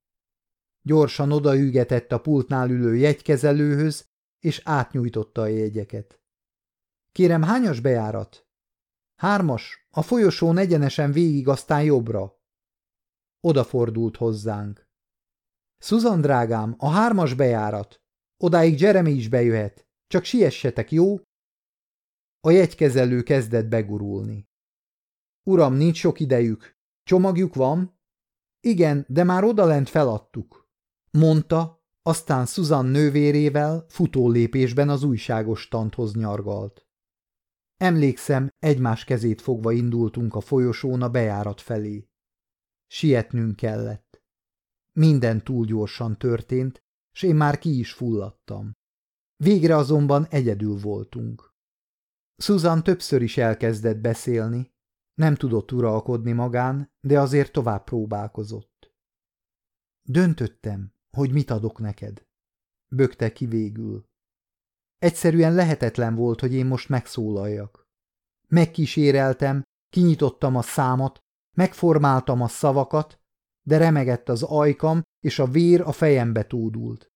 Gyorsan odahűgetett a pultnál ülő jegykezelőhöz, és átnyújtotta a jegyeket. Kérem, hányas bejárat? Hármas, a folyosón egyenesen végig, aztán jobbra. Odafordult hozzánk. Susan drágám, a hármas bejárat. Odáig Jeremy is bejöhet. Csak siessetek, jó? A jegykezelő kezdett begurulni. Uram, nincs sok idejük. Csomagjuk van? Igen, de már odalent feladtuk. Mondta, aztán Susan nővérével futó lépésben az újságos tanthoz nyargalt. Emlékszem, egymás kezét fogva indultunk a folyosón a bejárat felé. Sietnünk kellett. Minden túl gyorsan történt, s én már ki is fulladtam. Végre azonban egyedül voltunk. Susan többször is elkezdett beszélni, nem tudott uralkodni magán, de azért tovább próbálkozott. Döntöttem, hogy mit adok neked. Bökte ki végül. Egyszerűen lehetetlen volt, hogy én most megszólaljak. Megkíséreltem, kinyitottam a számot, megformáltam a szavakat, de remegett az ajkam, és a vér a fejembe tódult.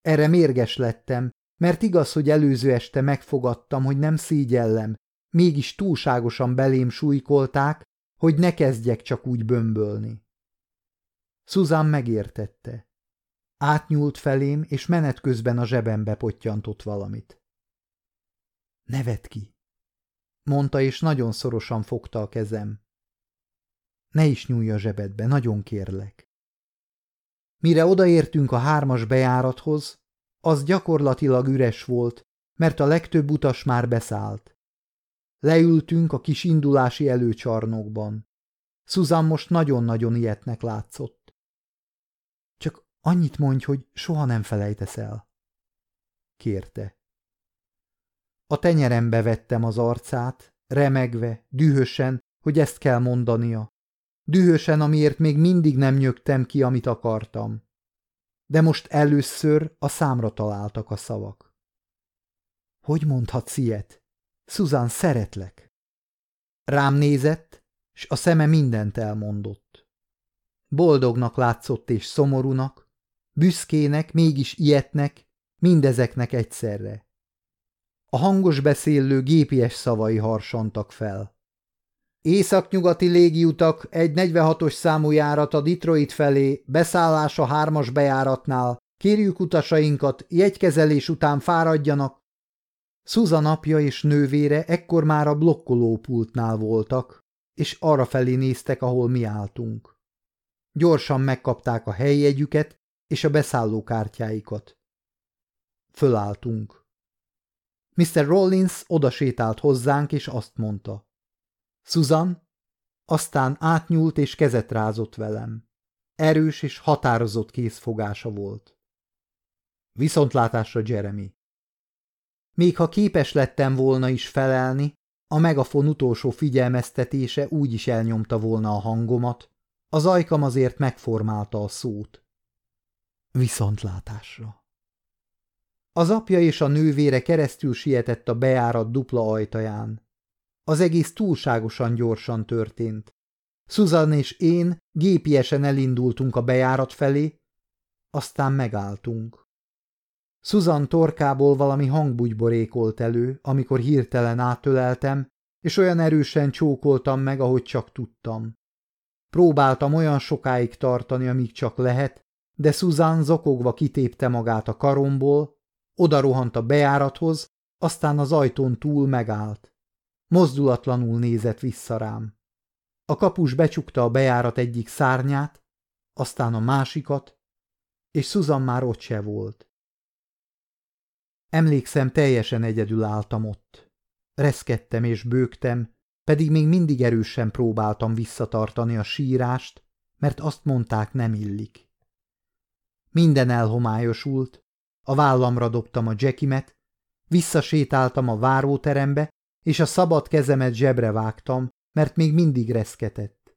Erre mérges lettem, mert igaz, hogy előző este megfogadtam, hogy nem szígyellem, mégis túlságosan belém súlykolták, hogy ne kezdjek csak úgy bömbölni. Susan megértette. Átnyúlt felém, és menet közben a zsebembe pottyantott valamit. Nevet ki, mondta, és nagyon szorosan fogta a kezem. Ne is nyúlj a zsebedbe, nagyon kérlek. Mire odaértünk a hármas bejárathoz, az gyakorlatilag üres volt, mert a legtöbb utas már beszállt. Leültünk a kis indulási előcsarnokban. Susan most nagyon-nagyon ilyetnek látszott. Csak annyit mondj, hogy soha nem felejtesz el. Kérte. A tenyerembe vettem az arcát, remegve, dühösen, hogy ezt kell mondania. Dühösen, amiért még mindig nem nyögtem ki, amit akartam. De most először a számra találtak a szavak. Hogy mondhatsz ilyet? Susan, szeretlek. Rám nézett, s a szeme mindent elmondott. Boldognak látszott és szomorúnak, büszkének, mégis ilyetnek, mindezeknek egyszerre. A hangos beszélő gépies szavai harsantak fel. Északnyugati légiutak egy 46-os számú járat a Detroit felé, beszállás a hármas bejáratnál, kérjük utasainkat, jegykezelés után fáradjanak. Susan apja és nővére ekkor már a blokkolópultnál voltak, és arra felé néztek, ahol mi álltunk. Gyorsan megkapták a helyjegyüket és a beszállókártyáikat. Fölálltunk. Mr. Rollins odasétált hozzánk, és azt mondta. Susan, aztán átnyúlt és kezet rázott velem. Erős és határozott készfogása volt. Viszontlátásra, Jeremy. Még ha képes lettem volna is felelni, a megafon utolsó figyelmeztetése úgy is elnyomta volna a hangomat, az ajkam azért megformálta a szót. Viszontlátásra. Az apja és a nővére keresztül sietett a bejárat dupla ajtaján. Az egész túlságosan gyorsan történt. Susan és én gépiesen elindultunk a bejárat felé, aztán megálltunk. Susan torkából valami hangbugyborékolt elő, amikor hirtelen átöleltem, és olyan erősen csókoltam meg, ahogy csak tudtam. Próbáltam olyan sokáig tartani, amíg csak lehet, de Susan zokogva kitépte magát a karomból, oda rohant a bejárathoz, aztán az ajtón túl megállt. Mozdulatlanul nézett vissza rám. A kapus becsukta a bejárat egyik szárnyát, aztán a másikat, és Susan már ott se volt. Emlékszem, teljesen egyedül álltam ott. Reszkedtem és bőgtem, pedig még mindig erősen próbáltam visszatartani a sírást, mert azt mondták, nem illik. Minden elhomályosult, a vállamra dobtam a jackimet, visszasétáltam a váróterembe, és a szabad kezemet zsebre vágtam, mert még mindig reszketett.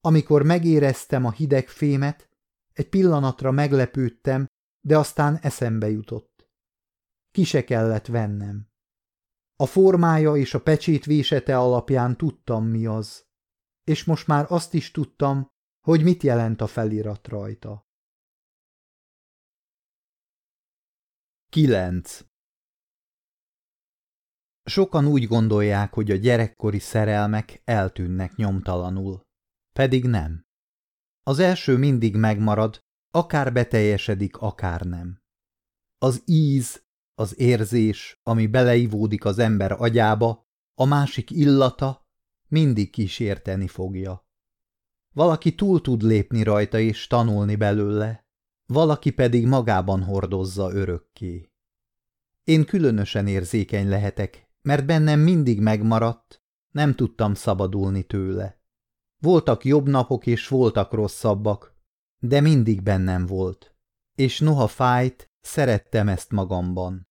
Amikor megéreztem a hideg fémet, egy pillanatra meglepődtem, de aztán eszembe jutott. Ki se kellett vennem. A formája és a pecsét vésete alapján tudtam, mi az, és most már azt is tudtam, hogy mit jelent a felirat rajta. 9. Sokan úgy gondolják, hogy a gyerekkori szerelmek eltűnnek nyomtalanul. Pedig nem. Az első mindig megmarad, akár beteljesedik, akár nem. Az íz, az érzés, ami beleivódik az ember agyába, a másik illata mindig kísérteni fogja. Valaki túl tud lépni rajta és tanulni belőle, valaki pedig magában hordozza örökké. Én különösen érzékeny lehetek, mert bennem mindig megmaradt, nem tudtam szabadulni tőle. Voltak jobb napok és voltak rosszabbak, de mindig bennem volt, és noha fájt, szerettem ezt magamban.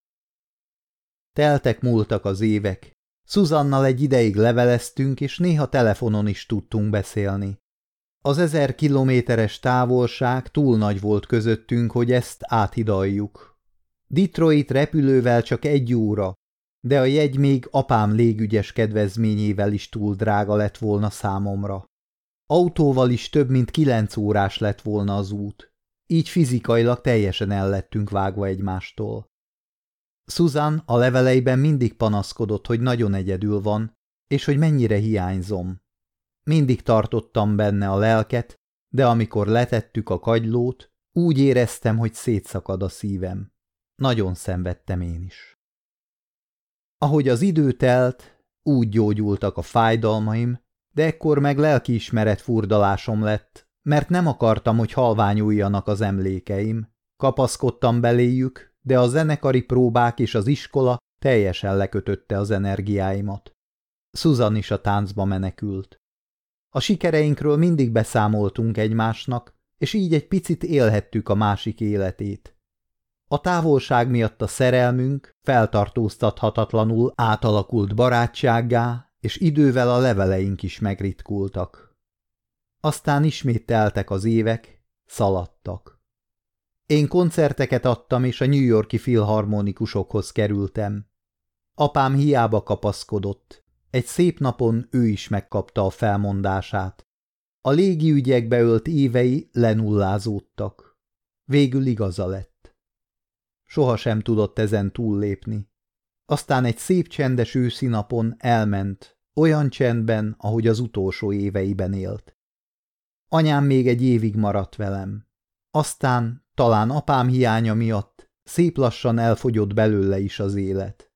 Teltek múltak az évek, Szuzannal egy ideig leveleztünk, és néha telefonon is tudtunk beszélni. Az ezer kilométeres távolság túl nagy volt közöttünk, hogy ezt áthidaljuk. Detroit repülővel csak egy óra, de a jegy még apám légügyes kedvezményével is túl drága lett volna számomra. Autóval is több mint kilenc órás lett volna az út, így fizikailag teljesen ellettünk vágva egymástól. Susan a leveleiben mindig panaszkodott, hogy nagyon egyedül van, és hogy mennyire hiányzom. Mindig tartottam benne a lelket, de amikor letettük a kagylót, úgy éreztem, hogy szétszakad a szívem. Nagyon szenvedtem én is. Ahogy az idő telt, úgy gyógyultak a fájdalmaim, de ekkor meg lelkiismeret furdalásom lett, mert nem akartam, hogy halványuljanak az emlékeim. Kapaszkodtam beléjük, de a zenekari próbák és az iskola teljesen lekötötte az energiáimat. Susan is a táncba menekült. A sikereinkről mindig beszámoltunk egymásnak, és így egy picit élhettük a másik életét. A távolság miatt a szerelmünk feltartóztathatatlanul átalakult barátsággá, és idővel a leveleink is megritkultak. Aztán ismét teltek az évek, szaladtak. Én koncerteket adtam, és a New Yorki filharmonikusokhoz kerültem. Apám hiába kapaszkodott. Egy szép napon ő is megkapta a felmondását. A légi ügyekbe ölt évei lenullázódtak. Végül igaza lett. Soha sem tudott ezen túllépni. Aztán egy szép csendes őszi napon elment, olyan csendben, ahogy az utolsó éveiben élt. Anyám még egy évig maradt velem. Aztán, talán apám hiánya miatt, szép lassan elfogyott belőle is az élet.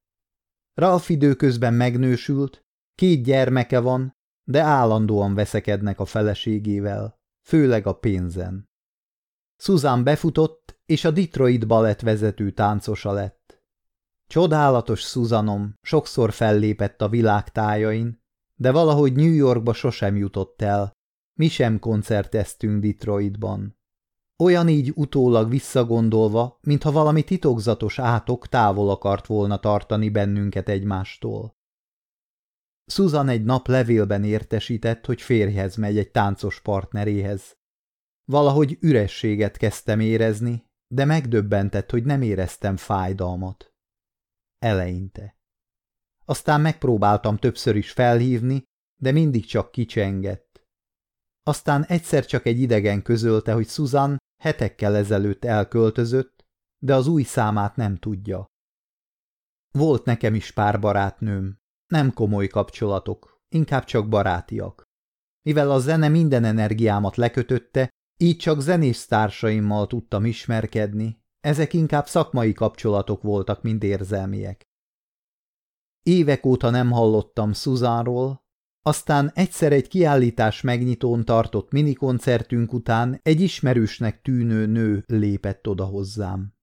Ralf időközben megnősült, két gyermeke van, de állandóan veszekednek a feleségével, főleg a pénzen. Susan befutott, és a Detroit balett vezető táncosa lett. Csodálatos Szuzanom sokszor fellépett a világ tájain, de valahogy New Yorkba sosem jutott el, mi sem koncerteztünk Detroitban. Olyan így utólag visszagondolva, mintha valami titokzatos átok távol akart volna tartani bennünket egymástól. Susan egy nap levélben értesített, hogy férjhez megy egy táncos partneréhez. Valahogy ürességet kezdtem érezni, de megdöbbentett, hogy nem éreztem fájdalmat. Eleinte. Aztán megpróbáltam többször is felhívni, de mindig csak kicsengett. Aztán egyszer csak egy idegen közölte, hogy Susan hetekkel ezelőtt elköltözött, de az új számát nem tudja. Volt nekem is pár barátnőm, nem komoly kapcsolatok, inkább csak barátiak. Mivel a zene minden energiámat lekötötte, így csak zenésztársaimmal tudtam ismerkedni, ezek inkább szakmai kapcsolatok voltak, mint érzelmiek. Évek óta nem hallottam Szuzánról, aztán egyszer egy kiállítás megnyitón tartott minikoncertünk után egy ismerősnek tűnő nő lépett oda hozzám.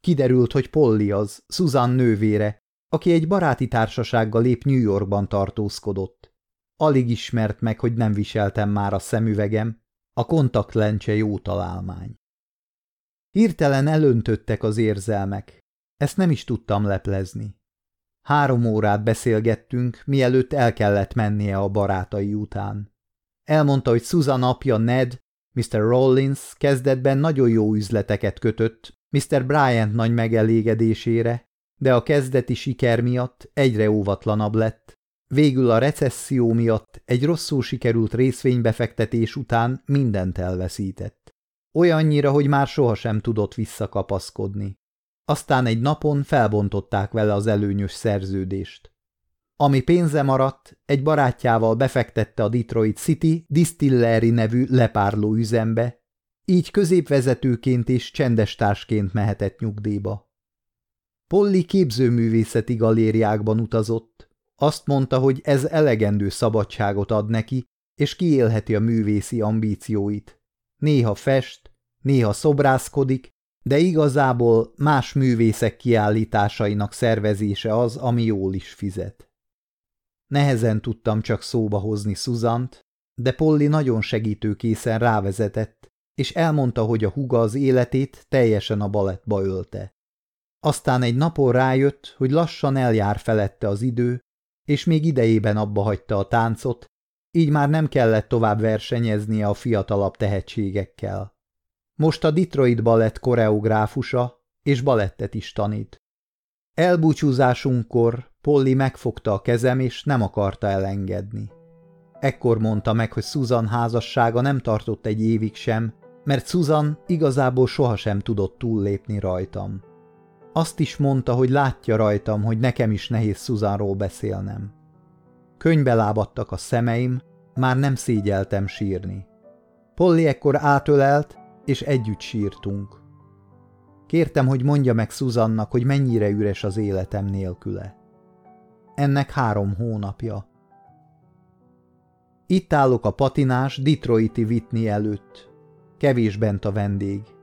Kiderült, hogy Polly az, Susan nővére, aki egy baráti társasággal épp New Yorkban tartózkodott. Alig ismert meg, hogy nem viseltem már a szemüvegem, a kontaktlencse jó találmány. Hirtelen elöntöttek az érzelmek. Ezt nem is tudtam leplezni. Három órát beszélgettünk, mielőtt el kellett mennie a barátai után. Elmondta, hogy Susan apja Ned, Mr. Rollins kezdetben nagyon jó üzleteket kötött, Mr. Bryant nagy megelégedésére, de a kezdeti siker miatt egyre óvatlanabb lett. Végül a recesszió miatt egy rosszul sikerült részvénybefektetés után mindent elveszített. Olyannyira, hogy már sohasem tudott visszakapaszkodni. Aztán egy napon felbontották vele az előnyös szerződést. Ami pénze maradt, egy barátjával befektette a Detroit City Distillery nevű lepárló üzembe, így középvezetőként és csendestársként mehetett nyugdíjba. Polly képzőművészeti galériákban utazott. Azt mondta, hogy ez elegendő szabadságot ad neki, és kiélheti a művészi ambícióit. Néha fest, néha szobrászkodik, de igazából más művészek kiállításainak szervezése az, ami jól is fizet. Nehezen tudtam csak szóba hozni Szuzant, de Polly nagyon segítőkészen rávezetett, és elmondta, hogy a huga az életét teljesen a balettba ölte. Aztán egy napon rájött, hogy lassan eljár felette az idő, és még idejében abba hagyta a táncot, így már nem kellett tovább versenyeznie a fiatalabb tehetségekkel. Most a Detroit balett koreográfusa, és balettet is tanít. Elbúcsúzásunkkor Polly megfogta a kezem, és nem akarta elengedni. Ekkor mondta meg, hogy Susan házassága nem tartott egy évig sem, mert Susan igazából sohasem tudott túllépni rajtam. Azt is mondta, hogy látja rajtam, hogy nekem is nehéz Susanról beszélnem. Könybe lábadtak a szemeim, már nem szégyeltem sírni. Polly ekkor átölelt, és együtt sírtunk. Kértem, hogy mondja meg Szuzannak, hogy mennyire üres az életem nélküle. Ennek három hónapja. Itt állok a patinás Detroiti Whitney előtt. Kevés bent a vendég.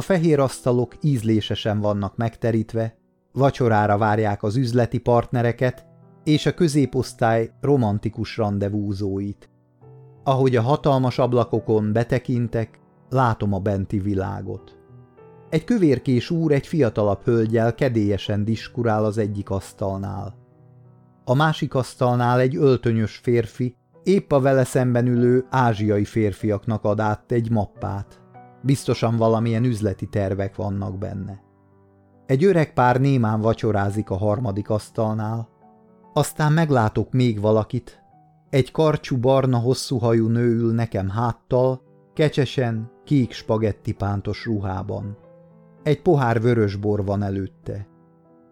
A fehér asztalok ízlésesen vannak megterítve, vacsorára várják az üzleti partnereket és a középosztály romantikus rendezvúzóit. Ahogy a hatalmas ablakokon betekintek, látom a benti világot. Egy kövérkés úr egy fiatalabb hölgyel kedélyesen diskurál az egyik asztalnál. A másik asztalnál egy öltönyös férfi épp a vele szemben ülő ázsiai férfiaknak ad át egy mappát. Biztosan valamilyen üzleti tervek vannak benne. Egy öreg pár némán vacsorázik a harmadik asztalnál. Aztán meglátok még valakit. Egy karcsú barna hosszú hajú nő ül nekem háttal, kecsesen, kék spagetti pántos ruhában. Egy pohár vörös bor van előtte.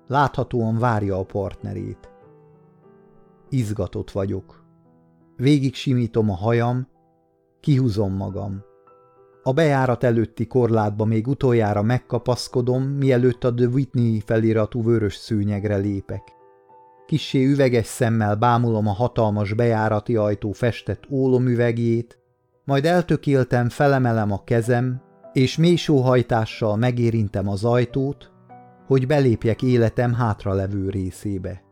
Láthatóan várja a partnerét. Izgatott vagyok. Végig simítom a hajam, kihúzom magam. A bejárat előtti korlátba még utoljára megkapaszkodom, mielőtt a The Whitney feliratú vörös szőnyegre lépek. Kissé üveges szemmel bámulom a hatalmas bejárati ajtó festett ólomüvegjét, majd eltökéltem felemelem a kezem, és mély sóhajtással megérintem az ajtót, hogy belépjek életem hátralevő részébe.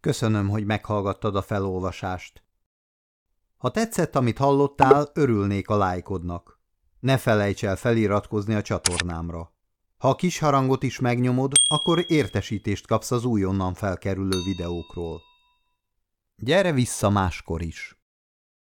Köszönöm, hogy meghallgattad a felolvasást. Ha tetszett, amit hallottál, örülnék a lájkodnak. Ne felejts el feliratkozni a csatornámra. Ha a kis harangot is megnyomod, akkor értesítést kapsz az újonnan felkerülő videókról. Gyere vissza máskor is!